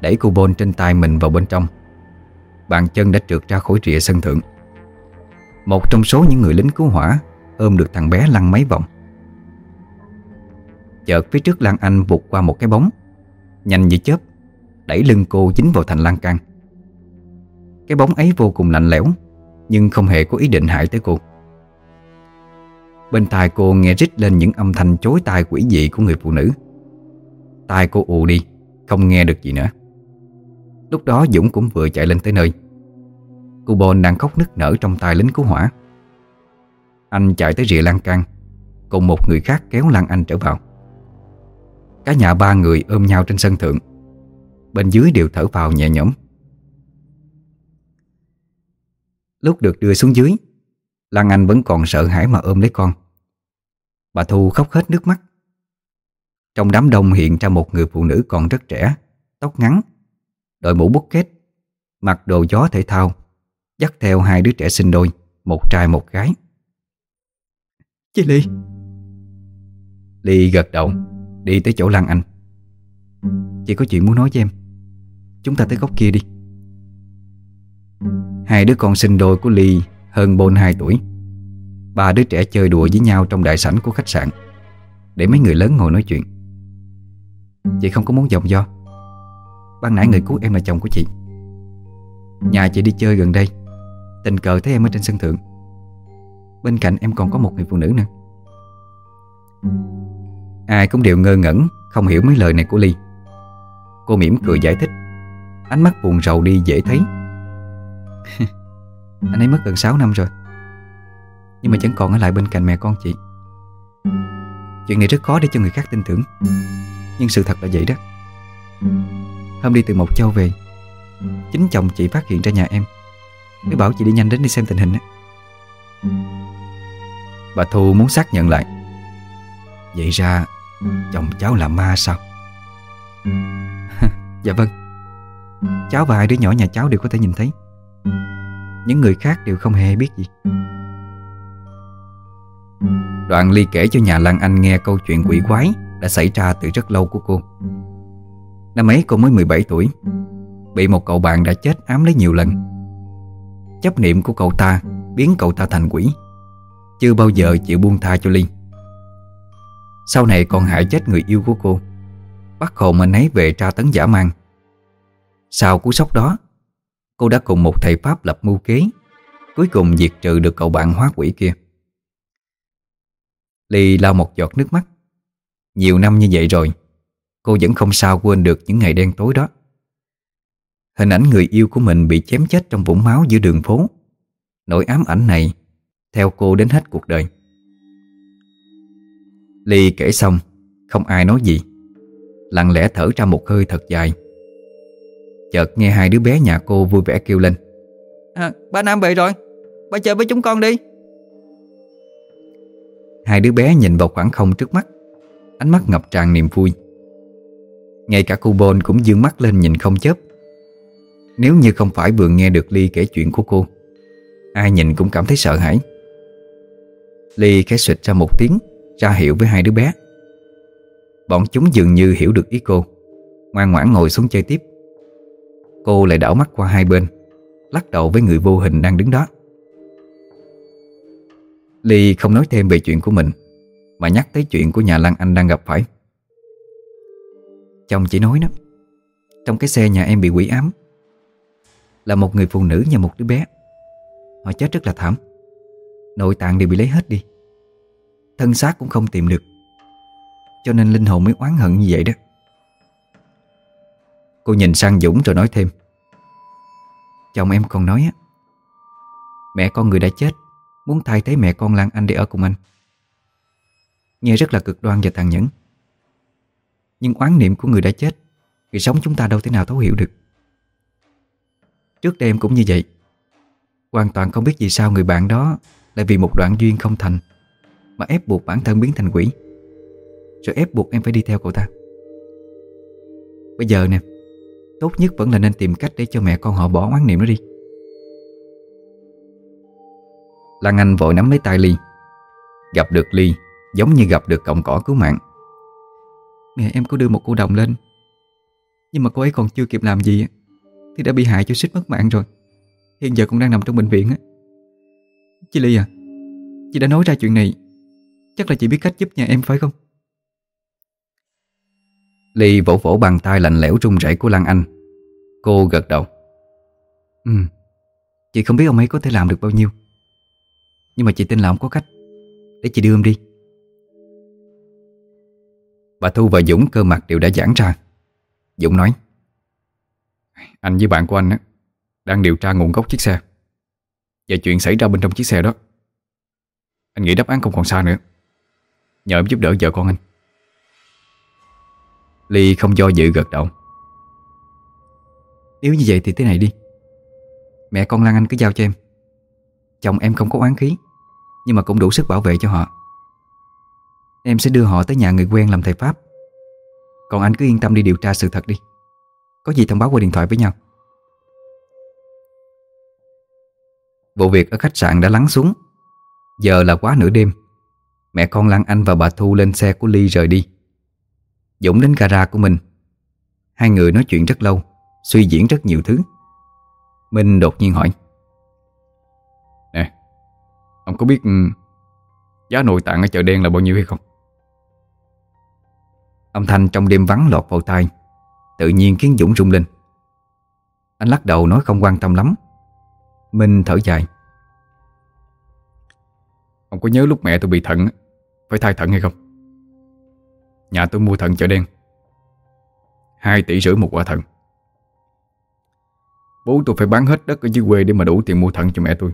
Đẩy cô bôn trên tay mình vào bên trong. Bàn chân đã trượt ra khỏi rìa sân thượng. Một trong số những người lính cứu hỏa Ôm được thằng bé lăn mấy vòng. Chợt phía trước Lan Anh vụt qua một cái bóng. Nhanh như chớp, Đẩy lưng cô dính vào thành lan can. Cái bóng ấy vô cùng lạnh lẽo, Nhưng không hề có ý định hại tới cô. Bên tai cô nghe rít lên những âm thanh chối tai quỷ dị của người phụ nữ. Tai cô ù đi, Không nghe được gì nữa. Lúc đó Dũng cũng vừa chạy lên tới nơi. Cô Bồn đang khóc nức nở trong tay lính cứu hỏa. Anh chạy tới rìa lan can, Cùng một người khác kéo Lan Anh trở vào. Cả nhà ba người ôm nhau trên sân thượng. Bên dưới đều thở vào nhẹ nhõm. Lúc được đưa xuống dưới Lan Anh vẫn còn sợ hãi mà ôm lấy con. Bà Thu khóc hết nước mắt. Trong đám đông hiện ra một người phụ nữ còn rất trẻ Tóc ngắn Đội mũ bút kết Mặc đồ gió thể thao Dắt theo hai đứa trẻ sinh đôi Một trai một gái. Chị Ly. Ly gật đầu Đi tới chỗ Lan Anh. Chị có chuyện muốn nói với em. Chúng ta tới góc kia đi. Hai đứa con sinh đôi của Ly hơn Bôn 2 tuổi. Ba đứa trẻ chơi đùa với nhau trong đại sảnh của khách sạn, Để mấy người lớn ngồi nói chuyện. Chị không có muốn vòng do. Ban nãy người cứu em là chồng của chị. Nhà chị đi chơi gần đây. Tình cờ thấy em ở trên sân thượng. Bên cạnh em còn có một người phụ nữ nữa. Ai cũng đều ngơ ngẩn, Không hiểu mấy lời này của Ly. Cô mỉm cười giải thích. Ánh mắt buồn rầu đi dễ thấy. Anh ấy mất gần 6 năm rồi. Nhưng mà vẫn còn ở lại bên cạnh mẹ con chị. Chuyện này rất khó để cho người khác tin tưởng. Nhưng sự thật là vậy đó. Hôm đi từ Mộc Châu về, Chính chồng chị phát hiện ra nhà em. Mới bảo chị đi nhanh đến đi xem tình hình đó. Bà Thu muốn xác nhận lại. Vậy ra Chồng cháu là ma sao? Dạ vâng. Cháu và hai đứa nhỏ nhà cháu đều có thể nhìn thấy. Những người khác đều không hề biết gì. Đoạn Ly kể cho nhà Lan Anh nghe câu chuyện quỷ quái Đã xảy ra từ rất lâu của cô. Năm ấy cô mới 17 tuổi, Bị một cậu bạn đã chết ám lấy nhiều lần. Chấp niệm của cậu ta Biến cậu ta thành quỷ, Chưa bao giờ chịu buông tha cho Ly. Sau này còn hại chết người yêu của cô. Bắt hồn anh ấy về tra tấn giả mang. Sau cú sốc đó, Cô đã cùng một thầy Pháp lập mưu kế, Cuối cùng diệt trừ được cậu bạn hóa quỷ kia. Ly lau một giọt nước mắt. Nhiều năm như vậy rồi, Cô vẫn không sao quên được những ngày đen tối đó. Hình ảnh người yêu của mình bị chém chết trong vũng máu giữa đường phố. Nỗi ám ảnh này Theo cô đến hết cuộc đời. Ly kể xong Không ai nói gì. Lặng lẽ thở ra một hơi thật dài. Chợt nghe hai đứa bé nhà cô vui vẻ kêu lên. À, Ba Nam về rồi. Ba chơi với chúng con đi. Hai đứa bé nhìn vào khoảng không trước mắt. Ánh mắt ngập tràn niềm vui. Ngay cả cô Bôn cũng dương mắt lên nhìn không chớp. Nếu như không phải vừa nghe được Ly kể chuyện của cô Ai nhìn cũng cảm thấy sợ hãi. Ly khẽ xịt ra một tiếng ra hiệu với hai đứa bé. Bọn chúng dường như hiểu được ý cô, Ngoan ngoãn ngồi xuống chơi tiếp. Cô lại đảo mắt qua hai bên, Lắc đầu với người vô hình đang đứng đó. Ly không nói thêm về chuyện của mình, Mà nhắc tới chuyện của nhà Lan Anh đang gặp phải. Chồng chỉ nói đó, Trong cái xe nhà em bị quỷ ám, Là một người phụ nữ và một đứa bé. Họ chết rất là thảm. Nội tạng đều bị lấy hết đi. Thân xác cũng không tìm được. Cho nên linh hồn mới oán hận như vậy đó. Cô nhìn sang Dũng rồi nói thêm. Chồng em còn nói á, Mẹ con người đã chết, Muốn thay thế mẹ con Lan Anh để ở cùng anh. Nghe rất là cực đoan và tàn nhẫn. Nhưng oán niệm của người đã chết Người sống chúng ta đâu thể nào thấu hiểu được. Trước đây em cũng như vậy. Hoàn toàn không biết vì sao người bạn đó Lại vì một đoạn duyên không thành. Mà ép buộc bản thân biến thành quỷ. Rồi ép buộc em phải đi theo cậu ta. Bây giờ nè, Tốt nhất vẫn là nên tìm cách để cho mẹ con họ bỏ oán niệm nó đi. Lan Anh vội nắm lấy tay Ly. Gặp được Ly, Giống như gặp được cọng cỏ cứu mạng. Mẹ em có đưa một cô đồng lên, Nhưng mà cô ấy còn chưa kịp làm gì Thì đã bị hại cho xích mất mạng rồi. Hiện giờ cũng đang nằm trong bệnh viện á. Chị Ly à Chị đã nói ra chuyện này Chắc là chị biết cách giúp nhà em phải không? Ly vỗ vỗ bàn tay lạnh lẽo run rẩy của Lan Anh. Cô gật đầu. Ừ Chị không biết ông ấy có thể làm được bao nhiêu. Nhưng mà chị tin là ông có cách. Để chị đưa ông đi. Bà Thu và Dũng cơ mặt đều đã giãn ra. Dũng nói Anh với bạn của anh á Đang điều tra nguồn gốc chiếc xe. Và chuyện xảy ra bên trong chiếc xe đó. Anh nghĩ đáp án không còn xa nữa Nhờ em giúp đỡ vợ con anh. Ly không do dự gật đầu. Nếu như vậy thì thế này đi. Mẹ con Lan Anh cứ giao cho em. Chồng em không có oán khí, Nhưng mà cũng đủ sức bảo vệ cho họ. Em sẽ đưa họ tới nhà người quen làm thầy Pháp. Còn anh cứ yên tâm đi điều tra sự thật đi. Có gì thông báo qua điện thoại với nhau. Vụ việc ở khách sạn đã lắng xuống. Giờ là quá nửa đêm. Mẹ con Lan Anh và bà Thu lên xe của Ly rời đi. Dũng đến gara của mình. Hai người nói chuyện rất lâu Suy diễn rất nhiều thứ. Minh đột nhiên hỏi. Nè Ông có biết ừ, Giá nội tạng ở chợ đen là bao nhiêu hay không? Âm thanh trong đêm vắng lọt vào tai Tự nhiên khiến Dũng rung lên. Anh lắc đầu nói không quan tâm lắm. Minh thở dài. Ông có nhớ lúc mẹ tôi bị thận phải thay thận hay không? Nhà tôi mua thận chợ đen. 2 tỷ rưỡi một quả thận. Bố tôi phải bán hết đất ở dưới quê Để mà đủ tiền mua thận cho mẹ tôi.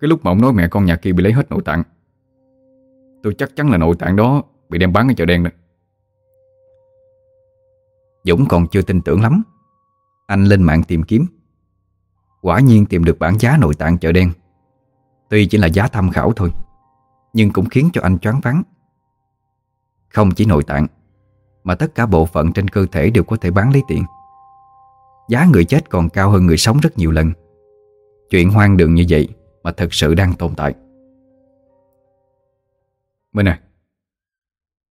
Cái lúc mà ông nói mẹ con nhà kia bị lấy hết nội tạng, Tôi chắc chắn là nội tạng đó Bị đem bán ở chợ đen đó. Dũng còn chưa tin tưởng lắm. Anh lên mạng tìm kiếm. Quả nhiên tìm được bản giá nội tạng chợ đen. Tuy chỉ là giá tham khảo thôi. Nhưng cũng khiến cho anh choáng váng. Không chỉ nội tạng, Mà tất cả bộ phận trên cơ thể đều có thể bán lấy tiền. Giá người chết còn cao hơn người sống rất nhiều lần. Chuyện hoang đường như vậy Mà thật sự đang tồn tại. Minh à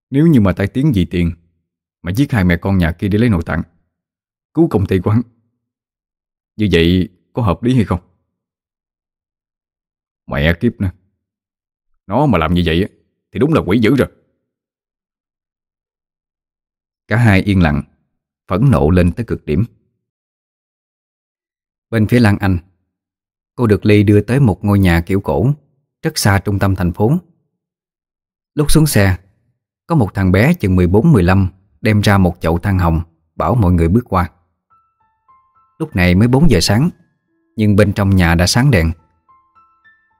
Nếu như mà tai tiếng vì tiền Mà giết hai mẹ con nhà kia để lấy nội tạng, Cứu công ty của hắn, Như vậy có hợp lý hay không? Mẹ kiếp nữa nó mà làm như vậy Thì đúng là quỷ dữ rồi. Cả hai yên lặng, Phẫn nộ lên tới cực điểm. Bên phía Lan Anh, Cô được Ly đưa tới một ngôi nhà kiểu cổ, Rất xa trung tâm thành phố. Lúc xuống xe, Có một thằng bé chừng 14-15 Đem ra một chậu than hồng, Bảo mọi người bước qua. Lúc này mới 4 giờ sáng, Nhưng bên trong nhà đã sáng đèn.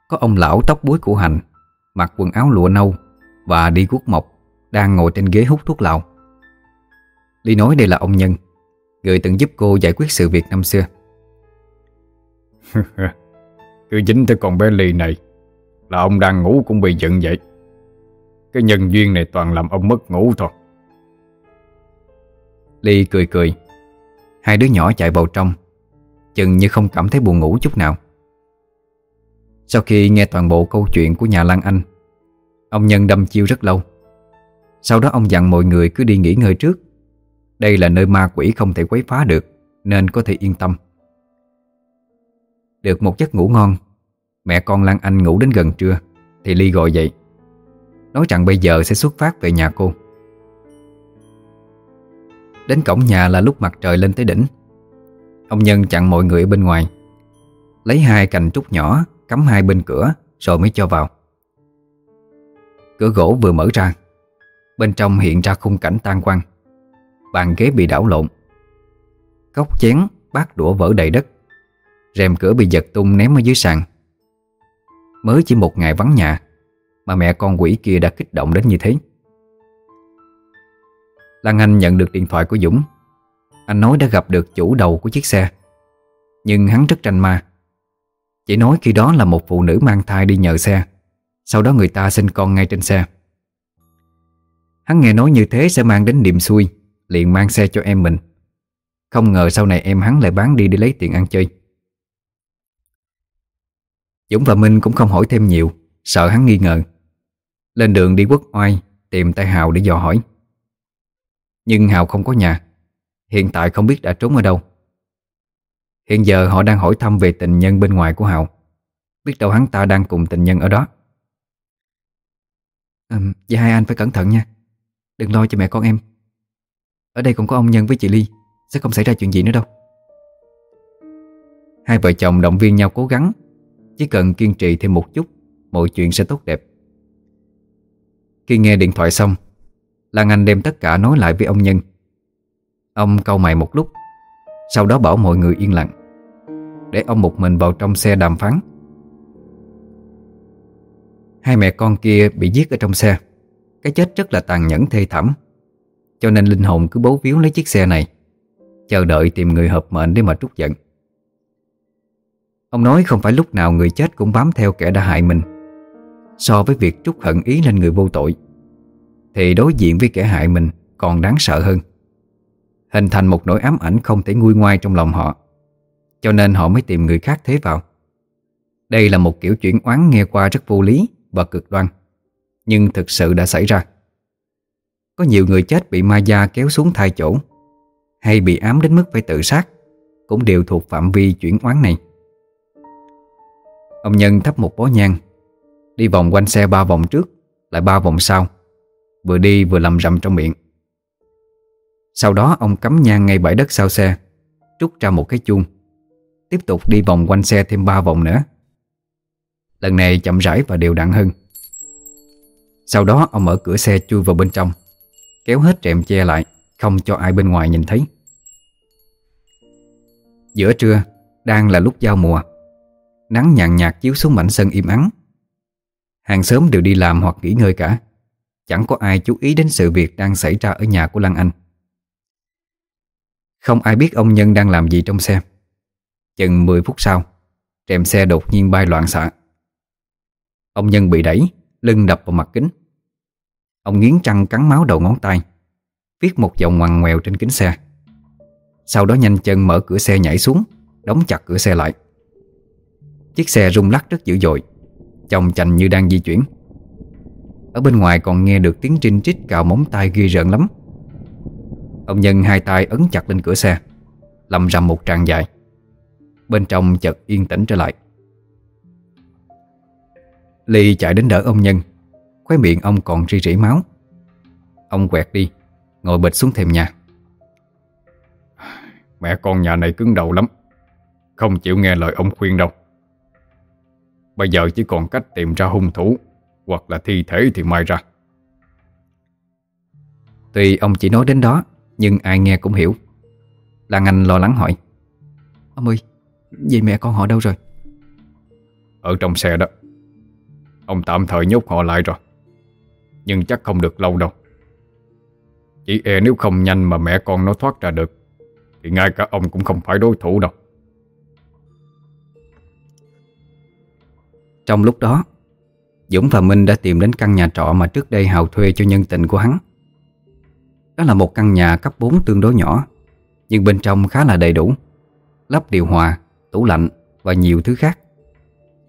Có ông lão tóc búi củ hành Mặc quần áo lụa nâu Và đi guốc mộc Đang ngồi trên ghế hút thuốc lào. Ly nói đây là ông Nhân Người từng giúp cô giải quyết sự việc năm xưa. Cứ dính tới con bé Ly này Là ông đang ngủ cũng bị giận vậy. Cái nhân duyên này toàn làm ông mất ngủ thôi. Ly cười cười. Hai đứa nhỏ chạy vào trong Chừng như không cảm thấy buồn ngủ chút nào sau khi nghe toàn bộ câu chuyện của nhà Lan Anh, Ông Nhân đâm chiêu rất lâu. Sau đó ông dặn mọi người cứ đi nghỉ ngơi trước. Đây là nơi ma quỷ không thể quấy phá được, Nên có thể yên tâm. Được một giấc ngủ ngon, Mẹ con Lan Anh ngủ đến gần trưa, Thì Ly gọi dậy, Nói rằng bây giờ sẽ xuất phát về nhà cô. Đến cổng nhà là lúc mặt trời lên tới đỉnh. Ông Nhân chặn mọi người ở bên ngoài, Lấy hai cành trúc nhỏ Cắm hai bên cửa, Rồi mới cho vào. Cửa gỗ vừa mở ra, Bên trong hiện ra khung cảnh tan quang Bàn ghế bị đảo lộn Cốc chén bát đũa vỡ đầy đất. Rèm cửa bị giật tung ném ở dưới sàn. Mới chỉ một ngày vắng nhà, Mà mẹ con quỷ kia đã kích động đến như thế. Lan Anh nhận được điện thoại của Dũng. Anh nói đã gặp được chủ đầu của chiếc xe, Nhưng hắn rất tranh ma. Chỉ nói khi đó là một phụ nữ mang thai đi nhờ xe. Sau đó người ta sinh con ngay trên xe. Hắn nghe nói như thế sẽ mang đến niềm xui, Liền mang xe cho em mình. Không ngờ sau này em hắn lại bán đi để lấy tiền ăn chơi. Dũng và Minh cũng không hỏi thêm nhiều, Sợ hắn nghi ngờ. Lên đường đi quốc oai, Tìm tay Hào để dò hỏi. Nhưng Hào không có nhà, Hiện tại không biết đã trốn ở đâu. Hiện giờ họ đang hỏi thăm về tình nhân bên ngoài của Hào Biết đâu hắn ta đang cùng tình nhân ở đó. À, Vậy hai anh phải cẩn thận nha. Đừng lo cho mẹ con em. Ở đây còn có ông Nhân với chị Ly. Sẽ không xảy ra chuyện gì nữa đâu. Hai vợ chồng động viên nhau cố gắng. Chỉ cần kiên trì thêm một chút Mọi chuyện sẽ tốt đẹp. Khi nghe điện thoại xong Lan Anh đem tất cả nói lại với ông Nhân. Ông cau mày một lúc. Sau đó bảo mọi người yên lặng. Để ông một mình vào trong xe đàm phán. Hai mẹ con kia bị giết ở trong xe. Cái chết rất là tàn nhẫn thê thảm. Cho nên linh hồn cứ bấu víu lấy chiếc xe này. Chờ đợi tìm người hợp mệnh để mà trút giận. Ông nói không phải lúc nào người chết cũng bám theo kẻ đã hại mình. So với việc trút hận ý lên người vô tội, thì đối diện với kẻ hại mình còn đáng sợ hơn. Hình thành một nỗi ám ảnh không thể nguôi ngoai trong lòng họ. Cho nên họ mới tìm người khác thế vào. Đây là một kiểu chuyển oán nghe qua rất vô lý và cực đoan, Nhưng thực sự đã xảy ra. Có nhiều người chết bị ma gia kéo xuống thai chỗ, Hay bị ám đến mức phải tự sát, Cũng đều thuộc phạm vi chuyển oán này. Ông Nhân thắp một bó nhang, Đi vòng quanh xe ba vòng trước, Lại ba vòng sau, Vừa đi vừa lầm rầm trong miệng. Sau đó ông cắm nhang ngay bãi đất sau xe, Trút ra một cái chuông. Tiếp tục đi vòng quanh xe thêm ba vòng nữa. Lần này chậm rãi và đều đặn hơn. Sau đó ông mở cửa xe chui vào bên trong, Kéo hết rèm che lại, Không cho ai bên ngoài nhìn thấy. Giữa trưa, Đang là lúc giao mùa. Nắng nhàn nhạt chiếu xuống mảnh sân im ắng. Hàng xóm đều đi làm hoặc nghỉ ngơi cả. Chẳng có ai chú ý đến sự việc đang xảy ra ở nhà của lăng Anh. Không ai biết ông Nhân đang làm gì trong xe. Chừng 10 phút sau Rèm xe đột nhiên bay loạn xạ. Ông Nhân bị đẩy, Lưng đập vào mặt kính. Ông nghiến trăng cắn máu đầu ngón tay, Viết một dòng ngoằn ngoèo trên kính xe. Sau đó nhanh chân mở cửa xe nhảy xuống, Đóng chặt cửa xe lại. Chiếc xe rung lắc rất dữ dội, Chồng chành như đang di chuyển. Ở bên ngoài còn nghe được tiếng trinh trích cào móng tay ghi rợn lắm. Ông Nhân hai tay ấn chặt lên cửa xe Lầm rầm một tràng dài. Bên trong chợt yên tĩnh trở lại. Ly chạy đến đỡ ông Nhân Khóe miệng ông còn ri rỉ máu. Ông quẹt đi Ngồi bịch xuống thềm nhà. Mẹ con nhà này cứng đầu lắm Không chịu nghe lời ông khuyên đâu. Bây giờ chỉ còn cách tìm ra hung thủ Hoặc là thi thể thì mai ra. Tuy ông chỉ nói đến đó Nhưng ai nghe cũng hiểu. Lan Anh lo lắng hỏi. Ông ơi, vậy mẹ con họ đâu rồi? Ở trong xe đó. Ông tạm thời nhốt họ lại rồi. Nhưng chắc không được lâu đâu. Chỉ e nếu không nhanh mà mẹ con nó thoát ra được Thì ngay cả ông cũng không phải đối thủ đâu. Trong lúc đó Dũng và Minh đã tìm đến căn nhà trọ mà trước đây Hào thuê cho nhân tình của hắn Đó là một căn nhà cấp 4 tương đối nhỏ Nhưng bên trong khá là đầy đủ. Lắp điều hòa, tủ lạnh và nhiều thứ khác.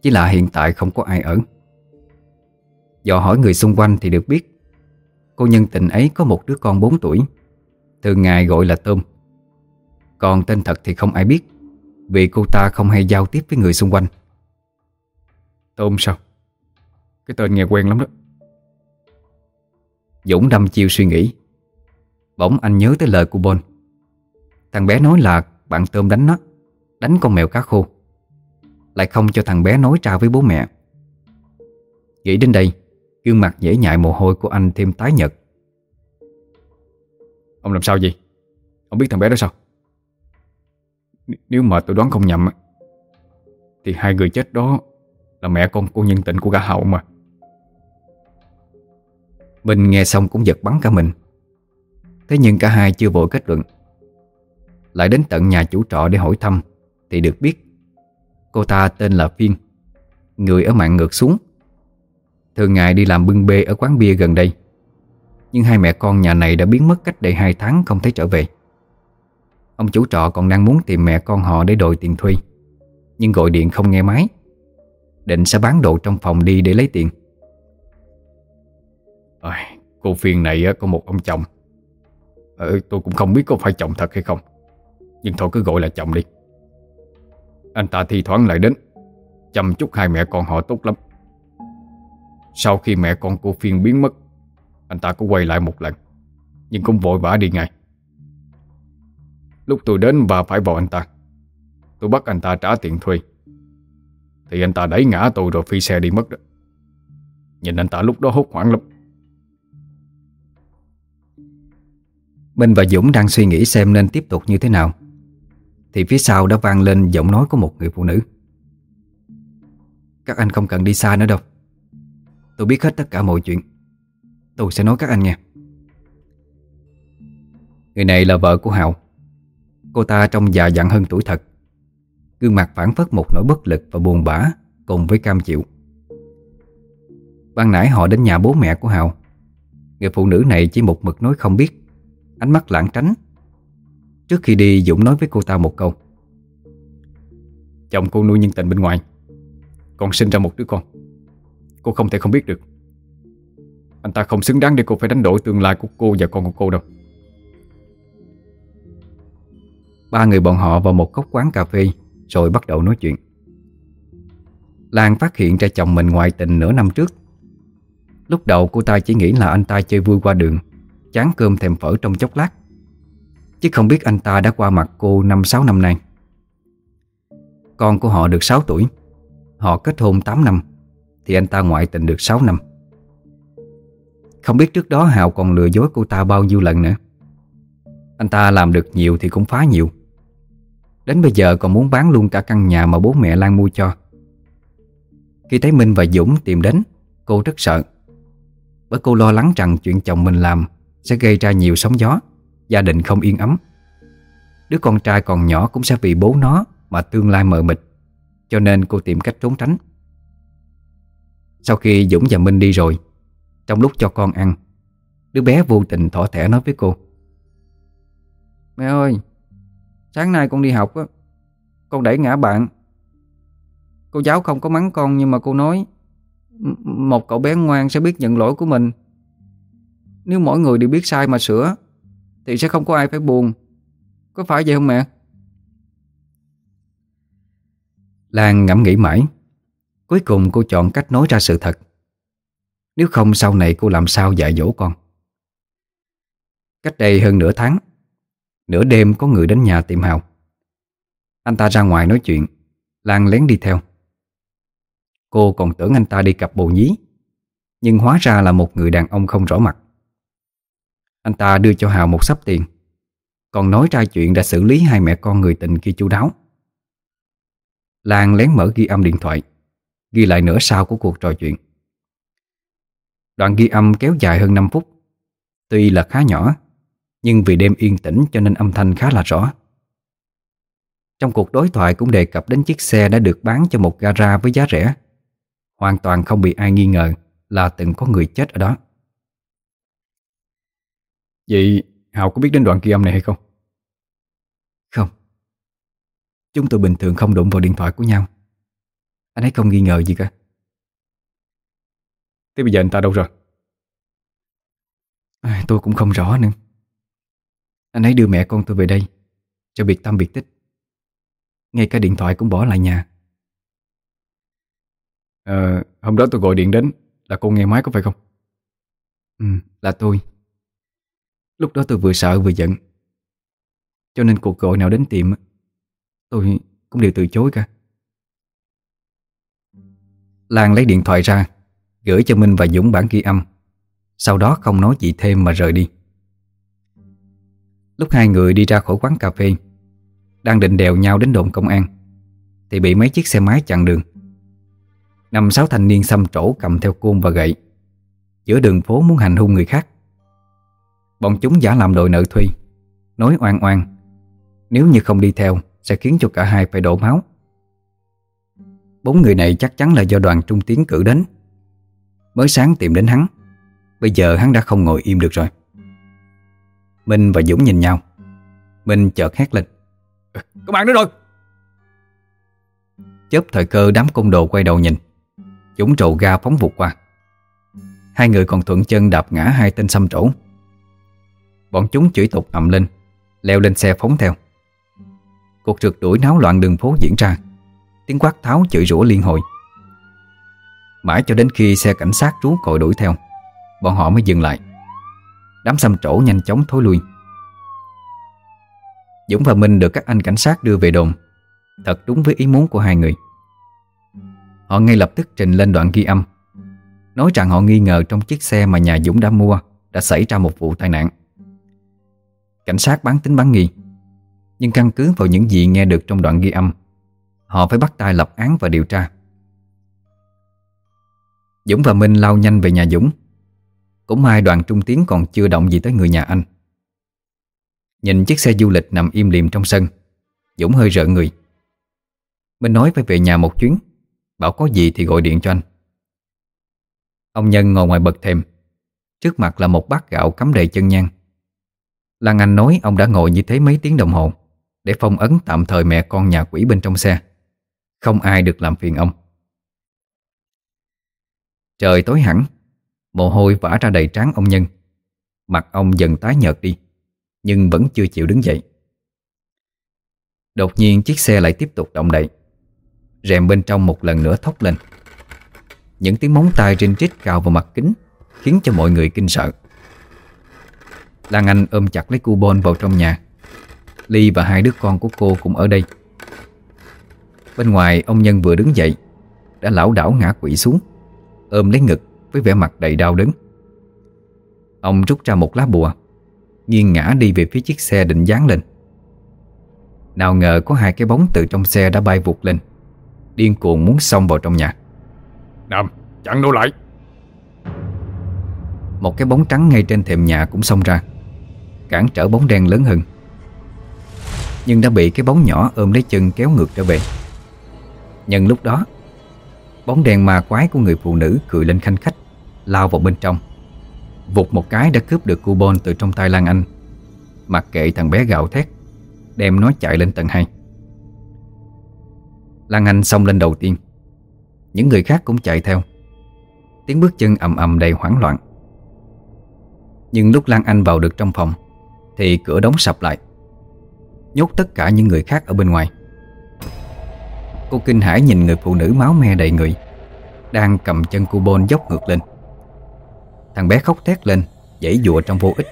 Chỉ là hiện tại không có ai ở. Dò hỏi người xung quanh thì được biết Cô nhân tình ấy có một đứa con 4 tuổi Thường ngày gọi là Tôm. Còn tên thật thì không ai biết Vì cô ta không hay giao tiếp với người xung quanh. Tôm sao? Cái tên nghe quen lắm đó. Dũng đâm chiêu suy nghĩ Bỗng anh nhớ tới lời của Bon Thằng bé nói là bạn Tôm đánh nó Đánh con mèo cá khô. Lại không cho thằng bé nói ra với bố mẹ. Nghĩ đến đây Gương mặt dễ nhại mồ hôi của anh thêm tái nhật Ông làm sao vậy? Ông biết thằng bé đó sao? N Nếu mà tôi đoán không nhầm Thì hai người chết đó Là mẹ con cô nhân tình của gã hậu mà. Minh nghe xong cũng giật bắn cả mình Thế nhưng cả hai chưa vội kết luận. Lại đến tận nhà chủ trọ để hỏi thăm Thì được biết Cô ta tên là Phiên Người ở mạng ngược xuống. Thường ngày đi làm bưng bê ở quán bia gần đây Nhưng hai mẹ con nhà này đã biến mất cách đây hai tháng không thấy trở về. Ông chủ trọ còn đang muốn tìm mẹ con họ để đòi tiền thuê Nhưng gọi điện không nghe máy Định sẽ bán đồ trong phòng đi để lấy tiền. À, Cô Phiên này có một ông chồng ờ, Tôi cũng không biết có phải chồng thật hay không. Nhưng thôi cứ gọi là chồng đi. Anh ta thi thoảng lại đến Chăm chút hai mẹ con họ tốt lắm. Sau khi mẹ con cô Phiên biến mất Anh ta có quay lại một lần Nhưng cũng vội vã đi ngay. Lúc tôi đến và phải vào anh ta Tôi bắt anh ta trả tiền thuê. Thì anh ta đẩy ngã tôi rồi phi xe đi mất đó. Nhìn anh ta lúc đó hốt hoảng lắm. Minh và Dũng đang suy nghĩ xem nên tiếp tục như thế nào. Thì phía sau đã vang lên giọng nói của một người phụ nữ. Các anh không cần đi xa nữa đâu. Tôi biết hết tất cả mọi chuyện. Tôi sẽ nói các anh nghe. Người này là vợ của Hạo. Cô ta trông già dặn hơn tuổi thật. Gương mặt phản phất một nỗi bất lực và buồn bã Cùng với cam chịu. Ban nãy họ đến nhà bố mẹ của Hào Người phụ nữ này chỉ một mực nói không biết Ánh mắt lãng tránh. Trước khi đi, Dũng nói với cô ta một câu. Chồng cô nuôi nhân tình bên ngoài. Còn sinh ra một đứa con. Cô không thể không biết được. Anh ta không xứng đáng để cô phải đánh đổi tương lai của cô và con của cô đâu. Ba người bọn họ vào một cốc quán cà phê, Rồi bắt đầu nói chuyện. Lan phát hiện ra chồng mình ngoại tình nửa năm trước. Lúc đầu cô ta chỉ nghĩ là anh ta chơi vui qua đường. Chán cơm thèm phở trong chốc lát. Chứ không biết anh ta đã qua mặt cô 5-6 năm nay. Con của họ được 6 tuổi, Họ kết hôn 8 năm, Thì anh ta ngoại tình được 6 năm. Không biết trước đó Hào còn lừa dối cô ta bao nhiêu lần nữa. Anh ta làm được nhiều thì cũng phá nhiều. Đến bây giờ còn muốn bán luôn cả căn nhà mà bố mẹ Lan mua cho. Khi thấy Minh và Dũng tìm đến, Cô rất sợ. Bởi cô lo lắng rằng chuyện chồng mình làm sẽ gây ra nhiều sóng gió, Gia đình không yên ấm. Đứa con trai còn nhỏ cũng sẽ vì bố nó Mà tương lai mờ mịt, Cho nên cô tìm cách trốn tránh. Sau khi Dũng và Minh đi rồi, Trong lúc cho con ăn, Đứa bé vô tình thỏ thẻ nói với cô. Mẹ ơi, Sáng nay con đi học á, Con đẩy ngã bạn. Cô giáo không có mắng con nhưng mà cô nói Một cậu bé ngoan sẽ biết nhận lỗi của mình. Nếu mỗi người đều biết sai mà sửa, Thì sẽ không có ai phải buồn. Có phải vậy không mẹ? Lan ngẫm nghĩ mãi. Cuối cùng cô chọn cách nói ra sự thật. Nếu không sau này cô làm sao dạy dỗ con? Cách đây hơn nửa tháng, Nửa đêm có người đến nhà tìm Hào. Anh ta ra ngoài nói chuyện, Lan lén đi theo. Cô còn tưởng anh ta đi cặp bồ nhí, Nhưng hóa ra là một người đàn ông không rõ mặt. Anh ta đưa cho Hào một sắp tiền. Còn nói ra chuyện đã xử lý hai mẹ con người tình kia chu đáo. Lan lén mở ghi âm điện thoại, Ghi lại nửa sau của cuộc trò chuyện. Đoạn ghi âm kéo dài hơn 5 phút. Tuy là khá nhỏ, Nhưng vì đêm yên tĩnh cho nên âm thanh khá là rõ. Trong cuộc đối thoại cũng đề cập đến chiếc xe đã được bán cho một gara với giá rẻ. Hoàn toàn không bị ai nghi ngờ là từng có người chết ở đó. Vậy Hào có biết đến đoạn ghi âm này hay không? Không. Chúng tôi bình thường không đụng vào điện thoại của nhau. Anh ấy không nghi ngờ gì cả. Thế bây giờ anh ta đâu rồi? à, Tôi cũng không rõ nữa. Anh ấy đưa mẹ con tôi về đây Cho biệt tâm biệt tích. Ngay cả điện thoại cũng bỏ lại nhà. Ờ, hôm đó tôi gọi điện đến Là cô nghe máy có phải không? Ừ, là tôi Lúc đó tôi vừa sợ vừa giận. Cho nên cuộc gọi nào đến tiệm Tôi cũng đều từ chối cả. Lan lấy điện thoại ra, Gửi cho Minh và Dũng bản ghi âm. Sau đó không nói gì thêm mà rời đi. Lúc hai người đi ra khỏi quán cà phê, Đang định đèo nhau đến đồn công an, Thì bị mấy chiếc xe máy chặn đường. Năm sáu thanh niên xăm trổ cầm theo côn và gậy. Giữa đường phố muốn hành hung người khác Bọn chúng giả làm đội nợ thuê. Nói oan oan Nếu như không đi theo Sẽ khiến cho cả hai phải đổ máu. Bốn người này chắc chắn là do đoàn trung tiến cử đến. Mới sáng tìm đến hắn Bây giờ hắn đã không ngồi im được rồi. Minh và Dũng nhìn nhau. Minh chợt hét lên. Có bạn nữa rồi. Chớp thời cơ đám côn đồ quay đầu nhìn. Dũng trầu ga phóng vụt qua. Hai người còn thuận chân đạp ngã hai tên xăm trổ Bọn chúng chửi tục ầm lên, Leo lên xe phóng theo. Cuộc rượt đuổi náo loạn đường phố diễn ra, Tiếng quát tháo chửi rủa liên hồi. Mãi cho đến khi xe cảnh sát rú còi đuổi theo, Bọn họ mới dừng lại. Đám xăm trổ nhanh chóng thối lui. Dũng và Minh được các anh cảnh sát đưa về đồn, Thật đúng với ý muốn của hai người. Họ ngay lập tức trình lên đoạn ghi âm, Nói rằng họ nghi ngờ trong chiếc xe mà nhà Dũng đã mua Đã xảy ra một vụ tai nạn. Cảnh sát bán tính bán nghi. Nhưng căn cứ vào những gì nghe được trong đoạn ghi âm, Họ phải bắt tay lập án và điều tra. Dũng và Minh lao nhanh về nhà Dũng. Cũng may đoàn trung tiến còn chưa động gì tới người nhà anh. Nhìn chiếc xe du lịch nằm im lìm trong sân, Dũng hơi rợ người. Minh nói phải về nhà một chuyến, Bảo có gì thì gọi điện cho anh. Ông Nhân ngồi ngoài bậc thềm, Trước mặt là một bát gạo cắm đầy chân nhang. Lan Anh nói ông đã ngồi như thế mấy tiếng đồng hồ, Để phong ấn tạm thời mẹ con nhà quỷ bên trong xe. Không ai được làm phiền ông. Trời tối hẳn, Mồ hôi vã ra đầy trán ông Nhân. Mặt ông dần tái nhợt đi, Nhưng vẫn chưa chịu đứng dậy. Đột nhiên chiếc xe lại tiếp tục động đậy, Rèm bên trong một lần nữa thốc lên. Những tiếng móng tay rinh rít cào vào mặt kính, Khiến cho mọi người kinh sợ. Lan Anh ôm chặt lấy cu Bon vào trong nhà. Ly và hai đứa con của cô cũng ở đây. Bên ngoài ông Nhân vừa đứng dậy Đã lão đảo ngã quỵ xuống Ôm lấy ngực với vẻ mặt đầy đau đớn. Ông rút ra một lá bùa Nghiêng ngã đi về phía chiếc xe định dán lên. Nào ngờ có hai cái bóng từ trong xe đã bay vụt lên. Điên cuồng muốn xông vào trong nhà. Nam, chặn nó lại. Một cái bóng trắng ngay trên thềm nhà cũng xông ra Cản trở bóng đen lớn hơn. Nhưng đã bị cái bóng nhỏ ôm lấy chân kéo ngược trở về. Nhân lúc đó, Bóng đèn ma quái của người phụ nữ cười lên khanh khách, Lao vào bên trong. Vụt một cái đã cướp được coupon từ trong tay Lan Anh. Mặc kệ thằng bé gạo thét, Đem nó chạy lên tầng 2 Lan Anh xông lên đầu tiên. Những người khác cũng chạy theo. Tiếng bước chân ầm ầm đầy hoảng loạn. Nhưng lúc Lan Anh vào được trong phòng thì cửa đóng sập lại. Nhốt tất cả những người khác ở bên ngoài. Cô kinh hãi nhìn người phụ nữ máu me đầy người, Đang cầm chân cu bôn dốc ngược lên. Thằng bé khóc thét lên, Dãy dụa trong vô ích.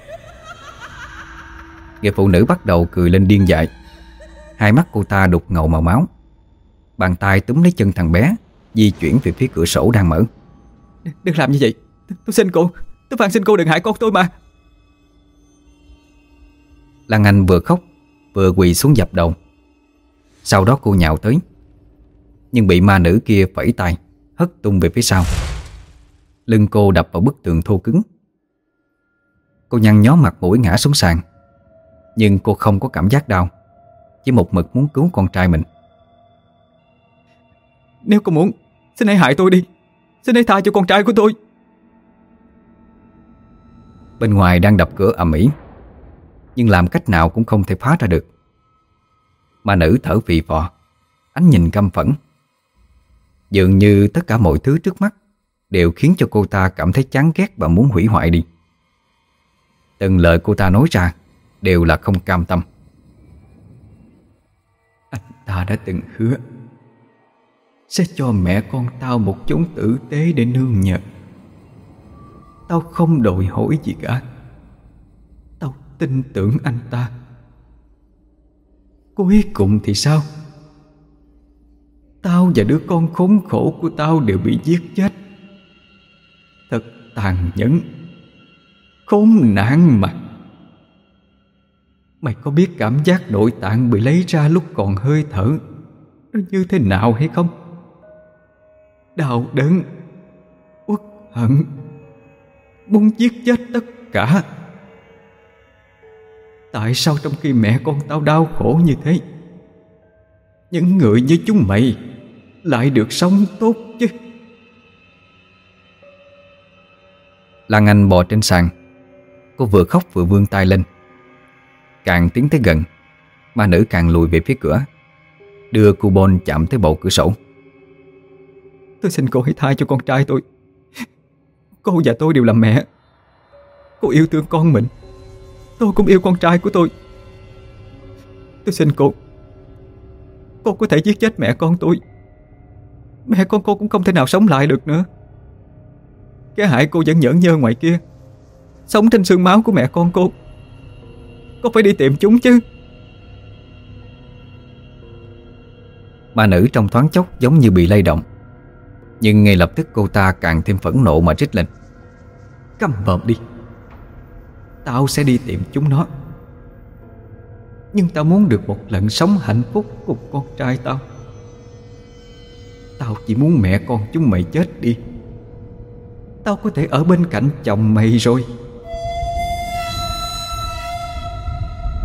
Người phụ nữ bắt đầu cười lên điên dại. Hai mắt cô ta đục ngầu màu máu. Bàn tay túm lấy chân thằng bé, Di chuyển về phía cửa sổ đang mở. Đừng làm như vậy. Tôi xin cô, Tôi van xin cô đừng hại con tôi mà. Lan Anh vừa khóc Vừa quỳ xuống dập đầu. Sau đó cô nhào tới Nhưng bị ma nữ kia phẩy tay Hất tung về phía sau. Lưng cô đập vào bức tường thô cứng. Cô nhăn nhó mặt mũi ngã xuống sàn Nhưng cô không có cảm giác đau Chỉ một mực muốn cứu con trai mình. Nếu cô muốn Xin hãy hại tôi đi. Xin hãy tha cho con trai của tôi. Bên ngoài đang đập cửa ầm ĩ nhưng làm cách nào cũng không thể phá ra được. Mà nữ thở phì phò, Ánh nhìn căm phẫn. Dường như tất cả mọi thứ trước mắt Đều khiến cho cô ta cảm thấy chán ghét Và muốn hủy hoại đi. Từng lời cô ta nói ra Đều là không cam tâm. Anh ta đã từng hứa Sẽ cho mẹ con tao một chốn tử tế để nương nhờ. Tao không đòi hỏi gì cả tin tưởng anh ta. Cuối cùng thì sao? Tao và đứa con khốn khổ của tao đều bị giết chết. Thật tàn nhẫn. Khốn nạn mà. Mày có biết cảm giác nội tạng bị lấy ra lúc còn hơi thở Nó như thế nào hay không? Đau đớn, Uất hận, Muốn giết chết tất cả. Tại sao trong khi mẹ con tao đau khổ như thế? Những người như chúng mày Lại được sống tốt chứ? Lan Anh bò trên sàn. Cô vừa khóc vừa vươn tay lên. Càng tiến tới gần Ma nữ càng lùi về phía cửa Đưa cu bôn chạm tới bầu cửa sổ. Tôi xin cô hãy tha cho con trai tôi. Cô và tôi đều là mẹ. Cô yêu thương con mình Tôi cũng yêu con trai của tôi. Tôi xin cô. Cô có thể giết chết mẹ con tôi. Mẹ con cô cũng không thể nào sống lại được nữa. Cái hại cô vẫn nhẫn nhơ ngoài kia. Sống trên xương máu của mẹ con cô. Cô phải đi tìm chúng chứ. Ma nữ trong thoáng chốc giống như bị lay động. Nhưng ngay lập tức cô ta càng thêm phẫn nộ mà trích lên. Câm bợm đi. Tao sẽ đi tìm chúng nó. Nhưng tao muốn được một lần sống hạnh phúc cùng con trai tao. Tao chỉ muốn mẹ con chúng mày chết đi. Tao có thể ở bên cạnh chồng mày rồi.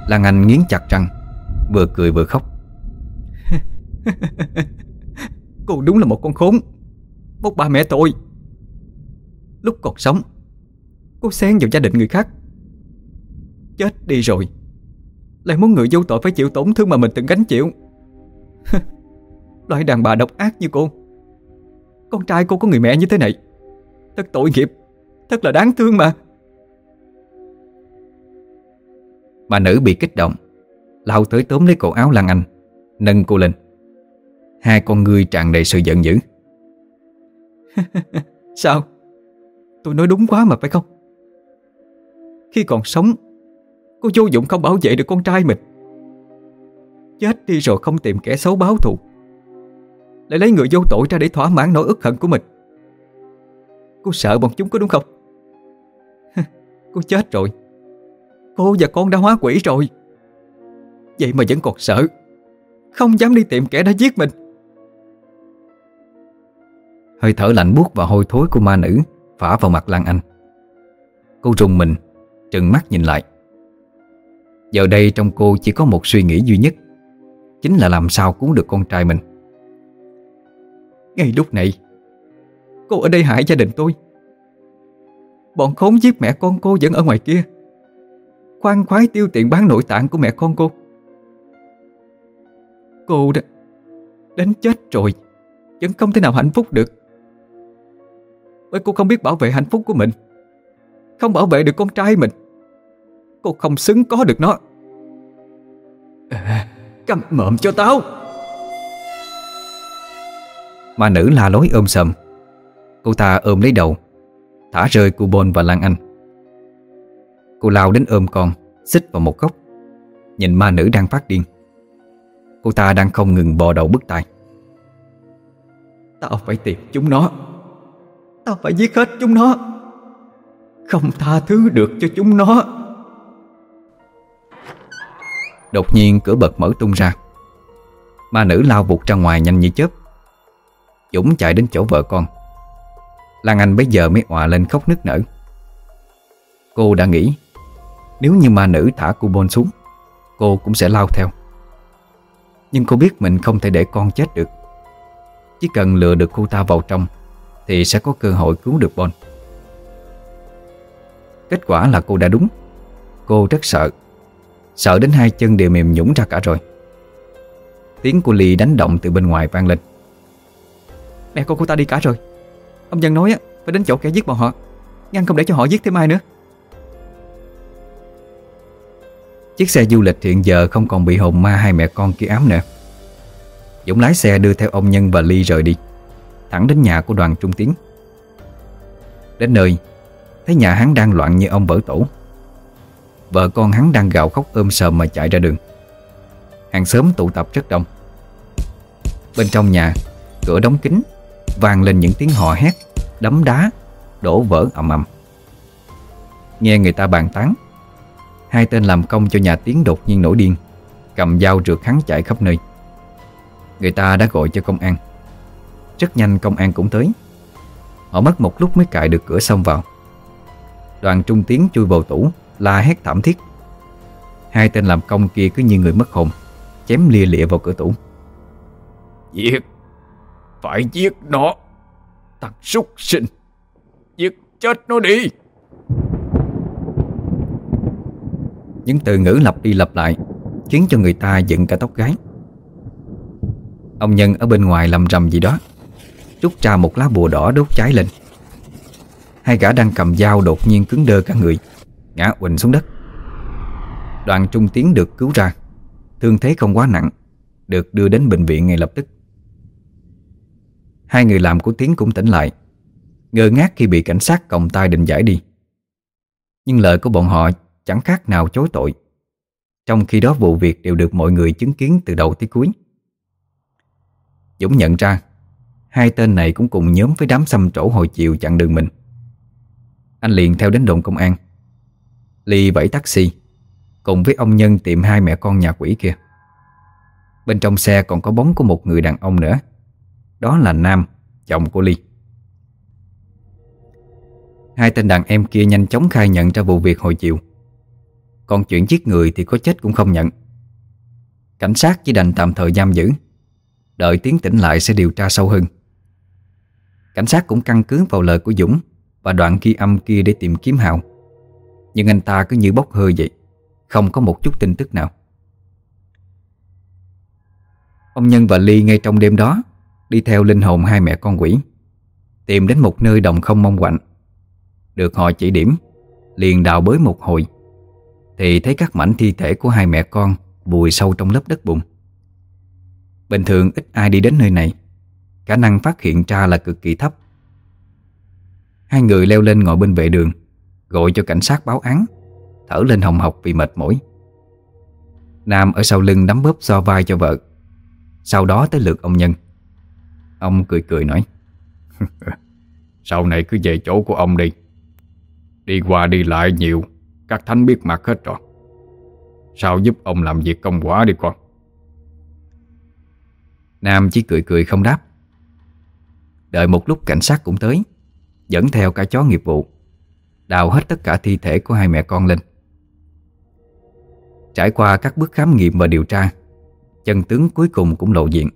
Lan Anh nghiến chặt răng, Vừa cười vừa khóc. Cô đúng là một con khốn Một bà mẹ tôi. Lúc còn sống, Cô xen vào gia đình người khác. Chết đi rồi. Lại muốn người vô tội phải chịu tổn thương mà mình từng gánh chịu. Loại đàn bà độc ác như cô. Con trai cô có người mẹ như thế này. Thật tội nghiệp. Thật là đáng thương mà. Bà nữ bị kích động. Lao tới tóm lấy cổ áo Lan Anh Nâng cô lên. Hai con ngươi tràn đầy sự giận dữ. Sao? Tôi nói đúng quá mà phải không? Khi còn sống Cô vô dụng không bảo vệ được con trai mình. Chết đi rồi không tìm kẻ xấu báo thù. Lại lấy người vô tội ra để thỏa mãn nỗi ức hận của mình. Cô sợ bọn chúng có đúng không? Cô chết rồi. Cô và con đã hóa quỷ rồi. Vậy mà vẫn còn sợ. Không dám đi tìm kẻ đã giết mình. Hơi thở lạnh buốt và hôi thối của ma nữ Phả vào mặt Lan Anh. Cô rùng mình, Trừng mắt nhìn lại. Giờ đây trong cô chỉ có một suy nghĩ duy nhất, Chính là làm sao cứu được con trai mình. Ngay lúc này, Cô ở đây hại gia đình tôi. Bọn khốn giết mẹ con cô vẫn ở ngoài kia, Khoan khoái tiêu tiền bán nội tạng của mẹ con cô. Cô đã Đến chết rồi, Vẫn không thể nào hạnh phúc được. Bởi cô không biết bảo vệ hạnh phúc của mình, Không bảo vệ được con trai mình. Cô không xứng có được nó. À, Cầm mộm cho tao. Ma nữ la lối ôm sầm. Cô ta ôm lấy đầu Thả rơi cô Bôn và Lan Anh. Cô lao đến ôm con Xích vào một góc. Nhìn ma nữ đang phát điên. Cô ta đang không ngừng bò đầu bức tai. Tao phải tìm chúng nó. Tao phải giết hết chúng nó. Không tha thứ được cho chúng nó. Đột nhiên cửa bật mở tung ra. Ma nữ lao vụt ra ngoài nhanh như chớp. Dũng chạy đến chỗ vợ con. Lan Anh bây giờ mới òa lên khóc nức nở. Cô đã nghĩ, Nếu như ma nữ thả cô bôn xuống, Cô cũng sẽ lao theo. Nhưng cô biết mình không thể để con chết được. Chỉ cần lừa được cô ta vào trong, Thì sẽ có cơ hội cứu được Bon. Kết quả là cô đã đúng. Cô rất sợ. Sợ đến hai chân đều mềm nhũng ra cả rồi. Tiếng của Ly đánh động từ bên ngoài vang lên. Mẹ con cô ta đi cả rồi. Ông dân nói á phải đến chỗ kẻ giết bọn họ. Ngăn không để cho họ giết thêm ai nữa. Chiếc xe du lịch hiện giờ không còn bị hồn ma hai mẹ con kia ám nữa. Dũng lái xe đưa theo ông Nhân và Ly rời đi Thẳng đến nhà của đoàn Trung Tiến Đến nơi Thấy nhà hắn đang loạn như ông vỡ tổ Vợ con hắn đang gào khóc ôm sờm mà chạy ra đường. Hàng xóm tụ tập rất đông. Bên trong nhà, Cửa đóng kín, vang lên những tiếng hò hét, Đấm đá, Đổ vỡ ầm ầm. Nghe người ta bàn tán, Hai tên làm công cho nhà Tiến đột nhiên nổi điên, Cầm dao rượt hắn chạy khắp nơi. Người ta đã gọi cho công an. Rất nhanh công an cũng tới. Họ mất một lúc mới cài được cửa xông vào. Đoàn trung tiến chui vào tủ. La hét thảm thiết. Hai tên làm công kia cứ như người mất hồn Chém lia lịa vào cửa tủ. Giết! Phải giết nó! Thằng súc sinh! Giết chết nó đi! Những từ ngữ lặp đi lặp lại Khiến cho người ta dựng cả tóc gái. Ông Nhân ở bên ngoài làm rầm gì đó Rút ra một lá bùa đỏ đốt cháy lên. Hai gã đang cầm dao đột nhiên cứng đơ cả người Ngã quỳnh xuống đất. Đoàn trung tiến được cứu ra. Thương thế không quá nặng, Được đưa đến bệnh viện ngay lập tức. Hai người làm của Tiến cũng tỉnh lại. Ngơ ngác khi bị cảnh sát còng tay định giải đi. Nhưng lời của bọn họ chẳng khác nào chối tội. Trong khi đó vụ việc đều được mọi người chứng kiến từ đầu tới cuối. Dũng nhận ra, Hai tên này cũng cùng nhóm với đám xăm trổ hồi chiều chặn đường mình. Anh liền theo đến đồn công an. Ly vẫy taxi Cùng với ông Nhân tìm hai mẹ con nhà quỷ kia. Bên trong xe còn có bóng của một người đàn ông nữa. Đó là Nam, chồng của Ly. Hai tên đàn em kia nhanh chóng khai nhận ra vụ việc hồi chiều. Còn chuyện giết người thì có chết cũng không nhận. Cảnh sát chỉ đành tạm thời giam giữ Đợi tiến tỉnh lại sẽ điều tra sâu hơn. Cảnh sát cũng căn cứ vào lời của Dũng Và đoạn ghi âm kia để tìm kiếm Hào nhưng anh ta cứ như bốc hơi vậy, Không có một chút tin tức nào. Ông Nhân và Ly ngay trong đêm đó Đi theo linh hồn hai mẹ con quỷ, Tìm đến một nơi đồng không mong quạnh. Được họ chỉ điểm, Liền đào bới một hồi, Thì thấy các mảnh thi thể của hai mẹ con Vùi sâu trong lớp đất bùn. Bình thường ít ai đi đến nơi này, Khả năng phát hiện ra là cực kỳ thấp. Hai người leo lên ngồi bên vệ đường Gọi cho cảnh sát báo án. Thở lên hồng hộc vì mệt mỏi. Nam ở sau lưng nắm bóp so vai cho vợ. Sau đó tới lượt ông Nhân. Ông cười cười nói, Sau này cứ về chỗ của ông đi. Đi qua đi lại nhiều, Các thánh biết mặt hết rồi. Sao giúp ông làm việc công quả đi con? Nam chỉ cười cười không đáp. Đợi một lúc cảnh sát cũng tới, Dẫn theo cả chó nghiệp vụ. Đào hết tất cả thi thể của hai mẹ con lên. Trải qua các bước khám nghiệm và điều tra, Chân tướng cuối cùng cũng lộ diện.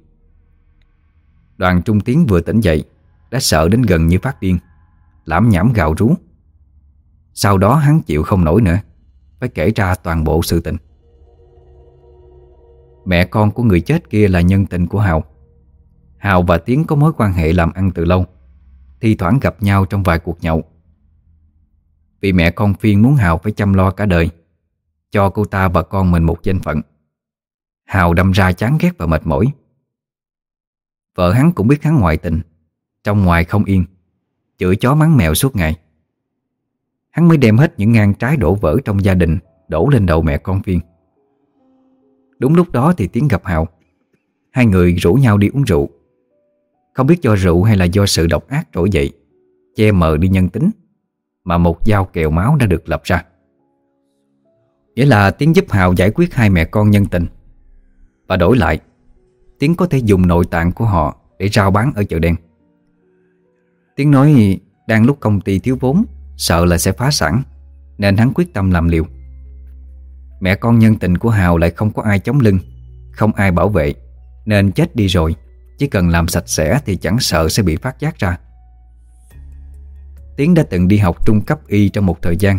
Đoàn Trung Tiến vừa tỉnh dậy, Đã sợ đến gần như phát điên, Lãm nhảm gào rú. Sau đó hắn chịu không nổi nữa, Phải kể ra toàn bộ sự tình. Mẹ con của người chết kia là nhân tình của Hào. Hào và Tiến có mối quan hệ làm ăn từ lâu, Thi thoảng gặp nhau trong vài cuộc nhậu. Vì mẹ con Phiên muốn Hào phải chăm lo cả đời, Cho cô ta và con mình một danh phận. Hào đâm ra chán ghét và mệt mỏi. Vợ hắn cũng biết hắn ngoại tình, Trong ngoài không yên, Chửi chó mắng mèo suốt ngày. Hắn mới đem hết những ngang trái đổ vỡ trong gia đình, Đổ lên đầu mẹ con phiên. Đúng lúc đó thì Tiến gặp Hào. Hai người rủ nhau đi uống rượu. Không biết do rượu hay là do sự độc ác trỗi dậy, Che mờ đi nhân tính. Mà một dao kèo máu đã được lập ra. Nghĩa là Tiến giúp Hào giải quyết hai mẹ con nhân tình. Và đổi lại Tiến có thể dùng nội tạng của họ Để rao bán ở chợ đen. Tiến nói đang lúc công ty thiếu vốn, Sợ là sẽ phá sản, Nên hắn quyết tâm làm liều. Mẹ con nhân tình của Hào lại không có ai chống lưng, Không ai bảo vệ, Nên chết đi rồi. Chỉ cần làm sạch sẽ thì chẳng sợ sẽ bị phát giác ra. Tiến đã từng đi học trung cấp y trong một thời gian.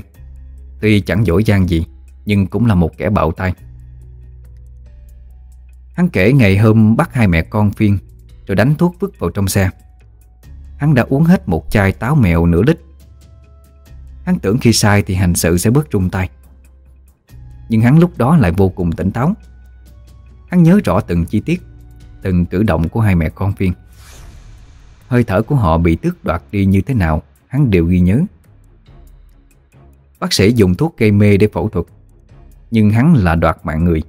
Tuy chẳng giỏi giang gì, Nhưng cũng là một kẻ bạo tay Hắn kể ngày hôm bắt hai mẹ con phiên, Rồi đánh thuốc vứt vào trong xe. Hắn đã uống hết một chai táo mèo nửa lít. Hắn tưởng khi sai thì hành sự sẽ bớt rung tay Nhưng hắn lúc đó lại vô cùng tỉnh táo. Hắn nhớ rõ từng chi tiết, Từng cử động của hai mẹ con phiên. Hơi thở của họ bị tước đoạt đi như thế nào Hắn đều ghi nhớ. Bác sĩ dùng thuốc gây mê để phẫu thuật, Nhưng hắn là đoạt mạng người.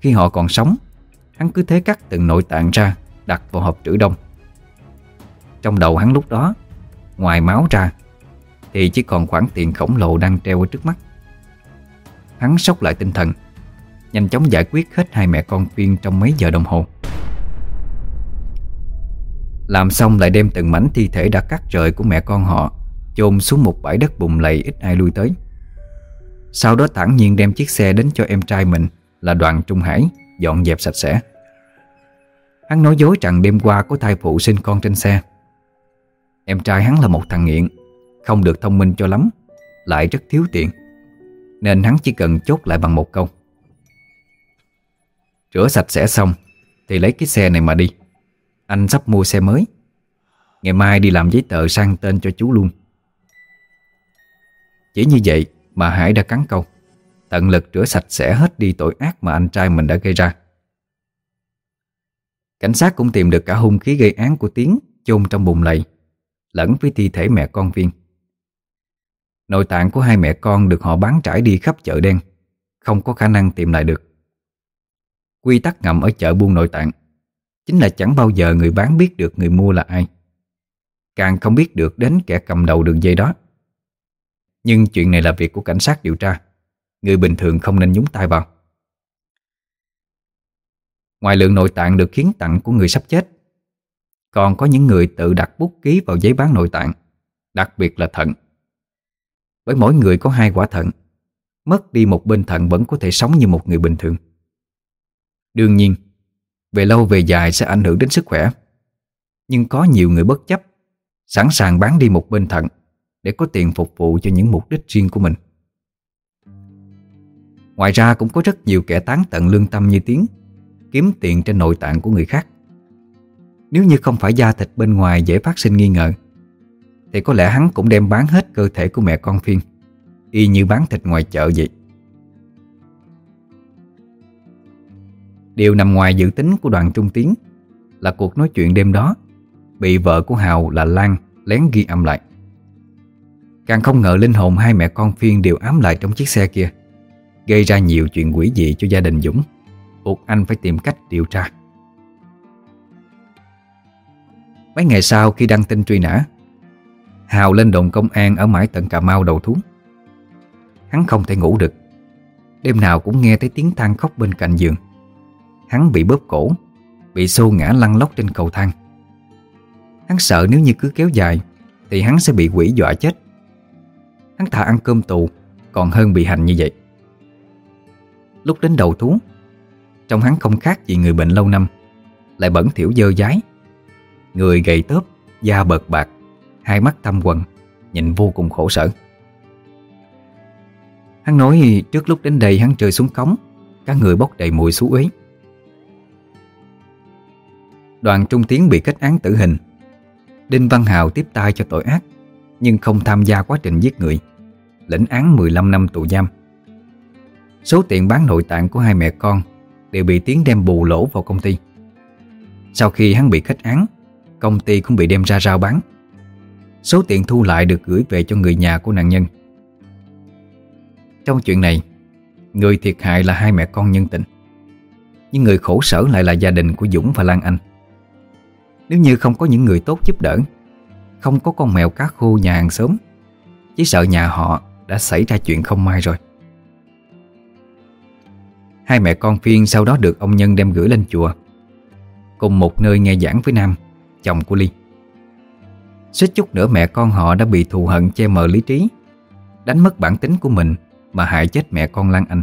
Khi họ còn sống, Hắn cứ thế cắt từng nội tạng ra, Đặt vào hộp trữ đông. Trong đầu hắn lúc đó, Ngoài máu ra, Thì chỉ còn khoản tiền khổng lồ đang treo ở trước mắt. Hắn sốc lại tinh thần, Nhanh chóng giải quyết hết hai mẹ con Phiên trong mấy giờ đồng hồ. Làm xong lại đem từng mảnh thi thể đã cắt rời của mẹ con họ, Chôn xuống một bãi đất bùn lầy ít ai lui tới. Sau đó thẳng nhiên đem chiếc xe đến cho em trai mình, Là đoàn Trung Hải, Dọn dẹp sạch sẽ. Hắn nói dối rằng đêm qua có thai phụ sinh con trên xe. Em trai hắn là một thằng nghiện, Không được thông minh cho lắm, Lại rất thiếu tiền, Nên hắn chỉ cần chốt lại bằng một câu. Rửa sạch sẽ xong, Thì lấy cái xe này mà đi. Anh sắp mua xe mới Ngày mai đi làm giấy tờ sang tên cho chú luôn Chỉ như vậy mà Hải đã cắn câu Tận lực rửa sạch sẽ hết đi tội ác mà anh trai mình đã gây ra Cảnh sát cũng tìm được cả hung khí gây án của Tiến chôn trong bùn lầy lẫn với thi thể mẹ con Viên. Nội tạng của hai mẹ con được họ bán trải đi khắp chợ đen, không có khả năng tìm lại được. Quy tắc ngầm ở chợ buôn nội tạng chính là chẳng bao giờ người bán biết được người mua là ai. Càng không biết được đến kẻ cầm đầu đường dây đó. Nhưng chuyện này là việc của cảnh sát điều tra, người bình thường không nên nhúng tay vào. Ngoài lượng nội tạng được khiến tặng của người sắp chết Còn có những người tự đặt bút ký vào giấy bán nội tạng Đặc biệt là thận Bởi mỗi người có hai quả thận Mất đi một bên thận vẫn có thể sống như một người bình thường Đương nhiên về lâu về dài sẽ ảnh hưởng đến sức khỏe. Nhưng có nhiều người bất chấp, Sẵn sàng bán đi một bên thận Để có tiền phục vụ cho những mục đích riêng của mình. Ngoài ra cũng có rất nhiều kẻ tán tận lương tâm như Tiến, Kiếm tiền trên nội tạng của người khác. Nếu như không phải da thịt bên ngoài dễ phát sinh nghi ngờ, Thì có lẽ hắn cũng đem bán hết cơ thể của mẹ con Phiên, Y như bán thịt ngoài chợ vậy. Điều nằm ngoài dự tính của đoàn Trung Tiến Là cuộc nói chuyện đêm đó Bị vợ của Hào là Lan lén ghi âm lại Càng không ngờ linh hồn hai mẹ con Phiên đều ám lại trong chiếc xe kia Gây ra nhiều chuyện quỷ dị cho gia đình Dũng buộc anh phải tìm cách điều tra. Mấy ngày sau khi đăng tin truy nã, Hào lên đồn công an ở mãi tận Cà Mau đầu thú. Hắn không thể ngủ được, đêm nào cũng nghe thấy tiếng than khóc bên cạnh giường. Hắn bị bóp cổ, bị xô ngã lăn lóc trên cầu thang. Hắn sợ nếu như cứ kéo dài thì hắn sẽ bị quỷ dọa chết. Hắn thà ăn cơm tù còn hơn bị hành như vậy. Lúc đến đầu thú Trông hắn không khác gì người bệnh lâu năm Lại bẩn thiểu dơ dái Người gầy tớp, da bợt bạc Hai mắt thâm quần Nhìn vô cùng khổ sở Hắn nói trước lúc đến đây hắn rơi xuống cống Các người bốc đầy mùi xú uế Đoàn Trung Tiến bị kết án tử hình. Đinh Văn Hào tiếp tay cho tội ác, Nhưng không tham gia quá trình giết người, Lĩnh án 15 năm tù giam. Số tiền bán nội tạng của hai mẹ con Đều bị Tiến đem bù lỗ vào công ty. Sau khi hắn bị kết án, Công ty cũng bị đem ra rao bán. Số tiền thu lại được gửi về cho người nhà của nạn nhân. Trong chuyện này, Người thiệt hại là hai mẹ con nhân tình, Nhưng người khổ sở lại là gia đình của Dũng và Lan Anh. Nếu như không có những người tốt giúp đỡ, Không có con mèo cá khô nhà hàng xóm, Chỉ sợ nhà họ đã xảy ra chuyện không may rồi. Hai mẹ con Phiên sau đó được ông Nhân đem gửi lên chùa, Cùng một nơi nghe giảng với Nam, Chồng của Ly. Suýt chút nữa mẹ con họ đã bị thù hận che mờ lý trí, Đánh mất bản tính của mình Mà hại chết mẹ con Lan Anh.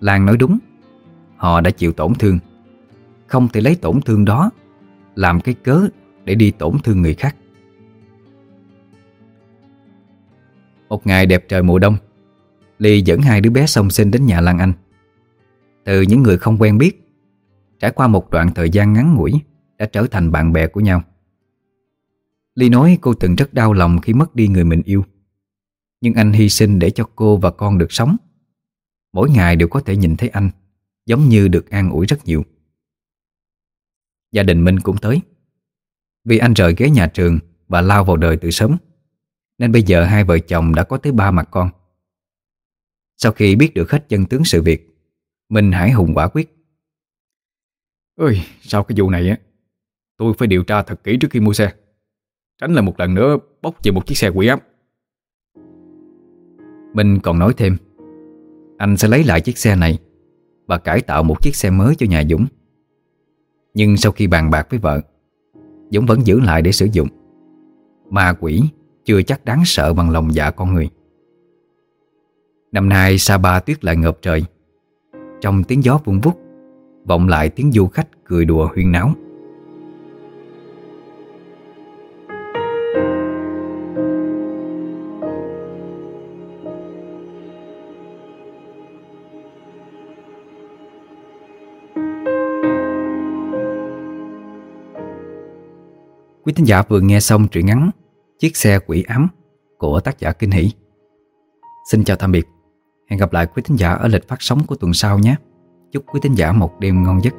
Lan nói đúng, Họ đã chịu tổn thương, Không thể lấy tổn thương đó làm cái cớ để đi tổn thương người khác. Một ngày đẹp trời mùa đông, Ly dẫn hai đứa bé song sinh đến nhà Lan Anh. Từ những người không quen biết, Trải qua một đoạn thời gian ngắn ngủi, Đã trở thành bạn bè của nhau. Ly nói cô từng rất đau lòng khi mất đi người mình yêu. Nhưng anh hy sinh để cho cô và con được sống. Mỗi ngày đều có thể nhìn thấy anh, Giống như được an ủi rất nhiều. Gia đình Minh cũng tới. Vì anh rời ghế nhà trường Và lao vào đời từ sớm Nên bây giờ hai vợ chồng đã có tới ba mặt con. Sau khi biết được hết chân tướng sự việc Minh Hải Hùng quả quyết. Ơi, sau cái vụ này á? Tôi phải điều tra thật kỹ trước khi mua xe. Tránh là một lần nữa bốc về một chiếc xe quỷ áp. Minh còn nói thêm Anh sẽ lấy lại chiếc xe này Và cải tạo một chiếc xe mới cho nhà Dũng nhưng sau khi bàn bạc với vợ, Dũng vẫn giữ lại để sử dụng. Ma quỷ chưa chắc đáng sợ bằng lòng dạ con người. Năm nay sa ba tuyết lại ngợp trời. Trong tiếng gió vung vút, Vọng lại tiếng du khách cười đùa huyên náo. Quý thính giả vừa nghe xong truyện ngắn Chiếc xe quỷ ám của tác giả Kinh Hỷ. Xin chào tạm biệt. Hẹn gặp lại quý thính giả ở lịch phát sóng của tuần sau nhé. Chúc quý thính giả một đêm ngon giấc.